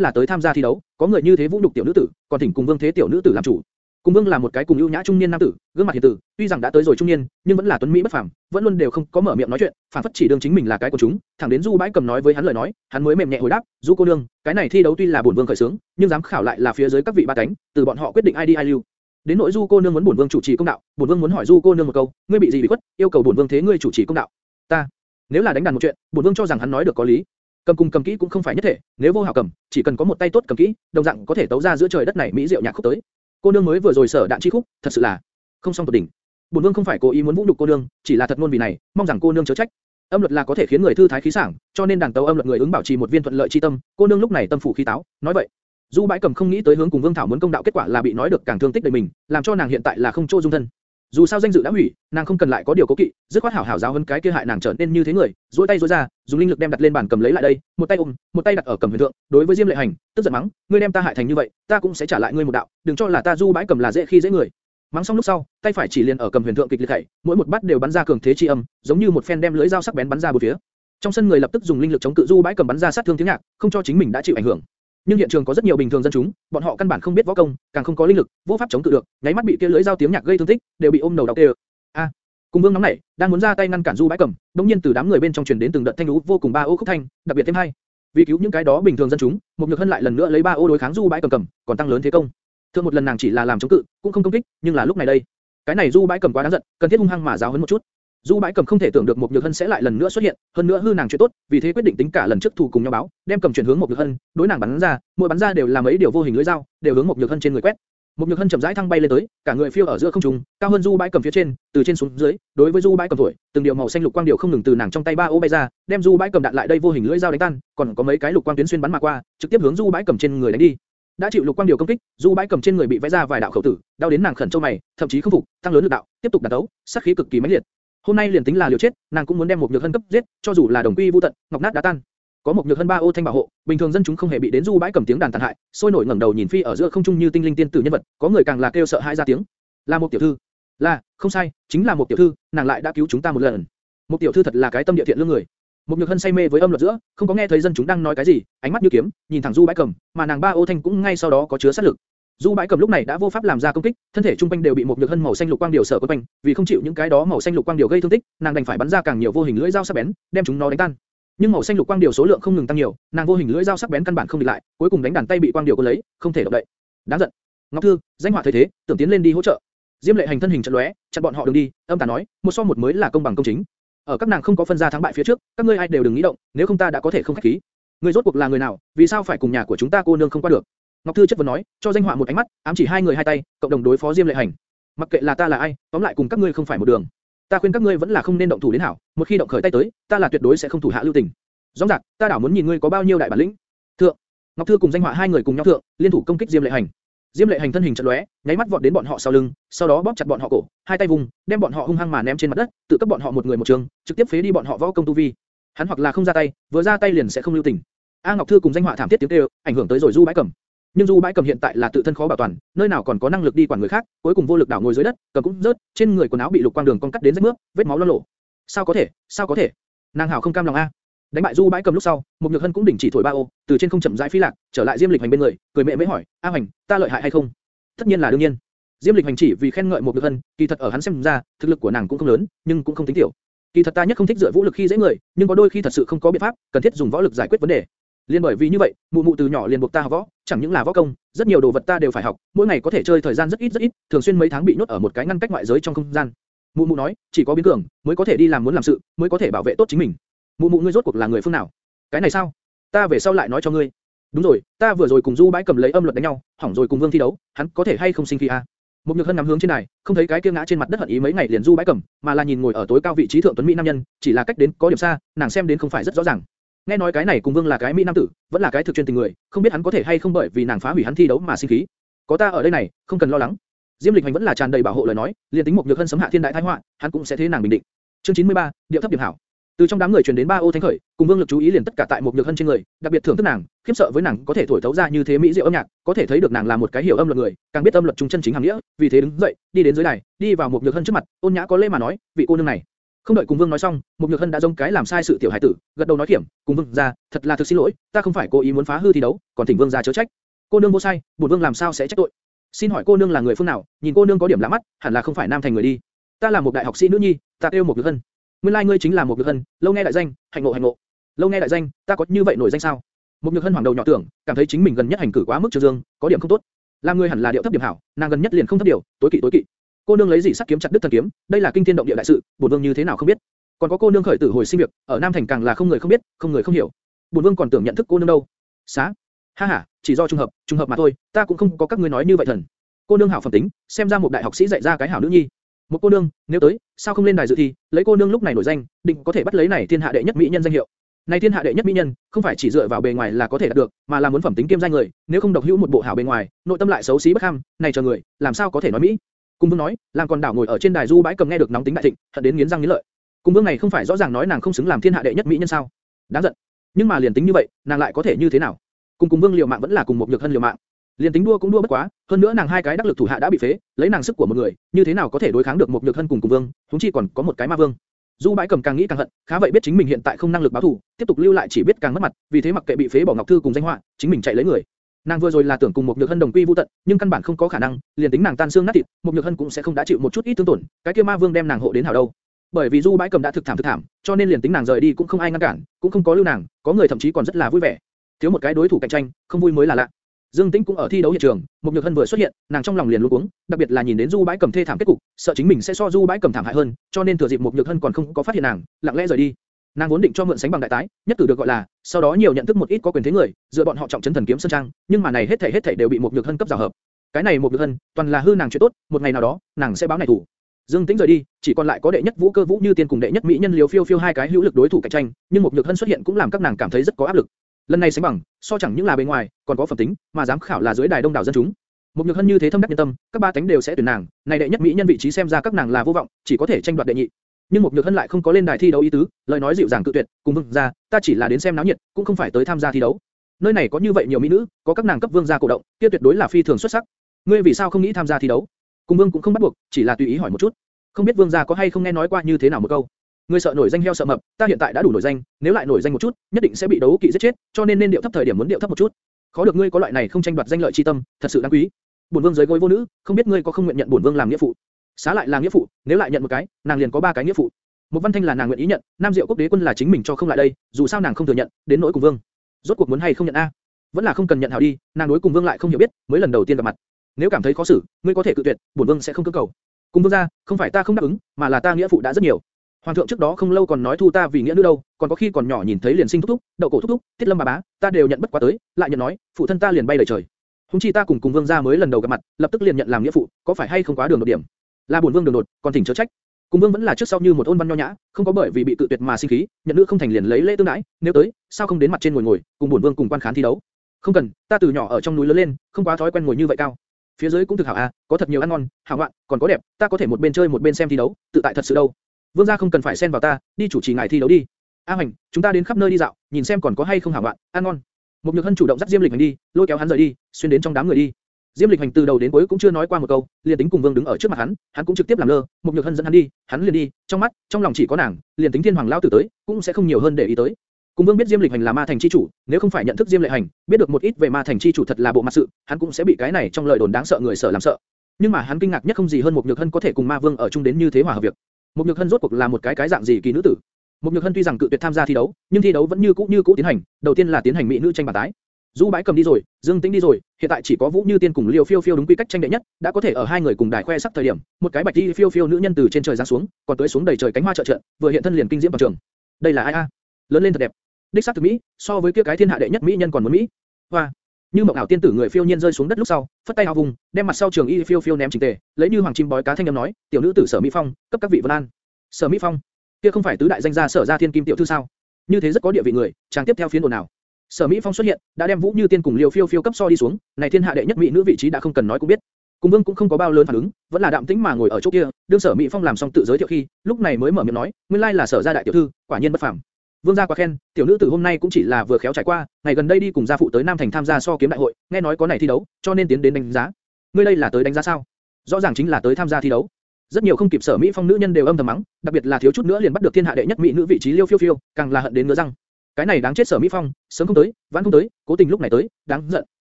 là tới tham gia thi đấu, có người như thế vũ nhục tiểu nữ tử, còn thỉnh cùng Vương thế tiểu nữ tử làm chủ. Cùng Vương là một cái cùng ưu nhã trung niên nam tử, gương mặt hiền tử, tuy rằng đã tới rồi trung niên, nhưng vẫn là tuấn mỹ bất phàm, vẫn luôn đều không có mở miệng nói chuyện, phản phất chỉ đương chính mình là cái của chúng. Thẳng đến Du Bãi cầm nói với hắn lời nói, hắn mới mềm nhẹ hồi đáp, "Du cô nương, cái này thi đấu tuy là bổn vương khởi sướng, nhưng dám khảo lại là phía dưới các vị ba cánh, từ bọn họ quyết định ai đi ai lưu." Đến nội Du cô nương muốn bổn vương chủ trì công đạo, bổn vương muốn hỏi Du cô nương một câu, ngươi bị gì bị khuất, yêu cầu bổn vương thế ngươi chủ trì công đạo. Ta, nếu là đánh đàn một chuyện, bổn vương cho rằng hắn nói được có lý. Cầm cùng cầm kỹ cũng không phải nhất thể, nếu vô hảo cầm, chỉ cần có một tay tốt cầm kỹ, đồng dạng có thể tấu ra giữa trời đất này mỹ diệu nhạc khúc tới. Cô nương mới vừa rồi sở đạn chi khúc, thật sự là không xong tột đỉnh. Bổn vương không phải cố ý muốn vũ nhục cô nương, chỉ là thật ngôn vì này, mong rằng cô nương chớ trách. Âm luật là có thể khiến người thư thái khí sảng, cho nên đàn tấu âm luật người ứng bảo trì một viên thuận lợi chi tâm. Cô nương lúc này tâm phủ khí táo, nói vậy. Du Bãi Cầm không nghĩ tới hướng cùng Vương Thảo muốn công đạo kết quả là bị nói được càng thương tích đầy mình, làm cho nàng hiện tại là không chỗ dung thân. Dù sao danh dự đã hủy, nàng không cần lại có điều cố kỵ, dứt khoát hảo hảo giáo huấn cái kia hại nàng trở nên như thế người, duỗi tay duỗi ra, dùng linh lực đem đặt lên bàn cầm lấy lại đây, một tay ôm, một tay đặt ở cầm huyền thượng, đối với Diêm Lệ Hành, tức giận mắng, ngươi đem ta hại thành như vậy, ta cũng sẽ trả lại ngươi một đạo, đừng cho là ta Du Bãi Cầm là dễ khi dễ người. Mắng xong lúc sau, tay phải chỉ liền ở cầm huyền thượng kịch liệt khẩy, mỗi một bát đều bắn ra cường thế chi âm, giống như một phen đem lưỡi dao sắc bén bắn ra bốn phía. Trong sân người lập tức dùng linh lực chống cự Du Bãi Cầm bắn ra sát thương tiếng nhạc, không cho chính mình đã chịu ảnh hưởng. Nhưng hiện trường có rất nhiều bình thường dân chúng, bọn họ căn bản không biết võ công, càng không có linh lực, vô pháp chống cự được, nháy mắt bị kia lưỡi dao tiếng nhạc gây thương tích, đều bị ôm đầu đau tê. A, cùng Vương nóng nảy, đang muốn ra tay ngăn cản Du Bãi Cầm, đống nhiên từ đám người bên trong truyền đến từng đợt thanh lũ vô cùng ba ô khúc thanh, đặc biệt thêm hay. Vì cứu những cái đó bình thường dân chúng, một nhược hân lại lần nữa lấy ba ô đối kháng Du Bãi Cầm cầm, còn tăng lớn thế công. Thượng một lần nàng chỉ là làm chống cự, cũng không công kích, nhưng là lúc này đây, cái này Du Bãi Cầm quá đáng giận, cần thiết hung hăng mà giáo huấn một chút. Du Bãi Cầm không thể tưởng được một Nhược Hân sẽ lại lần nữa xuất hiện, hơn nữa hư nàng chuyện tốt, vì thế quyết định tính cả lần trước thù cùng nhau báo, đem cầm chuyển hướng một Nhược Hân, đối nàng bắn ra, mỗi bắn ra đều là mấy điều vô hình lưỡi dao, đều hướng một Nhược Hân trên người quét. Một Nhược Hân chậm rãi thăng bay lên tới, cả người phiêu ở giữa không trung, cao hơn Du Bãi Cầm phía trên, từ trên xuống dưới, đối với Du Bãi Cầm thổi, từng điều màu xanh lục quang điều không ngừng từ nàng trong tay ba ô bay ra, đem Du Bãi Cầm đạn lại đây vô hình lưỡi dao đánh tan, còn có mấy cái lục quang tuyến xuyên bắn mà qua, trực tiếp hướng Du Bãi Cầm trên người đánh đi. Đã chịu lục quang điều công kích, Du Bãi Cầm trên người bị vẽ ra vài đạo khẩu tử, đau đến nàng khẩn châu mày, thậm chí không phục, tăng lớn lực đạo, tiếp tục đả đấu, sát khí cực kỳ mãnh liệt. Hôm nay liền tính là liều chết, nàng cũng muốn đem một nhược hân cấp giết, cho dù là đồng quy vu tận, ngọc nát đá tan. Có một nhược hân ba ô thanh bảo hộ, bình thường dân chúng không hề bị đến du bãi cầm tiếng đàn tàn hại, sôi nổi ngẩng đầu nhìn phi ở giữa không trung như tinh linh tiên tử nhân vật, có người càng là kêu sợ hãi ra tiếng. Là một tiểu thư, là, không sai, chính là một tiểu thư, nàng lại đã cứu chúng ta một lần. Một tiểu thư thật là cái tâm địa thiện lương người. Một nhược hân say mê với âm luật giữa, không có nghe thấy dân chúng đang nói cái gì, ánh mắt như kiếm, nhìn thẳng du bãi cầm, mà nàng ba ô thanh cũng ngay sau đó có chứa sát lực. Du bãi cầm lúc này đã vô pháp làm ra công kích, thân thể trung quanh đều bị một nhược hân màu xanh lục quang điều sở quấn quanh, vì không chịu những cái đó màu xanh lục quang điều gây thương tích, nàng đành phải bắn ra càng nhiều vô hình lưỡi dao sắc bén, đem chúng nó đánh tan. Nhưng màu xanh lục quang điều số lượng không ngừng tăng nhiều, nàng vô hình lưỡi dao sắc bén căn bản không địch lại, cuối cùng đánh đàn tay bị quang điều cuốn lấy, không thể động đậy. Đáng giận. Ngọc Thư, danh họa thời thế, tưởng tiến lên đi hỗ trợ. Diêm Lệ hành thân hình chợt lóe, chặn bọn họ đường đi, âm tà nói, một so một mới là công bằng công chính. Ở các nàng không có phân ra thắng bại phía trước, các ngươi ai đều đừng nghĩ động, nếu không ta đã có thể không khách khí. Ngươi rốt cuộc là người nào, vì sao phải cùng nhà của chúng ta cô nương không qua được? Ngọc Thư chất vấn nói, cho danh họa một ánh mắt, ám chỉ hai người hai tay, cộng đồng đối phó Diêm Lệ Hành. Mặc kệ là ta là ai, tóm lại cùng các ngươi không phải một đường. Ta khuyên các ngươi vẫn là không nên động thủ đến hảo, một khi động khởi tay tới, ta là tuyệt đối sẽ không thủ hạ lưu tình. Rõ ràng, ta đảo muốn nhìn ngươi có bao nhiêu đại bản lĩnh. Thượng, Ngọc Thư cùng danh họa hai người cùng nhau thượng, liên thủ công kích Diêm Lệ Hành. Diêm Lệ Hành thân hình chợt lóe, nháy mắt vọt đến bọn họ sau lưng, sau đó bóp chặt bọn họ cổ, hai tay vùng, đem bọn họ hung hăng mà ném trên mặt đất, tự cấp bọn họ một người một trường, trực tiếp phế đi bọn họ võ công tu vi. Hắn hoặc là không ra tay, vừa ra tay liền sẽ không lưu tình. A Ngọc Thư cùng danh họa thảm thiết tiếng kêu, ảnh hưởng tới rồi Du Bãi Cẩm. Nhưng Du Bãi Cầm hiện tại là tự thân khó bảo toàn, nơi nào còn có năng lực đi quản người khác, cuối cùng vô lực đảo ngồi dưới đất, cầm cũng rớt, trên người quần áo bị lục quang đường cong cắt đến rách mướp, vết máu loang lổ. Sao có thể? Sao có thể? Nàng hảo không cam lòng a. Đánh bại Du Bãi Cầm lúc sau, một nhược hân cũng đình chỉ thổi ba ô, từ trên không chậm rãi phi lạc, trở lại Diêm Lịch Hành bên người, cười mẹ mới hỏi, A Hành, ta lợi hại hay không? Tất nhiên là đương nhiên. Diêm Lịch Hành chỉ vì khen ngợi một nhược hân, kỳ thật ở hắn xem ra, thực lực của nàng cũng không lớn, nhưng cũng không tính tiểu. Kỳ thật ta nhất không thích dựa vũ lực khi dễ người, nhưng có đôi khi thật sự không có biện pháp, cần thiết dùng võ lực giải quyết vấn đề. Liên bởi vì như vậy, mụ mụ từ nhỏ liền buộc ta học võ, chẳng những là võ công, rất nhiều đồ vật ta đều phải học, mỗi ngày có thể chơi thời gian rất ít rất ít, thường xuyên mấy tháng bị nhốt ở một cái ngăn cách ngoại giới trong không gian. Mụ mụ nói, chỉ có biến cường mới có thể đi làm muốn làm sự, mới có thể bảo vệ tốt chính mình. Mụ mụ ngươi rốt cuộc là người phương nào? Cái này sao? Ta về sau lại nói cho ngươi. Đúng rồi, ta vừa rồi cùng Du Bãi cầm lấy âm luật đánh nhau, hỏng rồi cùng Vương thi đấu, hắn có thể hay không sinh khí a? À? Một nhược hân nằm hướng trên này, không thấy cái kia ngã trên mặt đất hận ý mấy ngày liền Du Bãi cầm, mà là nhìn ngồi ở tối cao vị trí thượng tuấn mỹ nam nhân, chỉ là cách đến có điểm xa, nàng xem đến không phải rất rõ ràng. Nghe nói cái này cùng Vương là cái mỹ nam tử, vẫn là cái thực chuyên tình người, không biết hắn có thể hay không bởi vì nàng phá hủy hắn thi đấu mà sinh khí. Có ta ở đây này, không cần lo lắng. Diêm Lịch Hành vẫn là tràn đầy bảo hộ lời nói, liền tính một nhược hân sấm hạ thiên đại tai họa, hắn cũng sẽ thế nàng bình định. Chương 93, điệu thấp điểm hảo. Từ trong đám người truyền đến ba ô thánh khởi, cùng Vương lực chú ý liền tất cả tại một nhược hân trên người, đặc biệt thưởng thức nàng, khiếp sợ với nàng có thể thổi thấu ra như thế mỹ diệu âm nhạc, có thể thấy được nàng là một cái hiểu âm luật người, càng biết âm luật trung chân chính hàng nghĩa, vì thế đứng dậy, đi đến dưới này, đi vào một nhược hân trước mặt, ôn nhã có lễ mà nói, vị cô nương này, không đợi cùng Vương nói xong, một Nhược Hân đã giống cái làm sai sự tiểu hải tử, gật đầu nói kiểm, cùng Vương gia, thật là thực xin lỗi, ta không phải cố ý muốn phá hư thi đấu, còn thỉnh Vương gia chớ trách. Cô nương vô sai, bổn Vương làm sao sẽ trách tội? Xin hỏi cô nương là người phương nào? Nhìn cô nương có điểm lạ mắt, hẳn là không phải nam thành người đi. Ta là một đại học sĩ nữ nhi, ta kêu một Nhược Hân. Nguyên lai like ngươi chính là một Nhược Hân, lâu nghe đại danh, hạnh ngộ hạnh ngộ. Lâu nghe đại danh, ta có như vậy nổi danh sao? Một Nhược Hân hoàng đầu nhỏ tưởng, cảm thấy chính mình gần nhất hành cử quá mức trương dương, có điểm không tốt. Làm người hẳn là điệu thấp điểm hảo, nàng gần nhất liền không thấp điều, tối kỵ tối kỵ. Cô nương lấy gì sắc kiếm chặt đứt thần kiếm, đây là kinh thiên động địa đại sự, bổn vương như thế nào không biết. Còn có cô nương khởi tử hồi sinh việc, ở Nam Thành càng là không người không biết, không người không hiểu. Bổn vương còn tưởng nhận thức cô nương đâu. Xá, ha ha, chỉ do trùng hợp, trùng hợp mà thôi, ta cũng không có các ngươi nói như vậy thần. Cô nương hảo phẩm tính, xem ra một đại học sĩ dạy ra cái hảo nữ nhi. Một cô nương, nếu tới, sao không lên đài dự thi, lấy cô nương lúc này nổi danh, định có thể bắt lấy này thiên hạ đệ nhất mỹ nhân danh hiệu. Này thiên hạ đệ nhất mỹ nhân, không phải chỉ dựa vào bề ngoài là có thể đạt được, mà là muốn phẩm tính kiêm danh người, nếu không độc hữu một bộ hảo bề ngoài, nội tâm lại xấu xí bất ham, này chờ người, làm sao có thể nói mỹ? Cung Vương nói, làm còn đảo ngồi ở trên đài du bãi cầm nghe được nóng tính đại thịnh, hận đến nghiến răng nghiến lợi. Cung Vương này không phải rõ ràng nói nàng không xứng làm thiên hạ đệ nhất mỹ nhân sao? Đáng giận. Nhưng mà liền tính như vậy, nàng lại có thể như thế nào? Cùng Cung Vương liều mạng vẫn là cùng một nhược hân liều mạng. Liên tính đua cũng đua bất quá, hơn nữa nàng hai cái đắc lực thủ hạ đã bị phế, lấy nàng sức của một người, như thế nào có thể đối kháng được một nhược hân cùng cung vương, chúng chi còn có một cái ma vương. Du Bãi Cầm càng nghĩ càng hận, khá vậy biết chính mình hiện tại không năng lực báo thù, tiếp tục lưu lại chỉ biết càng mất mặt, vì thế mặc kệ bị phế bỏ ngọc thư cùng danh họa, chính mình chạy lấy người. Nàng vừa rồi là tưởng cùng một nhược hân đồng quy vu tận, nhưng căn bản không có khả năng, liền tính nàng tan xương nát thịt, một nhược hân cũng sẽ không đã chịu một chút ít thương tổn, cái kia ma vương đem nàng hộ đến hảo đâu. Bởi vì Du Bãi Cầm đã thực thảm thực thảm, cho nên liền tính nàng rời đi cũng không ai ngăn cản, cũng không có lưu nàng, có người thậm chí còn rất là vui vẻ. Thiếu một cái đối thủ cạnh tranh, không vui mới là lạ. Dương Tĩnh cũng ở thi đấu hiện trường, một nhược hân vừa xuất hiện, nàng trong lòng liền luống cuống, đặc biệt là nhìn đến Du Bãi Cầm thê thảm kết cục, sợ chính mình sẽ so Du Bãi Cầm thảm hại hơn, cho nên thừa dịp một nhược hân còn không có phát hiện nàng, lặng lẽ rời đi. Nàng vốn định cho mượn sánh bằng đại tái, nhất cử được gọi là, sau đó nhiều nhận thức một ít có quyền thế người, dựa bọn họ trọng trấn thần kiếm sơn trang, nhưng mà này hết thảy hết thảy đều bị một nhược hân cấp rào hợp. Cái này một nhược hân, toàn là hư nàng chuyện tốt, một ngày nào đó, nàng sẽ báo này thủ. Dương Tĩnh rời đi, chỉ còn lại có đệ nhất Vũ Cơ Vũ Như Tiên cùng đệ nhất mỹ nhân Liêu Phiêu Phiêu hai cái hữu lực đối thủ cạnh tranh, nhưng một nhược hân xuất hiện cũng làm các nàng cảm thấy rất có áp lực. Lần này sánh bằng, so chẳng những là bề ngoài, còn có phẩm tính, mà dám khảo là dưới đài đông đảo dân chúng. Một nhược hân như thế thâm đắc nhân tâm, các ba tánh đều sẽ tuyển nàng, này đệ nhất mỹ nhân vị trí xem ra các nàng là vô vọng, chỉ có thể tranh đoạt đệ nhị. Nhưng một nhược hân lại không có lên đài thi đấu ý tứ, lời nói dịu dàng cự tuyệt, cùng vương gia, ta chỉ là đến xem náo nhiệt, cũng không phải tới tham gia thi đấu. Nơi này có như vậy nhiều mỹ nữ, có các nàng cấp vương gia cổ động, kia tuyệt đối là phi thường xuất sắc. Ngươi vì sao không nghĩ tham gia thi đấu? Cùng vương cũng không bắt buộc, chỉ là tùy ý hỏi một chút. Không biết vương gia có hay không nghe nói qua như thế nào một câu. Ngươi sợ nổi danh heo sợ mập, ta hiện tại đã đủ nổi danh, nếu lại nổi danh một chút, nhất định sẽ bị đấu kỵ giết chết, cho nên nên điệu thấp thời điểm muốn điệu thấp một chút. Khó được ngươi có loại này không tranh đoạt danh lợi chi tâm, thật sự đáng quý. Bổn vương giới gối vô nữ, không biết ngươi có không nguyện nhận bổn vương làm nghĩa phụ. Xá lại là nghĩa phụ, nếu lại nhận một cái, nàng liền có ba cái nghĩa phụ. Một văn thanh là nàng nguyện ý nhận, Nam Diệu quốc đế quân là chính mình cho không lại đây, dù sao nàng không thừa nhận, đến nỗi cùng vương, rốt cuộc muốn hay không nhận a? Vẫn là không cần nhận hảo đi, nàng đối cùng vương lại không hiểu biết, mới lần đầu tiên gặp mặt. Nếu cảm thấy khó xử, ngươi có thể cự tuyệt, bổn vương sẽ không cưỡng cầu. Cùng vương gia, không phải ta không đáp ứng, mà là ta nghĩa phụ đã rất nhiều. Hoàng thượng trước đó không lâu còn nói thu ta vì nghĩa nữ đâu, còn có khi còn nhỏ nhìn thấy liền sinh thúc thúc, đậu cổ thúc thúc, tiết lâm bà bá, ta đều nhận bất quá tới, lại nhận nói, phụ thân ta liền bay lời trời. Hùng chi ta cùng cùng vương gia mới lần đầu gặp mặt, lập tức liền nhận làm nghĩa phụ, có phải hay không quá đường đột điểm? Là buồn vương đường đột, còn thỉnh chớ trách. Cùng vương vẫn là trước sau như một ôn văn nho nhã, không có bởi vì bị tự tuyệt mà sinh khí, nhận nữ không thành liền lấy lễ tương đãi, nếu tới, sao không đến mặt trên ngồi ngồi, cùng buồn vương cùng quan khán thi đấu? Không cần, ta từ nhỏ ở trong núi lớn lên, không quá thói quen ngồi như vậy cao. Phía dưới cũng thực hảo à, có thật nhiều ăn ngon, hảo ngoạn, còn có đẹp, ta có thể một bên chơi một bên xem thi đấu, tự tại thật sự đâu. Vương gia không cần phải xen vào ta, đi chủ trì ngài thi đấu đi. A Hoành, chúng ta đến khắp nơi đi dạo, nhìn xem còn có hay không hảo ngoạn, ăn ngon. Một Nhược Hân chủ động dắt Diêm Lịch Hành đi, lôi kéo hắn rời đi, xuyên đến trong đám người đi. Diêm Lịch Hành từ đầu đến cuối cũng chưa nói qua một câu, liền tính cùng Vương đứng ở trước mặt hắn, hắn cũng trực tiếp làm lơ, Mục Nhược Hân dẫn hắn đi, hắn liền đi, trong mắt, trong lòng chỉ có nàng, liền tính Thiên Hoàng lão tử tới, cũng sẽ không nhiều hơn để ý tới. Cùng Vương biết Diêm Lịch Hành là ma thành chi chủ, nếu không phải nhận thức Diêm Lệ Hành, biết được một ít về ma thành chi chủ thật là bộ mặt sự, hắn cũng sẽ bị cái này trong lời đồn đáng sợ người sợ làm sợ. Nhưng mà hắn kinh ngạc nhất không gì hơn Mục Nhược Hân có thể cùng Ma Vương ở chung đến như thế hòa hợp việc. Mục Nhược Hân rốt cuộc là một cái cái dạng gì kỳ nữ tử? Mục Nhược Hân tuy rằng cự tuyệt tham gia thi đấu, nhưng thi đấu vẫn như cũ như cũ tiến hành. Đầu tiên là tiến hành mỹ nữ tranh bản tái. Du Bãi cầm đi rồi, Dương Tĩnh đi rồi, hiện tại chỉ có Vũ Như Tiên cùng Liêu Phiêu Phiêu đúng quy cách tranh đệ nhất, đã có thể ở hai người cùng đài khoe sắc thời điểm, một cái bạch đi phiêu phiêu nữ nhân từ trên trời giáng xuống, còn tới xuống đầy trời cánh hoa trợ trận, vừa hiện thân liền kinh diễm vào trường. Đây là ai a? Lớn lên thật đẹp. Đích xác thực mỹ, so với kia cái thiên hạ đệ nhất mỹ nhân còn muốn mỹ. Hoa. Như mộng ảo tiên tử người phiêu nhiên rơi xuống đất lúc sau, phất tay hào vùng, đem mặt sau trường y phiêu phiêu ném chỉnh tề, lấy như hoàng chim bói cá thanh âm nói, tiểu nữ tử sở mỹ phong, cấp các vị vân an. Sở mỹ phong, kia không phải tứ đại danh gia sở gia thiên kim tiểu thư sao? Như thế rất có địa vị người, chàng tiếp theo phiến ồn nào. Sở Mỹ Phong xuất hiện, đã đem Vũ Như Tiên cùng Liêu Phiêu Phiêu cấp so đi xuống, này thiên hạ đệ nhất mỹ nữ vị trí đã không cần nói cũng biết. Cung Vương cũng không có bao lớn phản ứng, vẫn là đạm tĩnh mà ngồi ở chỗ kia, đương Sở Mỹ Phong làm xong tự giới thiệu khi, lúc này mới mở miệng nói, nguyên lai là Sở gia đại tiểu thư, quả nhiên bất phàm. Vương gia quá khen, tiểu nữ tử hôm nay cũng chỉ là vừa khéo trải qua, ngày gần đây đi cùng gia phụ tới Nam Thành tham gia so kiếm đại hội, nghe nói có này thi đấu, cho nên tiến đến đánh giá. Ngươi đây là tới đánh giá sao? Rõ ràng chính là tới tham gia thi đấu. Rất nhiều không kịp Sở Mỹ Phong nữ nhân đều âm thầm mắng, đặc biệt là thiếu chút nữa liền bắt được thiên hạ đệ nhất mỹ nữ vị trí Liêu Phiêu Phiêu, càng là hận đến ngứa răng. Cái này đáng chết Sở Mỹ Phong, sớm không tới, vãn không tới, cố tình lúc này tới, đáng giận.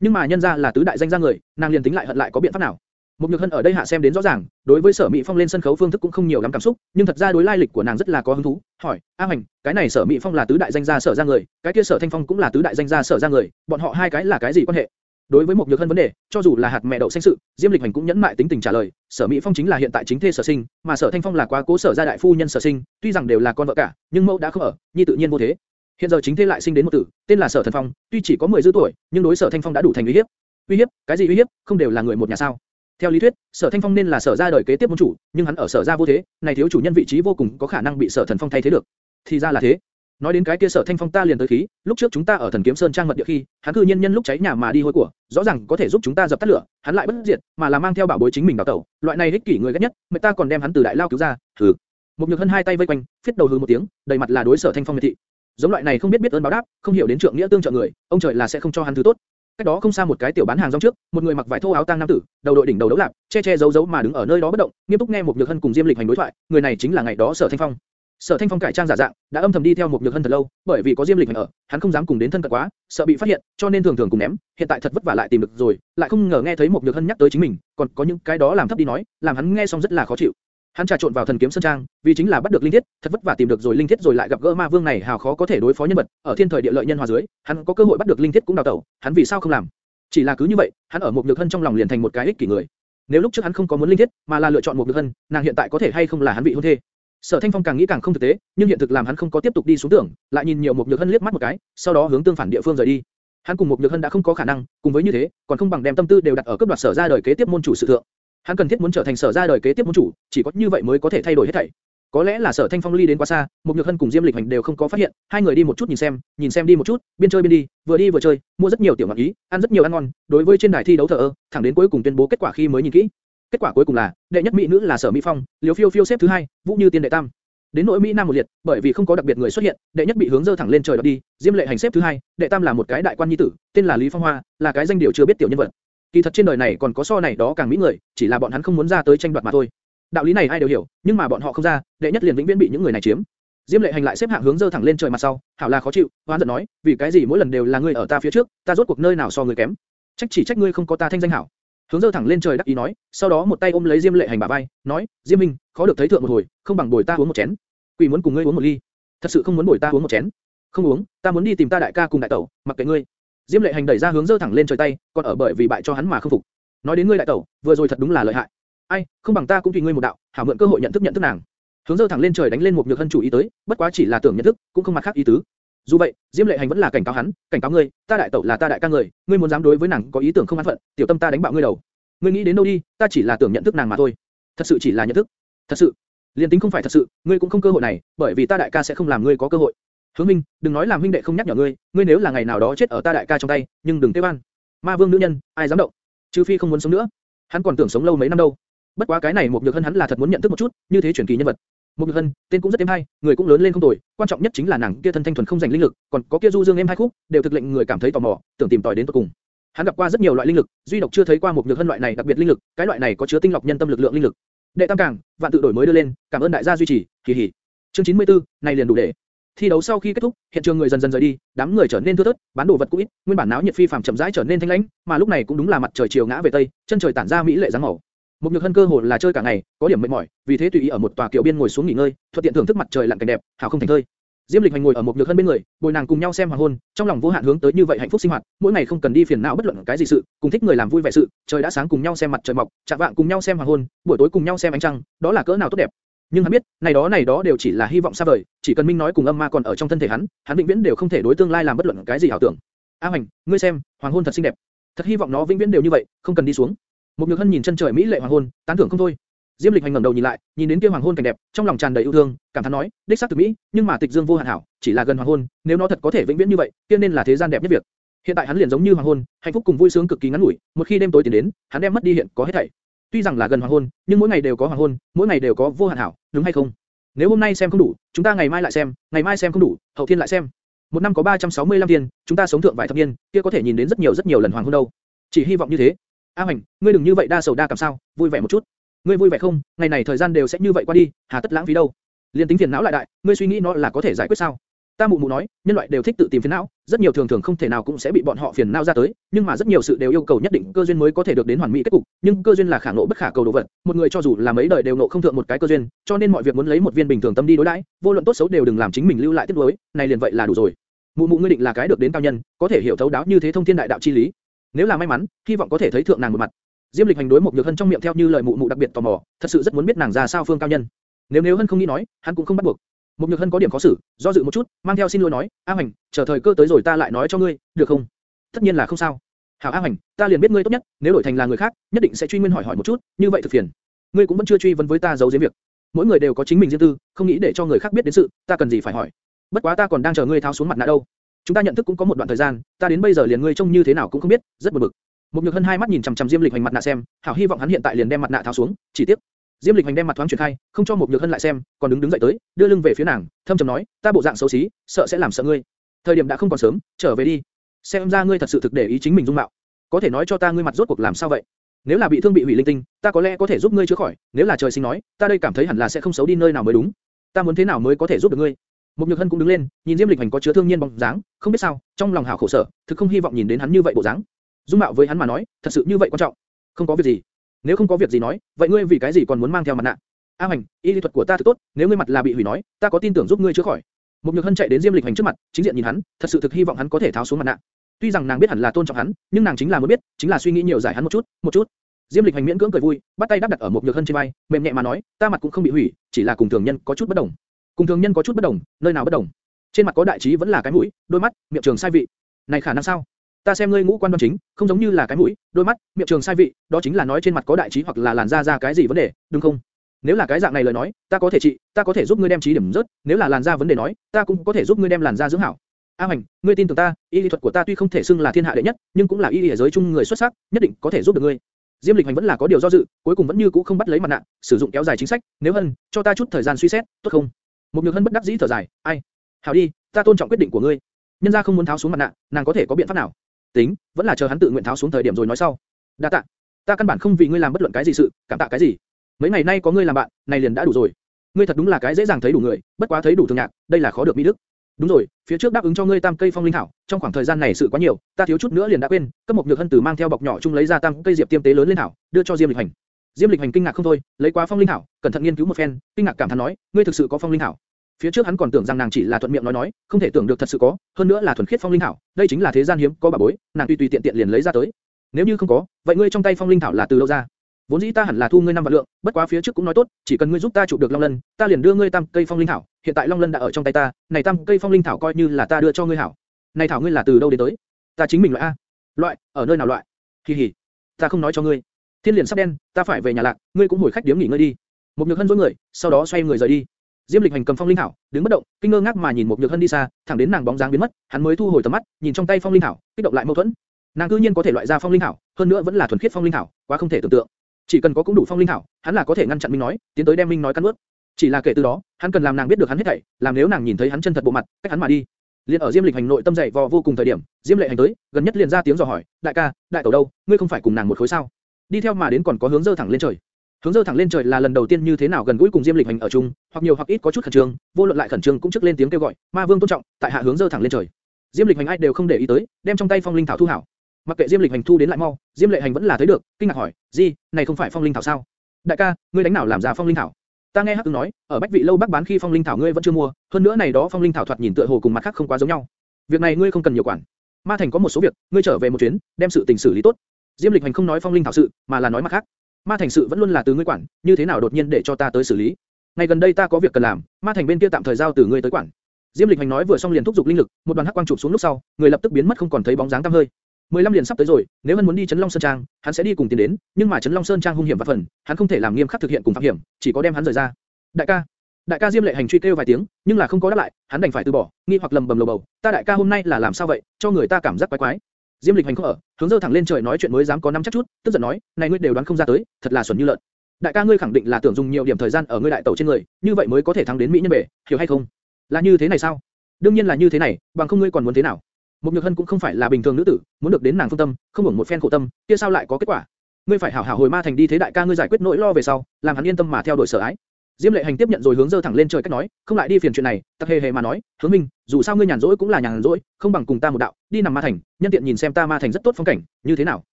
Nhưng mà nhân ra là tứ đại danh gia người, nàng liền tính lại hận lại có biện pháp nào? Một nhược hân ở đây hạ xem đến rõ ràng, đối với Sở Mỹ Phong lên sân khấu phương thức cũng không nhiều lắm cảm xúc, nhưng thật ra đối lai lịch của nàng rất là có hứng thú. Hỏi, A Hoành, cái này Sở Mỹ Phong là tứ đại danh gia Sở gia người, cái kia Sở Thanh Phong cũng là tứ đại danh gia Sở gia người, bọn họ hai cái là cái gì quan hệ? Đối với một nhược hân vấn đề, cho dù là hạt mẹ đậu xanh sự, Diêm Lịch Hành cũng nhẫn mại tính tình trả lời, Sở Mỹ Phong chính là hiện tại chính thê Sở Sinh, mà Sở Thanh Phong là quá cố Sở gia đại phu nhân Sở Sinh, tuy rằng đều là con vợ cả, nhưng mẫu đã không ở, nhi tự nhiên vô thế. Hiện giờ chính thế lại sinh đến một tử, tên là Sở Thần Phong, tuy chỉ có 10 dư tuổi, nhưng đối Sở Thanh Phong đã đủ thành uy hiếp. Uy hiếp? Cái gì uy hiếp? Không đều là người một nhà sao? Theo lý thuyết, Sở Thanh Phong nên là Sở gia đời kế tiếp môn chủ, nhưng hắn ở Sở gia vô thế, này thiếu chủ nhân vị trí vô cùng có khả năng bị Sở Thần Phong thay thế được. Thì ra là thế. Nói đến cái kia Sở Thanh Phong ta liền tới khí, lúc trước chúng ta ở Thần Kiếm Sơn trang mật địa khi, hắn cư nhiên nhân lúc cháy nhà mà đi hôi của, rõ ràng có thể giúp chúng ta dập tắt lửa, hắn lại bất diệt, mà là mang theo bảo bối chính mình đào tẩu, loại này ích kỷ người ghét nhất, mẹ ta còn đem hắn từ đại lao cứu ra, hừ. Một nhược hân hai tay vây quanh, phiết đầu hừ một tiếng, đầy mặt là đối Sở Thanh Phong miệt thị. Giống loại này không biết biết ơn báo đáp, không hiểu đến trượng nghĩa tương trợ người, ông trời là sẽ không cho hắn thứ tốt. Cách đó không xa một cái tiểu bán hàng rong trước, một người mặc vải thô áo tang nam tử, đầu đội đỉnh đầu đấu lạp, che che giấu giấu mà đứng ở nơi đó bất động, nghiêm túc nghe một nhược hân cùng Diêm Lịch hành đối thoại, người này chính là ngày đó Sở Thanh Phong. Sở Thanh Phong cải trang giả dạng, đã âm thầm đi theo một nhược hân thật lâu, bởi vì có Diêm Lịch hành ở, hắn không dám cùng đến thân cận quá, sợ bị phát hiện, cho nên thường thường cùng ném. Hiện tại thật vất vả lại tìm được rồi, lại không ngờ nghe thấy một nhược hân nhắc tới chính mình, còn có những cái đó làm thấp đi nói, làm hắn nghe xong rất là khó chịu. Hắn trà trộn vào thần kiếm sơn trang, vì chính là bắt được linh thiết, thật vất vả tìm được rồi linh thiết rồi lại gặp gỡ ma vương này hào khó có thể đối phó nhân vật, ở thiên thời địa lợi nhân hòa dưới, hắn có cơ hội bắt được linh thiết cũng đào tẩu, hắn vì sao không làm? Chỉ là cứ như vậy, hắn ở một nhược hân trong lòng liền thành một cái ích kỷ người. Nếu lúc trước hắn không có muốn linh thiết, mà là lựa chọn một nhược hân, nàng hiện tại có thể hay không là hắn vị hôn thê? Sở Thanh Phong càng nghĩ càng không thực tế, nhưng hiện thực làm hắn không có tiếp tục đi xuống tưởng, lại nhìn nhiều một nhược hân liếc mắt một cái, sau đó hướng tương phản địa phương rời đi. Hắn cùng một nhược hân đã không có khả năng, cùng với như thế, còn không bằng đem tâm tư đều đặt ở cấp đoạt sở ra đời kế tiếp môn chủ sự thượng. Hắn cần thiết muốn trở thành sở gia đời kế tiếp môn chủ, chỉ có như vậy mới có thể thay đổi hết thảy. Có lẽ là Sở Thanh Phong ly đến quá xa, một nhược hân cùng Diêm Lịch Hành đều không có phát hiện, hai người đi một chút nhìn xem, nhìn xem đi một chút, biên chơi biên đi, vừa đi vừa chơi, mua rất nhiều tiểu ngọt ý, ăn rất nhiều ăn ngon, đối với trên đài thi đấu thờ ơ, thẳng đến cuối cùng tuyên bố kết quả khi mới nhìn kỹ. Kết quả cuối cùng là, đệ nhất mỹ nữ là Sở Mỹ Phong, Liễu Phiêu Phiêu xếp thứ hai, Vũ Như Tiên đệ tam. Đến nội Mỹ Nam một liệt, bởi vì không có đặc biệt người xuất hiện, đệ nhất bị hướng dơ thẳng lên trời đoạt đi, Diêm Lệ Hành xếp thứ hai, đệ tam là một cái đại quan nhi tử, tên là Lý Phong Hoa, là cái danh điều chưa biết tiểu nhân vật. Kỳ thật trên đời này còn có so này đó càng mỹ người, chỉ là bọn hắn không muốn ra tới tranh đoạt mà thôi. Đạo lý này ai đều hiểu, nhưng mà bọn họ không ra, đệ nhất liền vĩnh viễn bị những người này chiếm. Diêm Lệ Hành lại xếp hạng hướng dơ thẳng lên trời mặt sau, hảo là khó chịu, hoán giận nói, vì cái gì mỗi lần đều là ngươi ở ta phía trước, ta rốt cuộc nơi nào so ngươi kém? Trách chỉ trách ngươi không có ta thanh danh hảo. Hướng dơ thẳng lên trời đắc ý nói, sau đó một tay ôm lấy Diêm Lệ Hành bả vai, nói, Diêm Minh, khó được thấy thượng một hồi, không bằng bồi ta uống một chén. Quỷ muốn cùng ngươi uống một ly, thật sự không muốn bồi ta uống một chén. Không uống, ta muốn đi tìm ta đại ca cùng đại tẩu, mặc kệ ngươi. Diêm Lệ Hành đẩy ra hướng dơ thẳng lên trời tay, còn ở bởi vì bại cho hắn mà không phục. Nói đến ngươi đại tẩu, vừa rồi thật đúng là lợi hại. Ai, không bằng ta cũng tùy ngươi một đạo, hảo mượn cơ hội nhận thức nhận thức nàng. Hướng dơ thẳng lên trời đánh lên một nhược hân chủ ý tới, bất quá chỉ là tưởng nhận thức, cũng không mặt khác ý tứ. Dù vậy, Diêm Lệ Hành vẫn là cảnh cáo hắn, cảnh cáo ngươi, ta đại tẩu là ta đại ca người, ngươi muốn dám đối với nàng có ý tưởng không an phận, tiểu tâm ta đánh bạo ngươi đầu. Ngươi nghĩ đến đâu đi, ta chỉ là tưởng nhận thức nàng mà thôi. Thật sự chỉ là nhận thức. Thật sự. Liên tính không phải thật sự, ngươi cũng không cơ hội này, bởi vì ta đại ca sẽ không làm ngươi có cơ hội. Hướng Minh, đừng nói làm huynh đệ không nhắc nhở ngươi, ngươi nếu là ngày nào đó chết ở ta đại ca trong tay, nhưng đừng tê van. Ma vương nữ nhân, ai dám động? Trừ phi không muốn sống nữa. Hắn còn tưởng sống lâu mấy năm đâu. Bất quá cái này một nhược hân hắn là thật muốn nhận thức một chút, như thế truyền kỳ nhân vật. Một nhược hân, tên cũng rất êm hay, người cũng lớn lên không tồi, quan trọng nhất chính là nàng kia thân thanh thuần không dành linh lực, còn có kia du dương êm hai khúc, đều thực lệnh người cảm thấy tò mò, tưởng tìm tòi đến tận cùng. Hắn gặp qua rất nhiều loại linh lực, duy độc chưa thấy qua một nhược hân loại này đặc biệt linh lực, cái loại này có chứa tinh lọc nhân tâm lực lượng linh lực. Đệ tam càng, vạn tự đổi mới đưa lên, cảm ơn đại gia duy trì, kỳ hỉ. Chương 94, này liền đủ để. Thi đấu sau khi kết thúc, hiện trường người dần dần rời đi, đám người trở nên thưa thớt, bán đồ vật cũng ít, nguyên bản náo nhiệt phi phàm chậm rãi trở nên thanh lãnh, mà lúc này cũng đúng là mặt trời chiều ngã về tây, chân trời tản ra mỹ lệ dáng màu. Một nhược hân cơ hồ là chơi cả ngày, có điểm mệt mỏi, vì thế tùy ý ở một tòa kiệu biên ngồi xuống nghỉ ngơi, thuận tiện thưởng thức mặt trời lặn cảnh đẹp, hảo không thành thơi. Diêm Lịch Hành ngồi ở một nhược hân bên người, bồi nàng cùng nhau xem hoàng hôn, trong lòng vô hạn hướng tới như vậy hạnh phúc sinh hoạt, mỗi ngày không cần đi phiền não bất luận cái gì sự, cùng thích người làm vui vẻ sự, trời đã sáng cùng nhau xem mặt trời mọc, chạm vạng cùng nhau xem hoàng hôn, buổi tối cùng nhau xem ánh trăng, đó là cỡ nào tốt đẹp. Nhưng hắn biết, này đó này đó đều chỉ là hy vọng xa vời, chỉ cần Minh nói cùng âm ma còn ở trong thân thể hắn, hắn vĩnh viễn đều không thể đối tương lai làm bất luận cái gì ảo tưởng. A Hoành ngươi xem, hoàng hôn thật xinh đẹp, thật hy vọng nó vĩnh viễn đều như vậy, không cần đi xuống. Một nhược hân nhìn chân trời mỹ lệ hoàng hôn, tán thưởng không thôi. Diêm Lịch Hành ngẩng đầu nhìn lại, nhìn đến kia hoàng hôn cảnh đẹp, trong lòng tràn đầy yêu thương, cảm thán nói, đích xác thực mỹ, nhưng mà tịch dương vô hạn hảo, chỉ là gần hoàng hôn, nếu nó thật có thể vĩnh viễn như vậy, kia nên là thế gian đẹp nhất việc. Hiện tại hắn liền giống như hoàng hôn, hạnh phúc cùng vui sướng cực kỳ ngắn ngủi, một khi đêm tối tiến đến, hắn đem mất đi hiện có hết thảy. Tuy rằng là gần hoàng hôn, nhưng mỗi ngày đều có hoàng hôn, mỗi ngày đều có vô hạn hảo, đúng hay không? Nếu hôm nay xem không đủ, chúng ta ngày mai lại xem, ngày mai xem không đủ, hậu thiên lại xem. Một năm có 365 thiên, chúng ta sống thượng vài thập niên, kia có thể nhìn đến rất nhiều rất nhiều lần hoàng hôn đâu. Chỉ hy vọng như thế. A Hoành, ngươi đừng như vậy đa sầu đa cảm sao, vui vẻ một chút. Ngươi vui vẻ không? Ngày này thời gian đều sẽ như vậy qua đi, hà tất lãng phí đâu? Liên tính phiền não lại đại, ngươi suy nghĩ nó là có thể giải quyết sao? Ta mụ mụ nói, nhân loại đều thích tự tìm phiền não, rất nhiều thường thường không thể nào cũng sẽ bị bọn họ phiền não ra tới, nhưng mà rất nhiều sự đều yêu cầu nhất định cơ duyên mới có thể được đến hoàn mỹ kết cục, nhưng cơ duyên là khả ngộ bất khả cầu đồ vật, một người cho dù là mấy đời đều ngộ không thượng một cái cơ duyên, cho nên mọi việc muốn lấy một viên bình thường tâm đi đối đãi, vô luận tốt xấu đều đừng làm chính mình lưu lại tiếc nuối, này liền vậy là đủ rồi. Mụ mụ ngươi định là cái được đến cao nhân, có thể hiểu thấu đáo như thế thông thiên đại đạo chi lý. Nếu là may mắn, hy vọng có thể thấy thượng nàng một mặt. Diêm Lịch hành đối một nhược hân trong miệng theo như lời mụ mụ đặc biệt tò mò, thật sự rất muốn biết nàng ra sao phương cao nhân. Nếu nếu hân không nghĩ nói, hắn cũng không bắt buộc. Mục nhược hân có điểm khó xử, do dự một chút, mang theo xin lỗi nói, A Hoành, chờ thời cơ tới rồi ta lại nói cho ngươi, được không? Tất nhiên là không sao. Hảo A Hoành, ta liền biết ngươi tốt nhất, nếu đổi thành là người khác, nhất định sẽ truy nguyên hỏi hỏi một chút, như vậy thực phiền. Ngươi cũng vẫn chưa truy vấn với ta giấu giếm việc. Mỗi người đều có chính mình riêng tư, không nghĩ để cho người khác biết đến sự, ta cần gì phải hỏi. bất quá ta còn đang chờ ngươi tháo xuống mặt nạ đâu. Chúng ta nhận thức cũng có một đoạn thời gian, ta đến bây giờ liền ngươi trông như thế nào cũng không biết, rất buồn bực. Mục nhược hân hai mắt nhìn chằm chằm Diêm Lịch hoành mặt nạ xem, hảo hy vọng hắn hiện tại liền đem mặt nạ tháo xuống, chỉ tiếc. Diêm Lịch Hành đem mặt thoáng chuyển khai, không cho một nhược hân lại xem, còn đứng đứng dậy tới, đưa lưng về phía nàng, thâm trầm nói, ta bộ dạng xấu xí, sợ sẽ làm sợ ngươi. Thời điểm đã không còn sớm, trở về đi. Xem ra ngươi thật sự thực để ý chính mình dung mạo. Có thể nói cho ta ngươi mặt rốt cuộc làm sao vậy? Nếu là bị thương bị hủy linh tinh, ta có lẽ có thể giúp ngươi chữa khỏi, nếu là trời sinh nói, ta đây cảm thấy hẳn là sẽ không xấu đi nơi nào mới đúng. Ta muốn thế nào mới có thể giúp được ngươi? Mục Nhược Hân cũng đứng lên, nhìn Diêm Lịch Hành có chứa thương nhiên bóng dáng, không biết sao, trong lòng hảo khổ sở, thực không hy vọng nhìn đến hắn như vậy bộ dáng. Dung mạo với hắn mà nói, thật sự như vậy quan trọng. Không có việc gì. Nếu không có việc gì nói, vậy ngươi vì cái gì còn muốn mang theo mặt nạ? A Hành, y lý thuật của ta thực tốt, nếu ngươi mặt là bị hủy nói, ta có tin tưởng giúp ngươi chữa khỏi. Mục Nhược Hân chạy đến Diêm Lịch Hành trước mặt, chính diện nhìn hắn, thật sự thực hy vọng hắn có thể tháo xuống mặt nạ. Tuy rằng nàng biết hẳn là tôn trọng hắn, nhưng nàng chính là muốn biết, chính là suy nghĩ nhiều giải hắn một chút, một chút. Diêm Lịch Hành miễn cưỡng cười vui, bắt tay đắp đặt ở Mục Nhược Hân trên vai, mềm nhẹ mà nói, ta mặt cũng không bị hủy, chỉ là cùng thường nhân có chút bất đồng. Cùng thường nhân có chút bất đồng, nơi nào bất đồng? Trên mặt có đại trí vẫn là cái mũi, đôi mắt, miệng trường sai vị. Này khả năng sao? Ta xem ngươi ngũ quan đoan chính, không giống như là cái mũi, đôi mắt, miệng trường sai vị, đó chính là nói trên mặt có đại trí hoặc là làn da ra cái gì vấn đề, đúng không? Nếu là cái dạng này lời nói, ta có thể trị, ta có thể giúp ngươi đem trí điểm rớt, nếu là làn da vấn đề nói, ta cũng có thể giúp ngươi đem làn da dưỡng hảo. A Hoành, ngươi tin tưởng ta, y lý thuật của ta tuy không thể xưng là thiên hạ đệ nhất, nhưng cũng là y lý giới chung người xuất sắc, nhất định có thể giúp được ngươi. Diêm Lịch Hành vẫn là có điều do dự, cuối cùng vẫn như cũ không bắt lấy mặt nạ, sử dụng kéo dài chính sách, nếu hơn, cho ta chút thời gian suy xét, tốt không? Một Nhược Hân bất đắc dĩ thở dài, ai? Hảo đi, ta tôn trọng quyết định của ngươi. Nhân gia không muốn tháo xuống mặt nạ, nàng có thể có biện pháp nào? Tính, vẫn là chờ hắn tự nguyện tháo xuống thời điểm rồi nói sau. Đa tạ, ta căn bản không vì ngươi làm bất luận cái gì sự, cảm tạ cái gì. Mấy ngày nay có ngươi làm bạn, này liền đã đủ rồi. Ngươi thật đúng là cái dễ dàng thấy đủ người, bất quá thấy đủ thường nhạc, đây là khó được mỹ đức. Đúng rồi, phía trước đáp ứng cho ngươi tam cây phong linh thảo, trong khoảng thời gian này sự quá nhiều, ta thiếu chút nữa liền đã quên, cấp một nhược hân tử mang theo bọc nhỏ chung lấy ra tam cây diệp tiêm tế lớn lên thảo, đưa cho Diêm Lịch Hành. Diêm Lịch Hành kinh ngạc không thôi, lấy quá phong linh thảo, cẩn thận nghiên cứu một phen, kinh ngạc cảm thán nói, ngươi thực sự có phong linh thảo. Phía trước hắn còn tưởng rằng nàng chỉ là thuận miệng nói nói, không thể tưởng được thật sự có, hơn nữa là thuần khiết phong linh thảo, đây chính là thế gian hiếm có bà bối, nàng tùy tùy tiện tiện liền lấy ra tới. Nếu như không có, vậy ngươi trong tay phong linh thảo là từ đâu ra? Vốn dĩ ta hẳn là thu ngươi năm vạn lượng, bất quá phía trước cũng nói tốt, chỉ cần ngươi giúp ta chụp được long lân, ta liền đưa ngươi tam cây phong linh thảo. Hiện tại long lân đã ở trong tay ta, này tam cây phong linh thảo coi như là ta đưa cho ngươi hảo. Này thảo ngươi là từ đâu đến tới? Ta chính mình loại a. Loại, ở nơi nào loại? kỳ hỉ, ta không nói cho ngươi. Thiên liền sắp đen, ta phải về nhà lạc, ngươi cũng hồi khách điếm nghỉ ngơi đi. Một nhược hân dối người, sau đó xoay người rời đi. Diêm Lịch Hành cầm phong linh thảo, đứng bất động, kinh ngơ ngác mà nhìn một nhược hân đi xa, thẳng đến nàng bóng dáng biến mất, hắn mới thu hồi tầm mắt, nhìn trong tay phong linh thảo, kích động lại mâu thuẫn. Nàng cư nhiên có thể loại ra phong linh thảo, hơn nữa vẫn là thuần khiết phong linh thảo, quá không thể tưởng tượng. Chỉ cần có cũng đủ phong linh thảo, hắn là có thể ngăn chặn Minh nói, tiến tới đem Minh nói cắn nuốt. Chỉ là kể từ đó, hắn cần làm nàng biết được hắn hết thảy, làm nếu nàng nhìn thấy hắn chân thật bộ mặt, cách hắn mà đi. Liên ở Diêm Lịch hành nội tâm dậy vò vô cùng thời điểm, Diêm Lệ hành tới, gần nhất liền ra tiếng dò hỏi, đại ca, đại tẩu đâu, ngươi không phải cùng nàng một khối sao? Đi theo mà đến còn có hướng dơ thẳng lên trời. Hướng dơ thẳng lên trời là lần đầu tiên như thế nào gần gũi cùng Diêm Lịch hành ở chung, hoặc nhiều hoặc ít có chút khẩn trương, vô luận lại khẩn trương cũng trước lên tiếng kêu gọi, ma vương tôn trọng, tại hạ hướng dơ thẳng lên trời. Diêm Lịch hành ai đều không để ý tới, đem trong tay phong linh thảo thu hảo. Mặc kệ Diêm Lịch hành thu đến lại mau, Diêm Lệ hành vẫn là thấy được, kinh ngạc hỏi, gì, này không phải phong linh thảo sao? Đại ca, ngươi đánh nào làm ra phong linh thảo? Ta nghe Hắc Ưng nói, ở Bách Vị lâu Bắc bán khi phong linh thảo ngươi vẫn chưa mua, hơn nữa này đó phong linh thảo thoạt nhìn tựa hồ cùng mặt khác không quá giống nhau. Việc này ngươi không cần nhiều quản. Ma Thành có một số việc, ngươi trở về một chuyến, đem sự tình xử lý tốt. Diêm Lịch Hành không nói phong linh thảo sự, mà là nói mặt khác. Ma Thành sự vẫn luôn là từ ngươi quản, như thế nào đột nhiên để cho ta tới xử lý? Ngày gần đây ta có việc cần làm, Ma Thành bên kia tạm thời giao từ ngươi tới quản. Diêm Lịch Hành nói vừa xong liền thúc giục linh lực, một đoàn hắc quang chụp xuống lúc sau, người lập tức biến mất không còn thấy bóng dáng tăm hơi. 15 liền sắp tới rồi, nếu hắn muốn đi Trấn Long Sơn Trang, hắn sẽ đi cùng tiến đến, nhưng mà Trấn Long Sơn Trang hung hiểm và phần, hắn không thể làm nghiêm khắc thực hiện cùng phạm hiểm, chỉ có đem hắn rời ra. Đại ca, đại ca Diêm Lệ Hành truy kêu vài tiếng, nhưng là không có đáp lại, hắn đành phải từ bỏ, nghi hoặc lầm bầm lầu bầu, ta đại ca hôm nay là làm sao vậy, cho người ta cảm giác quái quái. Diêm Lịch Hành không ở, hướng dơ thẳng lên trời nói chuyện mới dám có năm chắc chút, tức giận nói, này ngươi đều đoán không ra tới, thật là xuẩn như lợn. Đại ca ngươi khẳng định là tưởng dùng nhiều điểm thời gian ở ngươi đại tẩu trên người, như vậy mới có thể thắng đến mỹ nhân bể, hiểu hay không? Là như thế này sao? Đương nhiên là như thế này, bằng không ngươi còn muốn thế nào? Một Nhược Hân cũng không phải là bình thường nữ tử, muốn được đến nàng phương tâm, không hưởng một phen khổ tâm, kia sao lại có kết quả? Ngươi phải hảo hảo hồi ma thành đi thế đại ca ngươi giải quyết nỗi lo về sau, làm hắn yên tâm mà theo đuổi sở ái. Diêm Lệ Hành tiếp nhận rồi hướng dơ thẳng lên trời cách nói, không lại đi phiền chuyện này, tặc hề hề mà nói, hướng minh, dù sao ngươi nhàn rỗi cũng là nhàn rỗi, không bằng cùng ta một đạo, đi nằm ma thành, nhân tiện nhìn xem ta ma thành rất tốt phong cảnh, như thế nào?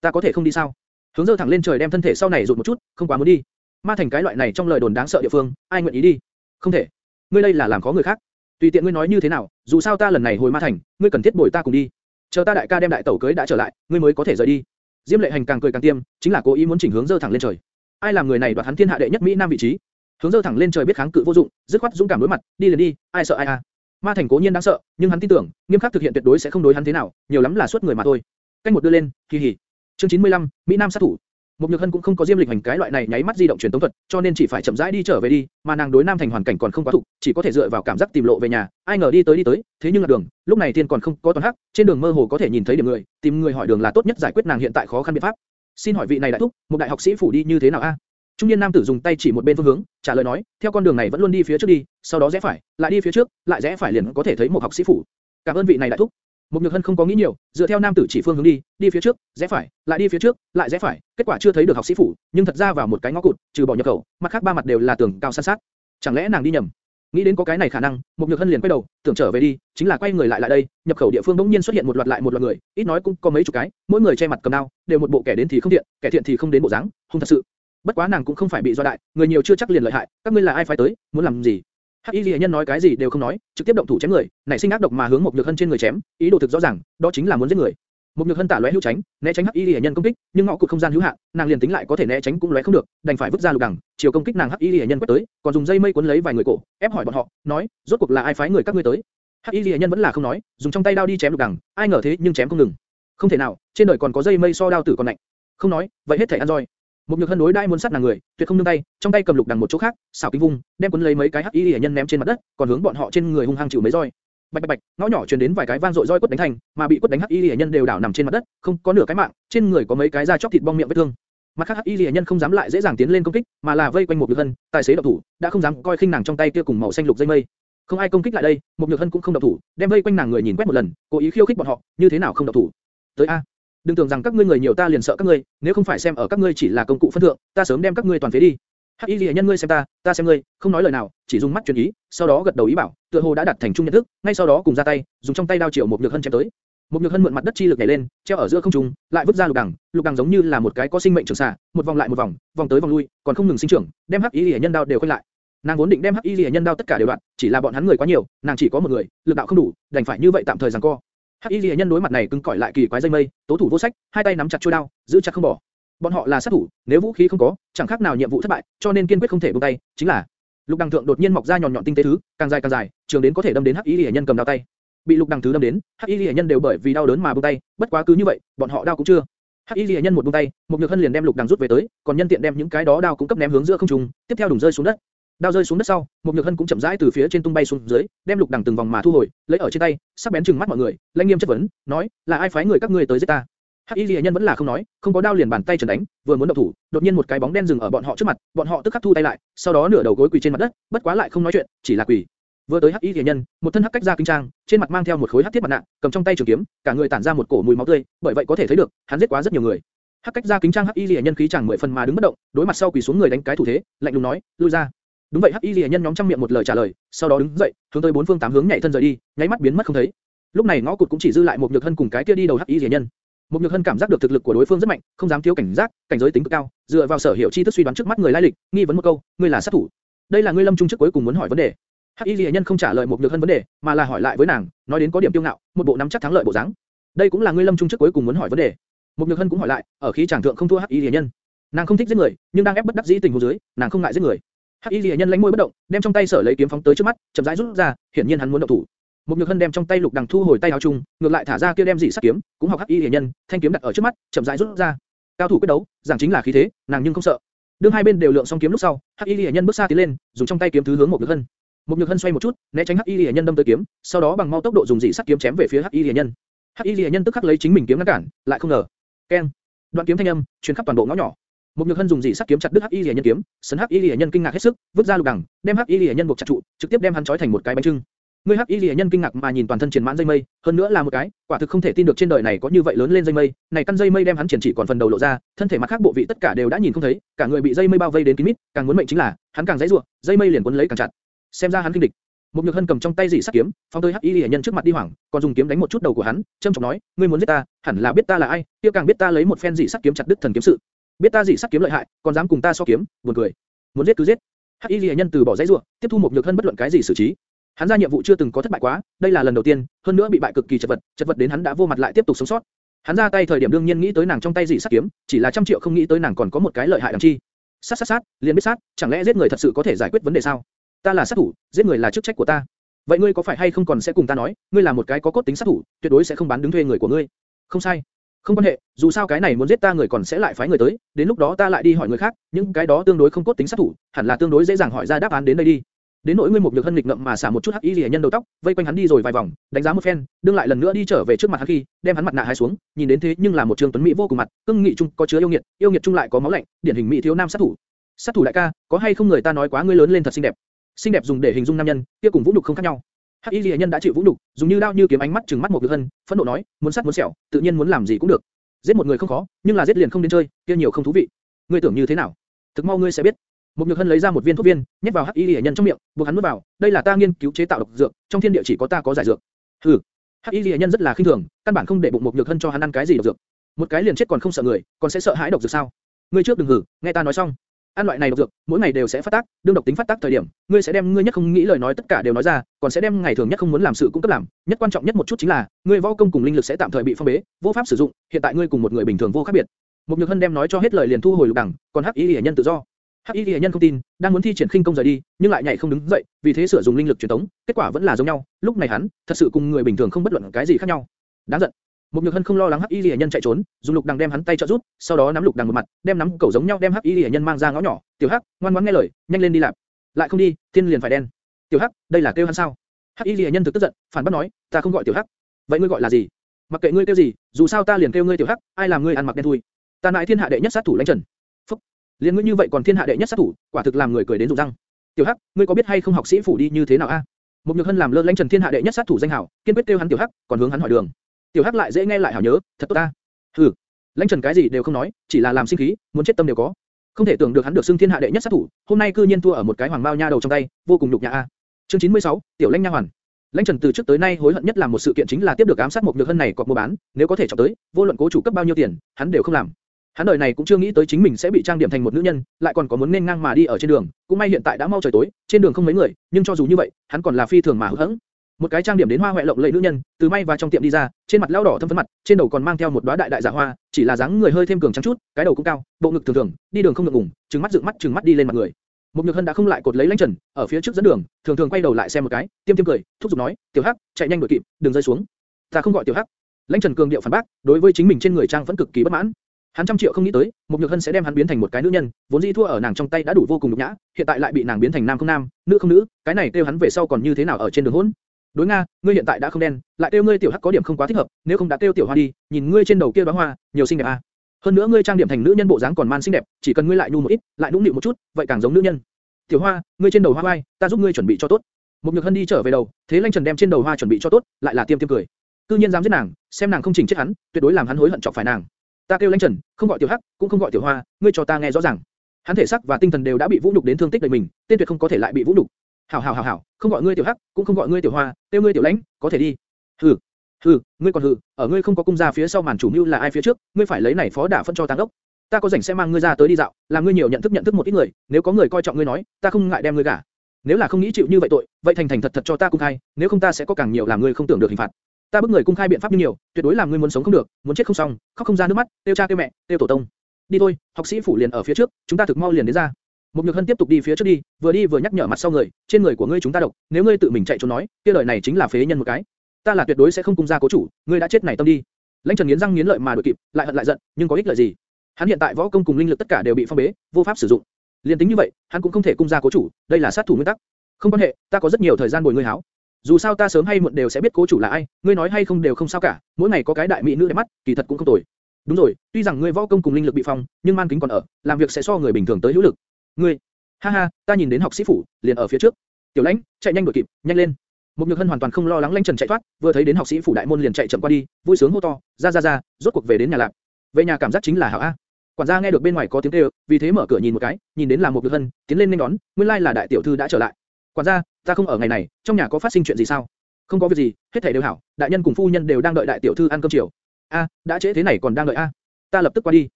Ta có thể không đi sao? Hướng dơ thẳng lên trời đem thân thể sau này rụt một chút, không quá muốn đi. Ma thành cái loại này trong lời đồn đáng sợ địa phương, ai nguyện ý đi? Không thể. Ngươi đây là làm khó người khác. Tùy tiện ngươi nói như thế nào, dù sao ta lần này hồi ma thành, ngươi cần thiết bồi ta cùng đi. Chờ ta đại ca đem đại tẩu cưới đã trở lại, ngươi mới có thể rời đi. Diêm Lệ Hành càng cười càng tiêm, chính là cố ý muốn chỉnh hướng dơ thẳng lên trời. Ai làm người này đoạt hắn thiên hạ đệ nhất mỹ nam vị trí? Hướng dơ thẳng lên trời biết kháng cự vô dụng, dứt khoát dũng cảm đối mặt, đi liền đi, ai sợ ai à? Ma Thành cố nhiên đáng sợ, nhưng hắn tin tưởng, nghiêm khắc thực hiện tuyệt đối sẽ không đối hắn thế nào, nhiều lắm là suốt người mà thôi. Canh một đưa lên, kỳ hỉ. Chương 95, Mỹ Nam sát thủ. mục Nhược Hân cũng không có diêm lịch hành cái loại này nháy mắt di động truyền tống thuật, cho nên chỉ phải chậm rãi đi trở về đi, mà nàng đối Nam Thành hoàn cảnh còn không quá thủ, chỉ có thể dựa vào cảm giác tìm lộ về nhà. Ai ngờ đi tới đi tới, thế nhưng là đường, lúc này thiên còn không có toàn hắc, trên đường mơ hồ có thể nhìn thấy điểm người, tìm người hỏi đường là tốt nhất giải quyết nàng hiện tại khó khăn biện pháp. Xin hỏi vị này đại thúc, một đại học sĩ phủ đi như thế nào a? Trung niên nam tử dùng tay chỉ một bên phương hướng, trả lời nói, theo con đường này vẫn luôn đi phía trước đi, sau đó rẽ phải, lại đi phía trước, lại rẽ phải liền có thể thấy một học sĩ phủ. Cảm ơn vị này đại thúc. Mục Nhược Hân không có nghĩ nhiều, dựa theo nam tử chỉ phương hướng đi, đi phía trước, rẽ phải, lại đi phía trước, lại rẽ phải, kết quả chưa thấy được học sĩ phủ, nhưng thật ra vào một cái ngõ cụt, trừ bỏ nhập khẩu, mặt khác ba mặt đều là tường cao san sát. Chẳng lẽ nàng đi nhầm? Nghĩ đến có cái này khả năng, Mục Nhược Hân liền quay đầu, tưởng trở về đi, chính là quay người lại lại đây, nhập khẩu địa phương bỗng nhiên xuất hiện một loạt lại một loạt người, ít nói cũng có mấy chục cái, mỗi người che mặt cầm đao, đều một bộ kẻ đến thì không thiện, kẻ thiện thì không đến bộ dáng, hung thật sự. Bất quá nàng cũng không phải bị do đại, người nhiều chưa chắc liền lợi hại, các ngươi là ai phải tới, muốn làm gì? Hắc Y Lệ Nhân nói cái gì đều không nói, trực tiếp động thủ chém người, nảy sinh ác độc mà hướng một nhược hân trên người chém, ý đồ thực rõ ràng, đó chính là muốn giết người. Một nhược hân tả lóe hữu tránh, né tránh Hắc Y Lệ Nhân công kích, nhưng ngõ cụt không gian hữu hạn, nàng liền tính lại có thể né tránh cũng lóe không được, đành phải vứt ra lục đằng, chiều công kích nàng Hắc Y Lệ Nhân quét tới, còn dùng dây mây cuốn lấy vài người cổ, ép hỏi bọn họ, nói, rốt cuộc là ai phái người các ngươi tới? Hắc Y Lệ Nhân vẫn là không nói, dùng trong tay đao đi chém lục đằng, ai ngờ thế nhưng chém không ngừng. Không thể nào, trên đời còn có dây mây so đao tử còn lạnh. Không nói, vậy hết thể ăn roi. Một nhược hân đối đai muốn sát nàng người, tuyệt không nương tay, trong tay cầm lục đằng một chỗ khác, xảo kính vung, đem cuốn lấy mấy cái hắc y lìa nhân ném trên mặt đất, còn hướng bọn họ trên người hung hăng chịu mấy roi. Bạch bạch bạch, ngõ nhỏ truyền đến vài cái vang dội roi quất đánh thành, mà bị quất đánh hắc y lìa nhân đều đảo nằm trên mặt đất, không có nửa cái mạng, trên người có mấy cái da chóc thịt bong miệng vết thương. Mặt khác hắc y lìa nhân không dám lại dễ dàng tiến lên công kích, mà là vây quanh một nhược hân, tài xế độc thủ, đã không dám coi khinh nàng trong tay kia cùng màu xanh lục dây mây. Không ai công kích lại đây, một nhược hân cũng không độc thủ, đem vây quanh nàng người nhìn quét một lần, cố ý khiêu khích bọn họ, như thế nào không độc thủ? Tới a, đừng tưởng rằng các ngươi người nhiều ta liền sợ các ngươi, nếu không phải xem ở các ngươi chỉ là công cụ phân thượng, ta sớm đem các ngươi toàn phế đi. Hắc Y Lệ nhân ngươi xem ta, ta xem ngươi, không nói lời nào, chỉ dùng mắt truyền ý, sau đó gật đầu ý bảo, tựa hồ đã đặt thành chung nhận thức, ngay sau đó cùng ra tay, dùng trong tay đao triệu một nhược hân chém tới. Một nhược hân mượn mặt đất chi lực nhảy lên, treo ở giữa không trung, lại vứt ra lục đằng, lục đằng giống như là một cái có sinh mệnh trường xạ, một vòng lại một vòng, vòng tới vòng lui, còn không ngừng sinh trưởng, đem Hắc Y Lệ nhân đao đều quay lại. Nàng vốn định đem Hắc Y Lệ nhân đao tất cả đều đoạn, chỉ là bọn hắn người quá nhiều, nàng chỉ có một người, lực đạo không đủ, đành phải như vậy tạm thời giằng co. Hắc Y Lệ nhân đối mặt này cứng cỏi lại kỳ quái dây mây, tố thủ vô sách, hai tay nắm chặt chuôi đao, giữ chặt không bỏ. Bọn họ là sát thủ, nếu vũ khí không có, chẳng khác nào nhiệm vụ thất bại, cho nên kiên quyết không thể buông tay, chính là Lục Đằng thượng đột nhiên mọc ra nhọn nhọn tinh tế thứ, càng dài càng dài, trường đến có thể đâm đến Hắc Y Lệ nhân cầm đao tay. Bị Lục Đằng thứ đâm đến, Hắc Y Lệ nhân đều bởi vì đau đớn mà buông tay, bất quá cứ như vậy, bọn họ đau cũng chưa. Hắc Y Lệ nhân một buông tay, một nhược hân liền đem Lục Đằng rút về tới, còn nhân tiện đem những cái đó đao cũng cấp ném hướng giữa không trung, tiếp theo đùng rơi xuống đất. Đao rơi xuống đất sau, một nhược hân cũng chậm rãi từ phía trên tung bay xuống dưới, đem lục đằng từng vòng mà thu hồi, lấy ở trên tay, sắc bén chừng mắt mọi người, lãnh nghiêm chất vấn, nói, là ai phái người các ngươi tới giết ta? Hắc Y Lệ Nhân vẫn là không nói, không có đao liền bàn tay trần đánh, vừa muốn động thủ, đột nhiên một cái bóng đen dừng ở bọn họ trước mặt, bọn họ tức khắc thu tay lại, sau đó nửa đầu gối quỳ trên mặt đất, bất quá lại không nói chuyện, chỉ là quỳ. Vừa tới Hắc Y Lệ Nhân, một thân hắc cách ra kinh trang, trên mặt mang theo một khối hắc thiết mặt nạ, cầm trong tay trường kiếm, cả người tản ra một cổ mùi máu tươi, bởi vậy có thể thấy được, hắn giết quá rất nhiều người. Hắc cách ra kính trang Hắc Y Lệ Nhân khí chẳng mười phần mà đứng bất động, đối mặt sau quỳ xuống người đánh cái thủ thế, lạnh lùng nói, lui ra. Đúng vậy Hắc Y lìa Nhân nhóm trăm miệng một lời trả lời, sau đó đứng dậy, hướng tới bốn phương tám hướng nhảy thân rời đi, nháy mắt biến mất không thấy. Lúc này ngõ cụt cũng chỉ dư lại một nhược thân cùng cái kia đi đầu Hắc Y lìa Nhân. Một nhược thân cảm giác được thực lực của đối phương rất mạnh, không dám thiếu cảnh giác, cảnh giới tính cực cao, dựa vào sở hiểu chi thức suy đoán trước mắt người lai lịch, nghi vấn một câu, ngươi là sát thủ. Đây là ngươi lâm trung trước cuối cùng muốn hỏi vấn đề. Hắc Y lìa Nhân không trả lời một nhược thân vấn đề, mà là hỏi lại với nàng, nói đến có điểm tiêu ngạo, một bộ nắm chắc thắng lợi bộ dáng. Đây cũng là ngươi lâm trung trước cuối cùng muốn hỏi vấn đề. Một nhược thân cũng hỏi lại, ở khí chàng thượng không thua Hắc Y lìa Nhân. Nàng không thích giết người, nhưng đang ép bất đắc dĩ tình huống dưới, nàng không ngại giết người. Hắc Y Lệ Nhân lánh môi bất động, đem trong tay sở lấy kiếm phóng tới trước mắt, chậm rãi rút ra, hiển nhiên hắn muốn động thủ. Một Nhược Hân đem trong tay lục đằng thu hồi tay áo trung, ngược lại thả ra kia đem dị sắc kiếm, cũng học Hắc Y Lệ Nhân, thanh kiếm đặt ở trước mắt, chậm rãi rút ra. Cao thủ quyết đấu, giảng chính là khí thế, nàng nhưng không sợ. Đương hai bên đều lượng xong kiếm lúc sau, Hắc Y Lệ Nhân bước xa tiến lên, dùng trong tay kiếm thứ hướng một Nhược Hân. Một Nhược Hân xoay một chút, né tránh Hắc Y Lệ Nhân đâm tới kiếm, sau đó bằng mau tốc độ dùng dị sắc kiếm chém về phía Hắc Y Lệ Nhân. Hắc Y Lệ Nhân tức khắc lấy chính mình kiếm ngăn cản, lại không ngờ, keng, đoạn kiếm thanh âm truyền khắp toàn bộ ngõ nhỏ. Một nhược hân dùng dị sắc kiếm chặt đứt hắc y lìa nhân kiếm, sấn hắc y lìa nhân kinh ngạc hết sức, vứt ra lục đằng, đem hắc y lìa nhân buộc chặt trụ, trực tiếp đem hắn trói thành một cái bánh trưng. Người hắc y lìa nhân kinh ngạc mà nhìn toàn thân triển mãn dây mây, hơn nữa là một cái, quả thực không thể tin được trên đời này có như vậy lớn lên dây mây, này căn dây mây đem hắn triển chỉ còn phần đầu lộ ra, thân thể mặt khác bộ vị tất cả đều đã nhìn không thấy, cả người bị dây mây bao vây đến kín mít, càng muốn mệnh chính là, hắn càng dãy rủa, dây mây liền cuốn lấy càng chặt. Xem ra hắn kinh địch. Một nhược hân cầm trong tay dị sắc kiếm, phóng tới hắc y lìa nhân trước mặt đi hoảng, còn dùng kiếm đánh một chút đầu của hắn, trâm trọng nói, ngươi muốn giết ta, hẳn là biết ta là ai, kia càng biết ta lấy một phen dị sắc kiếm chặt đứt thần kiếm sự, biết ta dị sắc kiếm lợi hại, còn dám cùng ta so kiếm, buồn cười. Muốn giết cứ giết. Hắc Y Lệ nhân từ bỏ dãy rủa, tiếp thu một nhược thân bất luận cái gì xử trí. Hắn ra nhiệm vụ chưa từng có thất bại quá, đây là lần đầu tiên, hơn nữa bị bại cực kỳ chật vật, chật vật đến hắn đã vô mặt lại tiếp tục sống sót. Hắn ra tay thời điểm đương nhiên nghĩ tới nàng trong tay dị sắc kiếm, chỉ là trăm triệu không nghĩ tới nàng còn có một cái lợi hại đằng chi. Sát sát sát, liền biết sát, chẳng lẽ giết người thật sự có thể giải quyết vấn đề sao? Ta là sát thủ, giết người là chức trách của ta. Vậy ngươi có phải hay không còn sẽ cùng ta nói, ngươi là một cái có cốt tính sát thủ, tuyệt đối sẽ không bán đứng thuê người của ngươi. Không sai. Không quan hệ, dù sao cái này muốn giết ta người còn sẽ lại phái người tới, đến lúc đó ta lại đi hỏi người khác, những cái đó tương đối không cốt tính sát thủ, hẳn là tương đối dễ dàng hỏi ra đáp án đến đây đi. Đến nỗi ngươi một nhược hân nghịch ngậm mà xả một chút hắc y lìa nhân đầu tóc, vây quanh hắn đi rồi vài vòng, đánh giá một phen, đương lại lần nữa đi trở về trước mặt hắn khi, đem hắn mặt nạ hái xuống, nhìn đến thế nhưng là một trường tuấn mỹ vô cùng mặt, cương nghị trung có chứa yêu nghiệt, yêu nghiệt trung lại có máu lạnh, điển hình mỹ thiếu nam sát thủ. Sát thủ đại ca, có hay không người ta nói quá ngươi lớn lên thật xinh đẹp. Xinh đẹp dùng để hình dung nam nhân, kia cùng vũ nhục không khác nhau. Hắc Y Lệ nhân đã chịu vũ nhục, dùng như đao như kiếm ánh mắt trừng mắt một nhược hân, phẫn nộ nói, muốn sát muốn sẹo, tự nhiên muốn làm gì cũng được. Giết một người không khó, nhưng là giết liền không đến chơi, kia nhiều không thú vị. Ngươi tưởng như thế nào? Thực mau ngươi sẽ biết. Một nhược hân lấy ra một viên thuốc viên, nhét vào hắc y Lệ nhân trong miệng, buộc hắn nuốt vào. Đây là ta nghiên cứu chế tạo độc dược, trong thiên địa chỉ có ta có giải dược. Hừ. Hắc y Lệ nhân rất là khinh thường, căn bản không để bụng một nhược hân cho hắn ăn cái gì độc dược. Một cái liền chết còn không sợ người, còn sẽ sợ hãi độc dược sao? Ngươi trước đừng hử, nghe ta nói xong. Ăn loại này độc dược, mỗi ngày đều sẽ phát tác, đương độc tính phát tác thời điểm, ngươi sẽ đem ngươi nhất không nghĩ lời nói tất cả đều nói ra, còn sẽ đem ngày thường nhất không muốn làm sự cũng cấp làm. Nhất quan trọng nhất một chút chính là, ngươi võ công cùng linh lực sẽ tạm thời bị phong bế, vô pháp sử dụng. Hiện tại ngươi cùng một người bình thường vô khác biệt. Một nhược hân đem nói cho hết lời liền thu hồi lục đẳng, còn hắc y Lệ nhân tự do. Hắc Y Lệ nhân không tin, đang muốn thi triển khinh công rời đi, nhưng lại nhảy không đứng dậy, vì thế sửa dùng linh lực truyền tống, kết quả vẫn là giống nhau. Lúc này hắn, thật sự cùng người bình thường không bất luận cái gì khác nhau. Đáng giận. Một Nhược Hân không lo lắng Hắc Y lìa nhân chạy trốn, dùng lục đằng đem hắn tay trợ rút, sau đó nắm lục đằng một mặt, đem nắm cẩu giống nhau đem Hắc Y lìa nhân mang ra ngõ nhỏ. Tiểu Hắc, ngoan ngoãn nghe lời, nhanh lên đi làm. Lại không đi, thiên liền phải đen. Tiểu Hắc, đây là kêu hắn sao? Hắc Y lìa nhân thực tức giận, phản bác nói, ta không gọi Tiểu Hắc. Vậy ngươi gọi là gì? Mặc kệ ngươi kêu gì, dù sao ta liền kêu ngươi Tiểu Hắc, ai làm ngươi ăn mặc đen thui? Ta nại thiên hạ đệ nhất sát thủ lãnh trần. Phúc, Liên ngươi như vậy còn thiên hạ đệ nhất sát thủ, quả thực làm người cười đến rụng răng. Tiểu Hắc, ngươi có biết hay không học sĩ phủ đi như thế nào a? Một Nhược Hân làm lơ lãnh Trần thiên hạ đệ nhất sát thủ danh hào, kiên quyết kêu hắn Tiểu Hắc, còn hướng hắn hỏi đường. Tiểu Hắc lại dễ nghe lại hảo nhớ, thật tốt ta. Hừ, lãnh Trần cái gì đều không nói, chỉ là làm sinh khí, muốn chết tâm đều có. Không thể tưởng được hắn được xưng thiên hạ đệ nhất sát thủ, hôm nay cư nhiên thua ở một cái hoàng mao nha đầu trong tay, vô cùng nhục nhã a. Chương 96, Tiểu Lãnh Nha Hoàn. Lãnh Trần từ trước tới nay hối hận nhất làm một sự kiện chính là tiếp được ám sát một nhược hân này cọc mua bán, nếu có thể chọc tới, vô luận cố chủ cấp bao nhiêu tiền, hắn đều không làm. Hắn đời này cũng chưa nghĩ tới chính mình sẽ bị trang điểm thành một nữ nhân, lại còn có muốn nên ngang mà đi ở trên đường, cũng may hiện tại đã mau trời tối, trên đường không mấy người, nhưng cho dù như vậy, hắn còn là phi thường mà hững hững. Một cái trang điểm đến hoa hoẹ lộng lẫy nữ nhân, từ may và trong tiệm đi ra, trên mặt lão đỏ thâm phấn mặt, trên đầu còn mang theo một đóa đại đại giả hoa, chỉ là dáng người hơi thêm cường trắng chút, cái đầu cũng cao, bộ ngực thường thường, đi đường không ngượng ngùng, trừng mắt dựng mắt trừng mắt đi lên mặt người. Mục nhược hân đã không lại cột lấy lãnh trần, ở phía trước dẫn đường, thường thường quay đầu lại xem một cái, tiêm tiêm cười, thúc giục nói, tiểu hắc, chạy nhanh đuổi kịp, đừng rơi xuống. Ta không gọi tiểu hắc. Lãnh trần cường điệu phản bác, đối với chính mình trên người trang vẫn cực kỳ bất mãn. Hắn trăm triệu không nghĩ tới, Mục nhược hân sẽ đem hắn biến thành một cái nữ nhân, vốn dĩ thua ở nàng trong tay đã đủ vô cùng nhục nhã, hiện tại lại bị nàng biến thành nam không nam, nữ không nữ, cái này kêu hắn về sau còn như thế nào ở trên đường hỗn? Đối nga, ngươi hiện tại đã không đen, lại kêu ngươi tiểu hắc có điểm không quá thích hợp, nếu không đã kêu tiểu hoa đi, nhìn ngươi trên đầu kia đóa hoa, nhiều xinh đẹp à. Hơn nữa ngươi trang điểm thành nữ nhân bộ dáng còn man xinh đẹp, chỉ cần ngươi lại nhu một ít, lại nũng nịu một chút, vậy càng giống nữ nhân. Tiểu hoa, ngươi trên đầu hoa vai, ta giúp ngươi chuẩn bị cho tốt. Một nhược hân đi trở về đầu, thế lanh trần đem trên đầu hoa chuẩn bị cho tốt, lại là tiêm tiêm cười. Cư nhiên dám giết nàng, xem nàng không chỉnh chết hắn, tuyệt đối làm hắn hối hận chọc phải nàng. Ta kêu Lanh Trần, không gọi Tiểu Hắc, cũng không gọi Tiểu Hoa, ngươi cho ta nghe rõ ràng. Hắn thể xác và tinh thần đều đã bị vũ nhục đến thương tích đầy mình, tên tuyệt không có thể lại bị vũ nhục. Hảo hảo hảo hảo, không gọi ngươi Tiểu Hắc, cũng không gọi ngươi Tiểu Hoa, tiêu ngươi Tiểu Lãnh, có thể đi. Hừ, hừ, ngươi còn hừ, ở ngươi không có cung gia phía sau màn chủ mưu là ai phía trước, ngươi phải lấy này phó đả phân cho tăng đốc. Ta có rảnh sẽ mang ngươi ra tới đi dạo, làm ngươi nhiều nhận thức nhận thức một ít người, nếu có người coi trọng ngươi nói, ta không ngại đem ngươi gả. Nếu là không nghĩ chịu như vậy tội, vậy thành thành thật thật cho ta cung khai, nếu không ta sẽ có càng nhiều làm ngươi không tưởng được hình phạt. Ta bức người cung khai biện pháp như nhiều, tuyệt đối làm ngươi muốn sống không được, muốn chết không xong, khóc không ra nước mắt, tiêu cha tiêu mẹ, tiêu tổ tông. Đi thôi, học sĩ phủ liền ở phía trước, chúng ta thực mau liền đến ra. Một nhược hân tiếp tục đi phía trước đi, vừa đi vừa nhắc nhở mặt sau người, trên người của ngươi chúng ta độc, nếu ngươi tự mình chạy trốn nói, kia lời này chính là phế nhân một cái. Ta là tuyệt đối sẽ không cung ra cố chủ, ngươi đã chết này tâm đi. Lãnh Trần nghiến răng nghiến lợi mà đuổi kịp, lại hận lại giận, nhưng có ích lợi gì? Hắn hiện tại võ công cùng linh lực tất cả đều bị phong bế, vô pháp sử dụng. Liên tính như vậy, hắn cũng không thể cung ra cố chủ, đây là sát thủ nguyên tắc. Không quan hệ, ta có rất nhiều thời gian bồi ngươi háo. Dù sao ta sớm hay muộn đều sẽ biết cố chủ là ai, ngươi nói hay không đều không sao cả, mỗi ngày có cái đại mỹ nữ đẹp mắt, kỳ thật cũng không tồi. Đúng rồi, tuy rằng ngươi võ công cùng linh lực bị phong, nhưng man kính còn ở, làm việc sẽ so người bình thường tới hữu lực. Ngươi, ha ha, ta nhìn đến học sĩ phủ, liền ở phía trước. Tiểu Lãnh, chạy nhanh đuổi kịp, nhanh lên. Một Nhược Hân hoàn toàn không lo lắng Lãnh Trần chạy thoát, vừa thấy đến học sĩ phủ đại môn liền chạy chậm qua đi, vui sướng hô to, ra ra ra, rốt cuộc về đến nhà lạc. Về nhà cảm giác chính là hảo a. Quản gia nghe được bên ngoài có tiếng kêu, vì thế mở cửa nhìn một cái, nhìn đến là một Nhược Hân, tiến lên nên đón, nguyên lai là đại tiểu thư đã trở lại. Quản gia, ta không ở ngày này, trong nhà có phát sinh chuyện gì sao? Không có việc gì, hết thảy đều hảo, đại nhân cùng phu nhân đều đang đợi đại tiểu thư ăn cơm chiều. A, đã trễ thế này còn đang đợi a. Ta lập tức qua đi.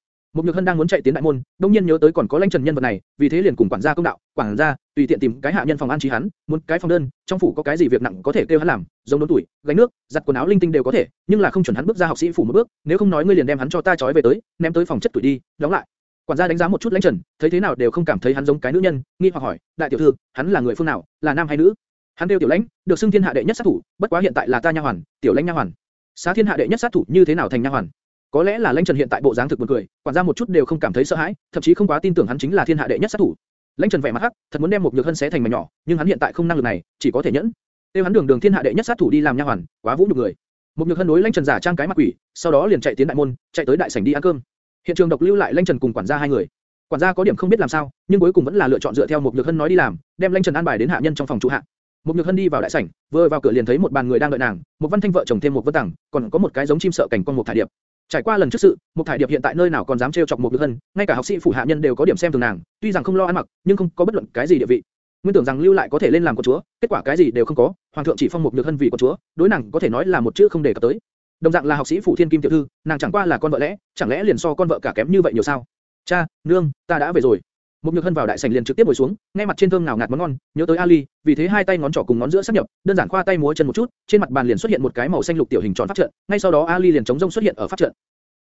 Mục Nhược Hân đang muốn chạy tiến đại môn, đột nhiên nhớ tới còn có Lãnh Trần nhân vật này, vì thế liền cùng quản gia công đạo, quản gia, tùy tiện tìm cái hạ nhân phòng an trí hắn, muốn cái phòng đơn, trong phủ có cái gì việc nặng có thể kêu hắn làm, giống đốn tuổi, gánh nước, giặt quần áo linh tinh đều có thể, nhưng là không chuẩn hắn bước ra học sĩ phủ một bước, nếu không nói ngươi liền đem hắn cho ta trói về tới, ném tới phòng chất tuổi đi, đóng lại. Quản gia đánh giá một chút Lãnh Trần, thấy thế nào đều không cảm thấy hắn giống cái nữ nhân, nghi hoặc hỏi, đại tiểu thư, hắn là người phương nào, là nam hay nữ? Hắn đều tiểu lãnh, được xưng thiên hạ đệ nhất sát thủ, bất quá hiện tại là ta nha hoàn, tiểu lãnh nha hoàn. Xá thiên hạ đệ nhất sát thủ như thế nào thành nha hoàn? Có lẽ là Lãnh Trần hiện tại bộ dáng thực buồn cười, quản gia một chút đều không cảm thấy sợ hãi, thậm chí không quá tin tưởng hắn chính là thiên hạ đệ nhất sát thủ. Lãnh Trần vẻ mặt hắc, thật muốn đem một nhược hân xé thành mảnh nhỏ, nhưng hắn hiện tại không năng lực này, chỉ có thể nhẫn. Tiêu hắn đường đường thiên hạ đệ nhất sát thủ đi làm nha hoàn, quá vũ nhục người. Một nhược hân đối Lãnh Trần giả trang cái mặt quỷ, sau đó liền chạy tiến đại môn, chạy tới đại sảnh đi ăn cơm. Hiện trường độc lưu lại Lãnh Trần cùng quản gia hai người. Quản gia có điểm không biết làm sao, nhưng cuối cùng vẫn là lựa chọn dựa theo một nhược hân nói đi làm, đem Lãnh Trần an bài đến hạ nhân trong phòng trụ hạ. Một Nhược Hân đi vào đại sảnh, vừa vào cửa liền thấy một bàn người đang đợi nàng, một Văn Thanh vợ chồng thêm một Vân Tằng, còn có một cái giống chim sợ cảnh con một thải điệp. Trải qua lần trước sự, một thải điệp hiện tại nơi nào còn dám trêu chọc một Nhược Hân, ngay cả học sĩ phủ hạ nhân đều có điểm xem thường nàng, tuy rằng không lo ăn mặc, nhưng không có bất luận cái gì địa vị. Nguyên tưởng rằng lưu lại có thể lên làm quận chúa, kết quả cái gì đều không có, hoàng thượng chỉ phong một Nhược Hân vì quận chúa, đối nàng có thể nói là một chữ không để cập tới. Đồng dạng là học sĩ phủ thiên kim tiểu thư, nàng chẳng qua là con vợ lẽ, chẳng lẽ liền so con vợ cả kém như vậy nhiều sao? Cha, nương, ta đã về rồi. Một nhược hân vào đại sảnh liền trực tiếp ngồi xuống, nghe mặt trên thơm ngào ngạt món ngon, nhớ tới Ali, vì thế hai tay ngón trỏ cùng ngón giữa sắp nhập, đơn giản khoa tay múa chân một chút, trên mặt bàn liền xuất hiện một cái màu xanh lục tiểu hình tròn pháp trận, ngay sau đó Ali liền chống rông xuất hiện ở pháp trận.